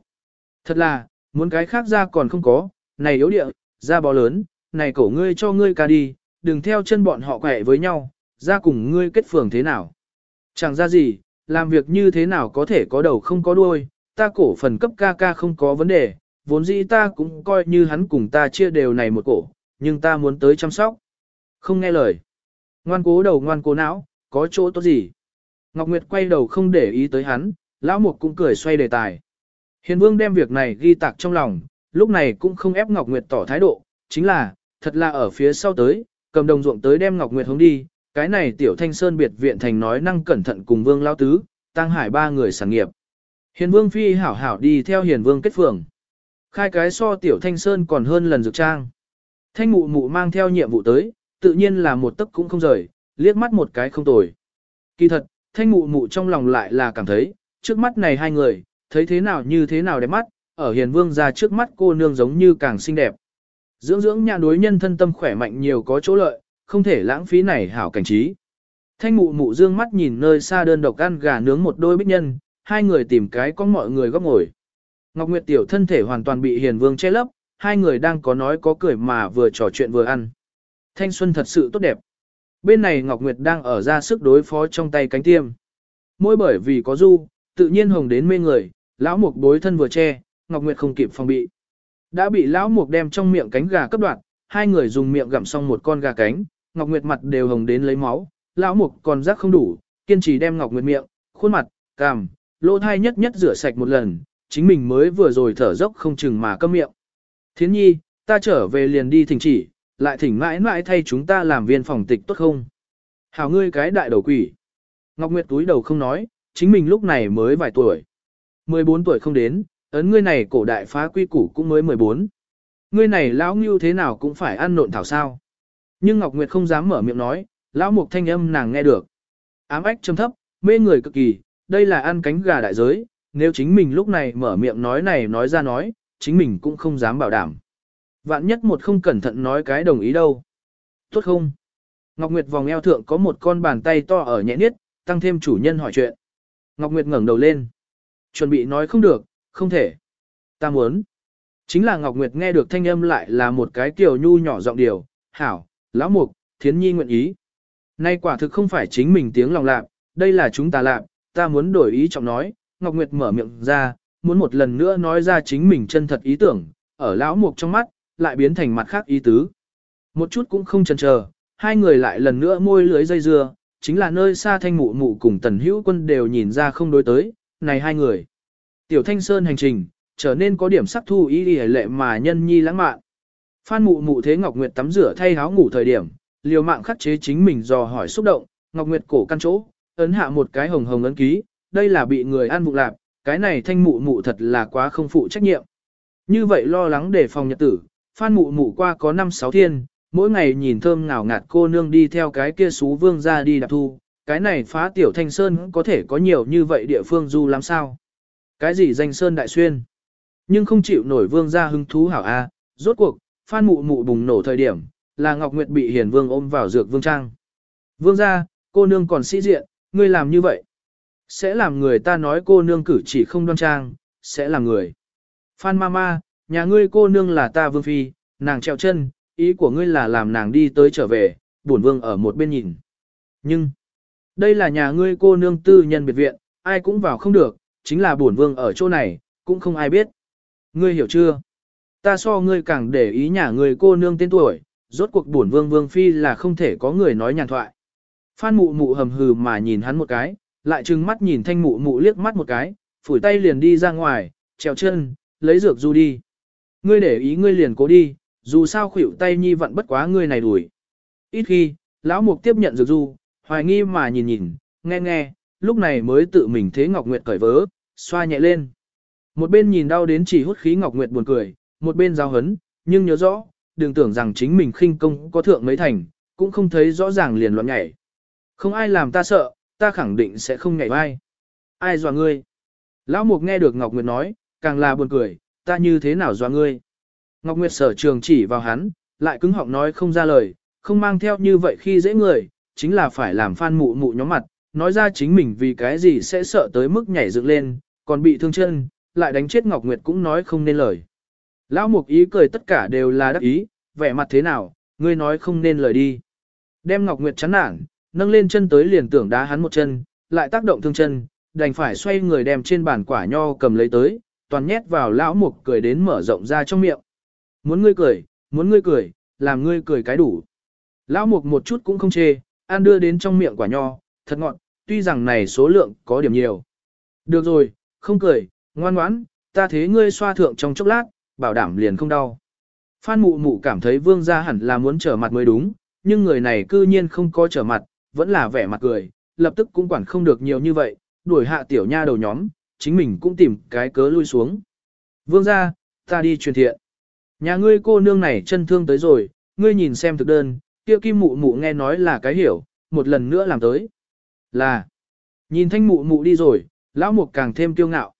Thật là, muốn cái khác ra còn không có, này yếu địa, ra bó lớn, này cổ ngươi cho ngươi ca đi, đừng theo chân bọn họ quẹ với nhau, ra cùng ngươi kết phường thế nào. Chẳng ra gì, làm việc như thế nào có thể có đầu không có đuôi, ta cổ phần cấp ca ca không có vấn đề, vốn dĩ ta cũng coi như hắn cùng ta chia đều này một cổ, nhưng ta muốn tới chăm sóc. Không nghe lời. Ngoan cố đầu ngoan cố não, có chỗ tốt gì? Ngọc Nguyệt quay đầu không để ý tới hắn, lão mục cũng cười xoay đề tài. Hiền vương đem việc này ghi tạc trong lòng, lúc này cũng không ép Ngọc Nguyệt tỏ thái độ, chính là, thật là ở phía sau tới, cầm đồng ruộng tới đem Ngọc Nguyệt hướng đi, cái này tiểu thanh sơn biệt viện thành nói năng cẩn thận cùng vương lao tứ, tăng hải ba người sản nghiệp. Hiền vương phi hảo hảo đi theo hiền vương kết phường. Khai cái so tiểu thanh sơn còn hơn lần dược trang. Thanh mụ mụ mang theo nhiệm vụ tới, tự nhiên là một tấc cũng không rời, liếc mắt một cái không tồi. Kỳ thật, thanh mụ mụ trong lòng lại là cảm thấy, trước mắt này hai người, thấy thế nào như thế nào đẹp mắt, ở hiền vương ra trước mắt cô nương giống như càng xinh đẹp. Dưỡng dưỡng nhà đối nhân thân tâm khỏe mạnh nhiều có chỗ lợi, không thể lãng phí này hảo cảnh trí. Thanh mụ mụ dương mắt nhìn nơi xa đơn độc ăn gà nướng một đôi bích nhân, hai người tìm cái có mọi người góc ngồi. Ngọc Nguyệt tiểu thân thể hoàn toàn bị hiền vương che lấp, hai người đang có nói có cười mà vừa trò chuyện vừa ăn. Thanh xuân thật sự tốt đẹp. Bên này Ngọc Nguyệt đang ở ra sức đối phó trong tay cánh tiêm. Mỗi bởi vì có du, tự nhiên hồng đến mê người, lão mục bối thân vừa che, Ngọc Nguyệt không kịp phòng bị. Đã bị lão mục đem trong miệng cánh gà cấp đoạn, hai người dùng miệng gặm xong một con gà cánh, Ngọc Nguyệt mặt đều hồng đến lấy máu, lão mục còn rắc không đủ, kiên trì đem Ngọc Nguyệt miệng, khuôn mặt, cằm, lỗ thai nhất nhất rửa sạch một lần, chính mình mới vừa rồi thở dốc không chừng mà câm miệng. Thiến nhi, ta trở về liền đi thỉnh chỉ, lại thỉnh mãi mãi thay chúng ta làm viên phòng tịch tốt không? Hảo ngươi cái đại đầu quỷ. Ngọc Nguyệt túi đầu không nói, chính mình lúc này mới vài tuổi. 14 tuổi không đến, ấn ngươi này cổ đại phá quy củ cũng mới 14. Ngươi này lão ngưu thế nào cũng phải ăn nộn thảo sao. Nhưng Ngọc Nguyệt không dám mở miệng nói, lão mục thanh âm nàng nghe được. Ám ách trầm thấp, mê người cực kỳ, đây là ăn cánh gà đại giới, nếu chính mình lúc này mở miệng nói này nói ra nói, chính mình cũng không dám bảo đảm. Vạn nhất một không cẩn thận nói cái đồng ý đâu. Tốt không? Ngọc Nguyệt vòng eo thượng có một con bàn tay to ở nhẹ niết, tăng thêm chủ nhân hỏi chuyện. Ngọc Nguyệt ngẩng đầu lên. Chuẩn bị nói không được, không thể. Ta muốn. Chính là Ngọc Nguyệt nghe được thanh âm lại là một cái kiểu nhu nhỏ giọng điều. Hảo, lão mục, thiến nhi nguyện ý. Nay quả thực không phải chính mình tiếng lòng lạc, đây là chúng ta lạc, ta muốn đổi ý trọng nói, Ngọc Nguyệt mở miệng ra, muốn một lần nữa nói ra chính mình chân thật ý tưởng, ở lão mục trong mắt, lại biến thành mặt khác ý tứ. Một chút cũng không chần chờ, hai người lại lần nữa môi lưới dây dưa, chính là nơi xa thanh mụ mụ cùng tần hữu quân đều nhìn ra không đối tới, này hai người. Tiểu thanh sơn hành trình, trở nên có điểm sắc thu ý đi lệ mà nhân nhi lãng mạn. Phan mụ mụ thế Ngọc Nguyệt tắm rửa thay áo ngủ thời điểm, liều mạng khắc chế chính mình dò hỏi xúc động, Ngọc Nguyệt cổ căn chỗ, ấn hạ một cái hồng hồng ấn ký, đây là bị người ăn bụng lạp, cái này thanh mụ mụ thật là quá không phụ trách nhiệm. Như vậy lo lắng để phòng nhật tử, Phan mụ mụ qua có năm sáu thiên, mỗi ngày nhìn thơm ngào ngạt cô nương đi theo cái kia xú vương ra đi đạp thu, cái này phá tiểu thanh sơn có thể có nhiều như vậy địa phương du làm sao. Cái gì danh sơn đại xuyên, nhưng không chịu nổi vương ra hứng thú hảo A, rốt cuộc, phan mụ mụ bùng nổ thời điểm, là Ngọc Nguyệt bị hiền vương ôm vào dược vương trang. Vương ra, cô nương còn sĩ diện, ngươi làm như vậy. Sẽ làm người ta nói cô nương cử chỉ không đoan trang, sẽ là người. Phan Mama, nhà ngươi cô nương là ta vương phi, nàng treo chân, ý của ngươi là làm nàng đi tới trở về, bổn vương ở một bên nhìn. Nhưng, đây là nhà ngươi cô nương tư nhân biệt viện, ai cũng vào không được, chính là bổn vương ở chỗ này, cũng không ai biết. Ngươi hiểu chưa? Ta so ngươi càng để ý nhà người cô nương tên tuổi, rốt cuộc bổn vương vương phi là không thể có người nói nhàn thoại. Phan mụ mụ hầm hừ mà nhìn hắn một cái, lại trừng mắt nhìn thanh mụ mụ liếc mắt một cái, phủi tay liền đi ra ngoài, trèo chân, lấy dược du đi. Ngươi để ý ngươi liền cố đi, dù sao khuỷu tay nhi vặn bất quá ngươi này đuổi. Ít khi, lão mục tiếp nhận dược du, hoài nghi mà nhìn nhìn, nghe nghe, lúc này mới tự mình thế Ngọc Nguyệt cởi vớ, xoa nhẹ lên. Một bên nhìn đau đến chỉ hút khí Ngọc Nguyệt buồn cười, một bên giao hấn, nhưng nhớ rõ, đừng tưởng rằng chính mình khinh công có thượng mấy thành, cũng không thấy rõ ràng liền loạn nhảy. Không ai làm ta sợ, ta khẳng định sẽ không nhảy vai. Ai dọa ngươi? Lão Mục nghe được Ngọc Nguyệt nói, càng là buồn cười, ta như thế nào dọa ngươi? Ngọc Nguyệt sở trường chỉ vào hắn, lại cứng họng nói không ra lời, không mang theo như vậy khi dễ người, chính là phải làm phan mụ mụ nhóm mặt, nói ra chính mình vì cái gì sẽ sợ tới mức nhảy dựng lên, còn bị thương chân, lại đánh chết Ngọc Nguyệt cũng nói không nên lời. Lão Mục ý cười tất cả đều là đắc ý, vẻ mặt thế nào, ngươi nói không nên lời đi. Đem Ngọc Nguyệt chán nản, nâng lên chân tới liền tưởng đá hắn một chân, lại tác động thương chân, đành phải xoay người đem trên bàn quả nho cầm lấy tới, toàn nhét vào lão mục cười đến mở rộng ra trong miệng. Muốn ngươi cười, muốn ngươi cười, làm ngươi cười cái đủ. Lão mục một chút cũng không chê, ăn đưa đến trong miệng quả nho, thật ngọn, tuy rằng này số lượng có điểm nhiều. Được rồi, không cười, ngoan ngoãn, ta thế ngươi xoa thượng trong chốc lát, bảo đảm liền không đau. Phan mụ mụ cảm thấy vương gia hẳn là muốn trở mặt mới đúng, nhưng người này cư nhiên không có trở mặt, vẫn là vẻ mặt cười, lập tức cũng quản không được nhiều như vậy, đuổi hạ tiểu nha đầu nhóm, chính mình cũng tìm cái cớ lui xuống. Vương gia, ta đi truyền thiện. Nhà ngươi cô nương này chân thương tới rồi, ngươi nhìn xem thực đơn, kia kim mụ mụ nghe nói là cái hiểu, một lần nữa làm tới. Là, nhìn thanh mụ mụ đi rồi, lão mục càng thêm kiêu ngạo.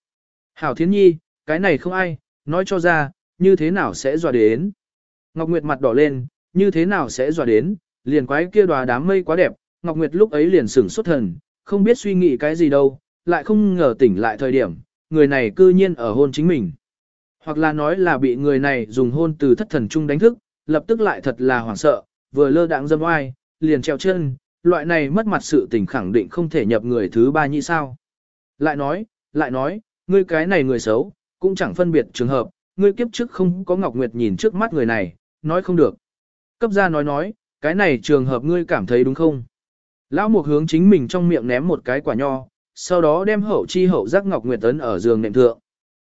Hảo thiến nhi, cái này không ai, nói cho ra, như thế nào sẽ dọa đến. Ngọc Nguyệt mặt đỏ lên, như thế nào sẽ dọa đến, liền quái kia đòa đám mây quá đẹp, Ngọc Nguyệt lúc ấy liền sửng xuất thần, không biết suy nghĩ cái gì đâu, lại không ngờ tỉnh lại thời điểm, người này cư nhiên ở hôn chính mình. Hoặc là nói là bị người này dùng hôn từ thất thần chung đánh thức, lập tức lại thật là hoảng sợ, vừa lơ đãng dâm oai, liền treo chân, loại này mất mặt sự tình khẳng định không thể nhập người thứ ba như sao. Lại nói, lại nói, ngươi cái này người xấu, cũng chẳng phân biệt trường hợp, ngươi kiếp trước không có Ngọc Nguyệt nhìn trước mắt người này, nói không được. Cấp ra nói nói, cái này trường hợp ngươi cảm thấy đúng không? Lão Mục hướng chính mình trong miệng ném một cái quả nho, sau đó đem hậu chi hậu giác Ngọc Nguyệt ấn ở giường nệm thượng.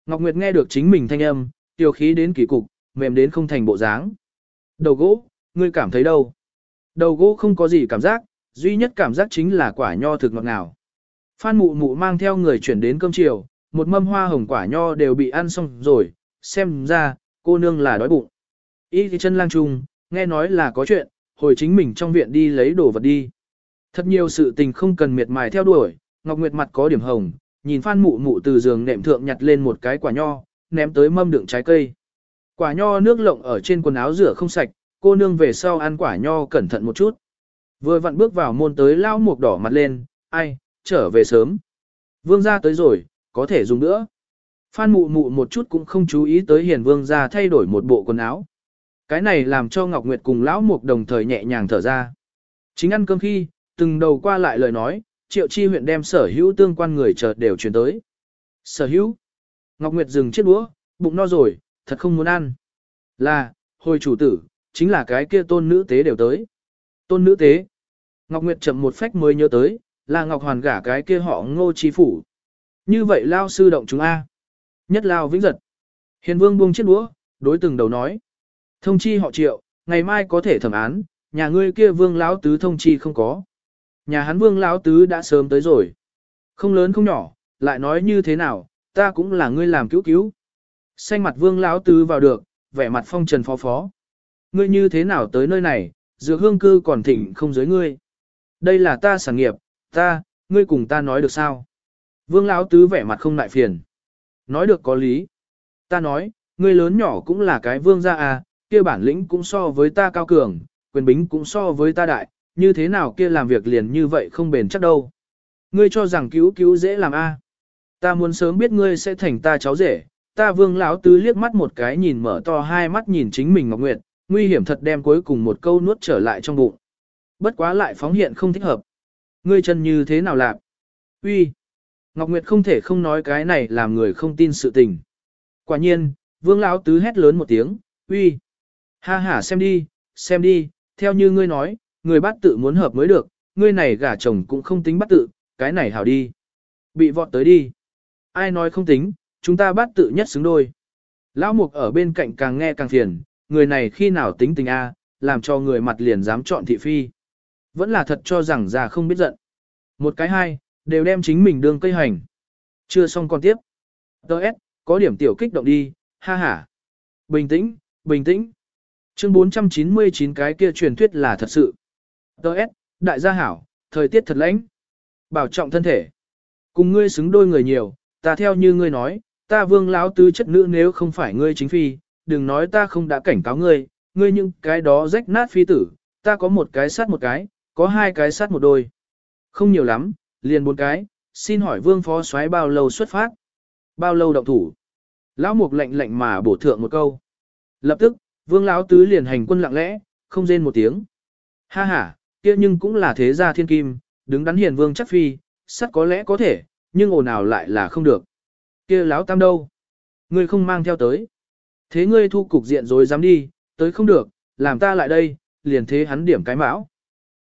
Ngọc Nguyệt nghe được chính mình thanh âm, tiêu khí đến kỳ cục, mềm đến không thành bộ dáng. Đầu gỗ, ngươi cảm thấy đâu? Đầu gỗ không có gì cảm giác, duy nhất cảm giác chính là quả nho thực ngọt ngào. Phan mụ mụ mang theo người chuyển đến cơm chiều, một mâm hoa hồng quả nho đều bị ăn xong rồi, xem ra, cô nương là đói bụng. Y thì chân lang trung, nghe nói là có chuyện, hồi chính mình trong viện đi lấy đồ vật đi. Thật nhiều sự tình không cần miệt mài theo đuổi, Ngọc Nguyệt mặt có điểm hồng, nhìn Phan Mụ Mụ từ giường nệm thượng nhặt lên một cái quả nho, ném tới mâm đựng trái cây. Quả nho nước lộng ở trên quần áo rửa không sạch, cô nương về sau ăn quả nho cẩn thận một chút. Vừa vặn bước vào môn tới lao mục đỏ mặt lên, ai, trở về sớm. Vương gia tới rồi, có thể dùng nữa. Phan mụ mụ một chút cũng không chú ý tới hiền vương gia thay đổi một bộ quần áo. Cái này làm cho Ngọc Nguyệt cùng lão mục đồng thời nhẹ nhàng thở ra. Chính ăn cơm khi, từng đầu qua lại lời nói, triệu chi huyện đem sở hữu tương quan người chợt đều truyền tới. Sở hữu. Ngọc Nguyệt dừng chiếc đũa, bụng no rồi, thật không muốn ăn. Là, hồi chủ tử, chính là cái kia tôn nữ tế đều tới. Tôn nữ tế. Ngọc Nguyệt chậm một phách mới nhớ tới, là Ngọc Hoàn gả cái kia họ ngô chi phủ. Như vậy lao sư động chúng A. Nhất lao vĩnh giật. Hiền vương buông chiếc đũa, đối từng đầu nói. Thông chi họ triệu, ngày mai có thể thẩm án, nhà ngươi kia vương lão tứ thông chi không có. Nhà hắn vương lão tứ đã sớm tới rồi. Không lớn không nhỏ, lại nói như thế nào, ta cũng là ngươi làm cứu cứu. Xanh mặt vương lão tứ vào được, vẻ mặt phong trần phó phó. Ngươi như thế nào tới nơi này, dược hương cư còn thịnh không giới ngươi. Đây là ta sản nghiệp, ta, ngươi cùng ta nói được sao? Vương Lão Tứ vẻ mặt không ngại phiền. Nói được có lý. Ta nói, ngươi lớn nhỏ cũng là cái vương gia à, kia bản lĩnh cũng so với ta cao cường, quyền bính cũng so với ta đại, như thế nào kia làm việc liền như vậy không bền chắc đâu. Ngươi cho rằng cứu cứu dễ làm a? À? Ta muốn sớm biết ngươi sẽ thành ta cháu rể. Ta Vương lão tứ liếc mắt một cái nhìn mở to hai mắt nhìn chính mình Ngọc Nguyệt, nguy hiểm thật đem cuối cùng một câu nuốt trở lại trong bụng. Bất quá lại phóng hiện không thích hợp. Ngươi chân như thế nào lạc? Uy. Ngọc Nguyệt không thể không nói cái này làm người không tin sự tình. Quả nhiên, Vương lão tứ hét lớn một tiếng, "Uy! Ha ha xem đi, xem đi, theo như ngươi nói, người bắt tự muốn hợp mới được, ngươi này gả chồng cũng không tính bắt tự, cái này hảo đi. Bị vọt tới đi. Ai nói không tính, chúng ta bắt tự nhất xứng đôi." Lão Mục ở bên cạnh càng nghe càng phiền, người này khi nào tính tình a, làm cho người mặt liền dám chọn thị phi. Vẫn là thật cho rằng già không biết giận. Một cái hai, đều đem chính mình đương cây hành. Chưa xong còn tiếp. Đợt, có điểm tiểu kích động đi, ha ha. Bình tĩnh, bình tĩnh. Chương 499 cái kia truyền thuyết là thật sự. Đợt, đại gia hảo, thời tiết thật lạnh. Bảo trọng thân thể. Cùng ngươi xứng đôi người nhiều, ta theo như ngươi nói, ta vương lão tứ chất nữ nếu không phải ngươi chính phi, đừng nói ta không đã cảnh cáo ngươi, ngươi những cái đó rách nát phi tử, ta có một cái sát một cái, có hai cái sát một đôi. Không nhiều lắm, liền bốn cái, xin hỏi vương phó soái bao lâu xuất phát? Bao lâu động thủ? Lão mục lệnh lệnh mà bổ thượng một câu. Lập tức, vương lão tứ liền hành quân lặng lẽ, không rên một tiếng. Ha ha, kia nhưng cũng là thế gia thiên kim, đứng đắn hiền vương chắc phi, sắt có lẽ có thể, nhưng ồn nào lại là không được. Kia lão tam đâu? Ngươi không mang theo tới. Thế ngươi thu cục diện rồi dám đi, tới không được, làm ta lại đây, liền thế hắn điểm cái mão.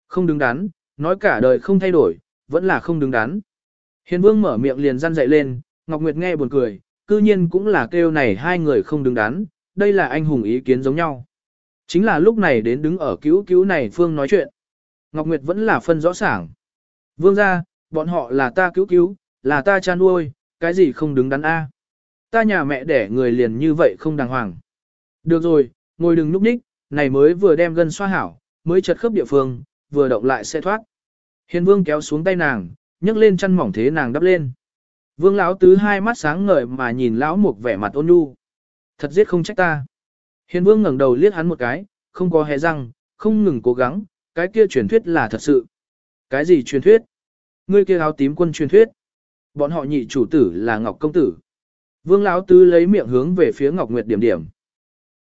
Không đứng đắn, nói cả đời không thay đổi, vẫn là không đứng đắn. Hiền vương mở miệng liền răn dậy lên, Ngọc Nguyệt nghe buồn cười, cư nhiên cũng là kêu này hai người không đứng đắn, đây là anh hùng ý kiến giống nhau. Chính là lúc này đến đứng ở cứu cứu này Phương nói chuyện. Ngọc Nguyệt vẫn là phân rõ sảng. Vương ra, bọn họ là ta cứu cứu, là ta cha nuôi, cái gì không đứng đắn a? Ta nhà mẹ đẻ người liền như vậy không đàng hoàng. Được rồi, ngồi đừng núp ních, này mới vừa đem gân xoa hảo, mới chật khớp địa phương, vừa động lại sẽ thoát. Hiền vương kéo xuống tay nàng, nhấc lên chân mỏng thế nàng đắp lên. Vương lão tứ hai mắt sáng ngời mà nhìn lão mục vẻ mặt ôn nhu. Thật giết không trách ta. Hiền vương ngẩng đầu liếc hắn một cái, không có hé răng, không ngừng cố gắng, cái kia truyền thuyết là thật sự. Cái gì truyền thuyết? Ngươi kia áo tím quân truyền thuyết. Bọn họ nhị chủ tử là Ngọc công tử. Vương lão tứ lấy miệng hướng về phía Ngọc Nguyệt điểm điểm.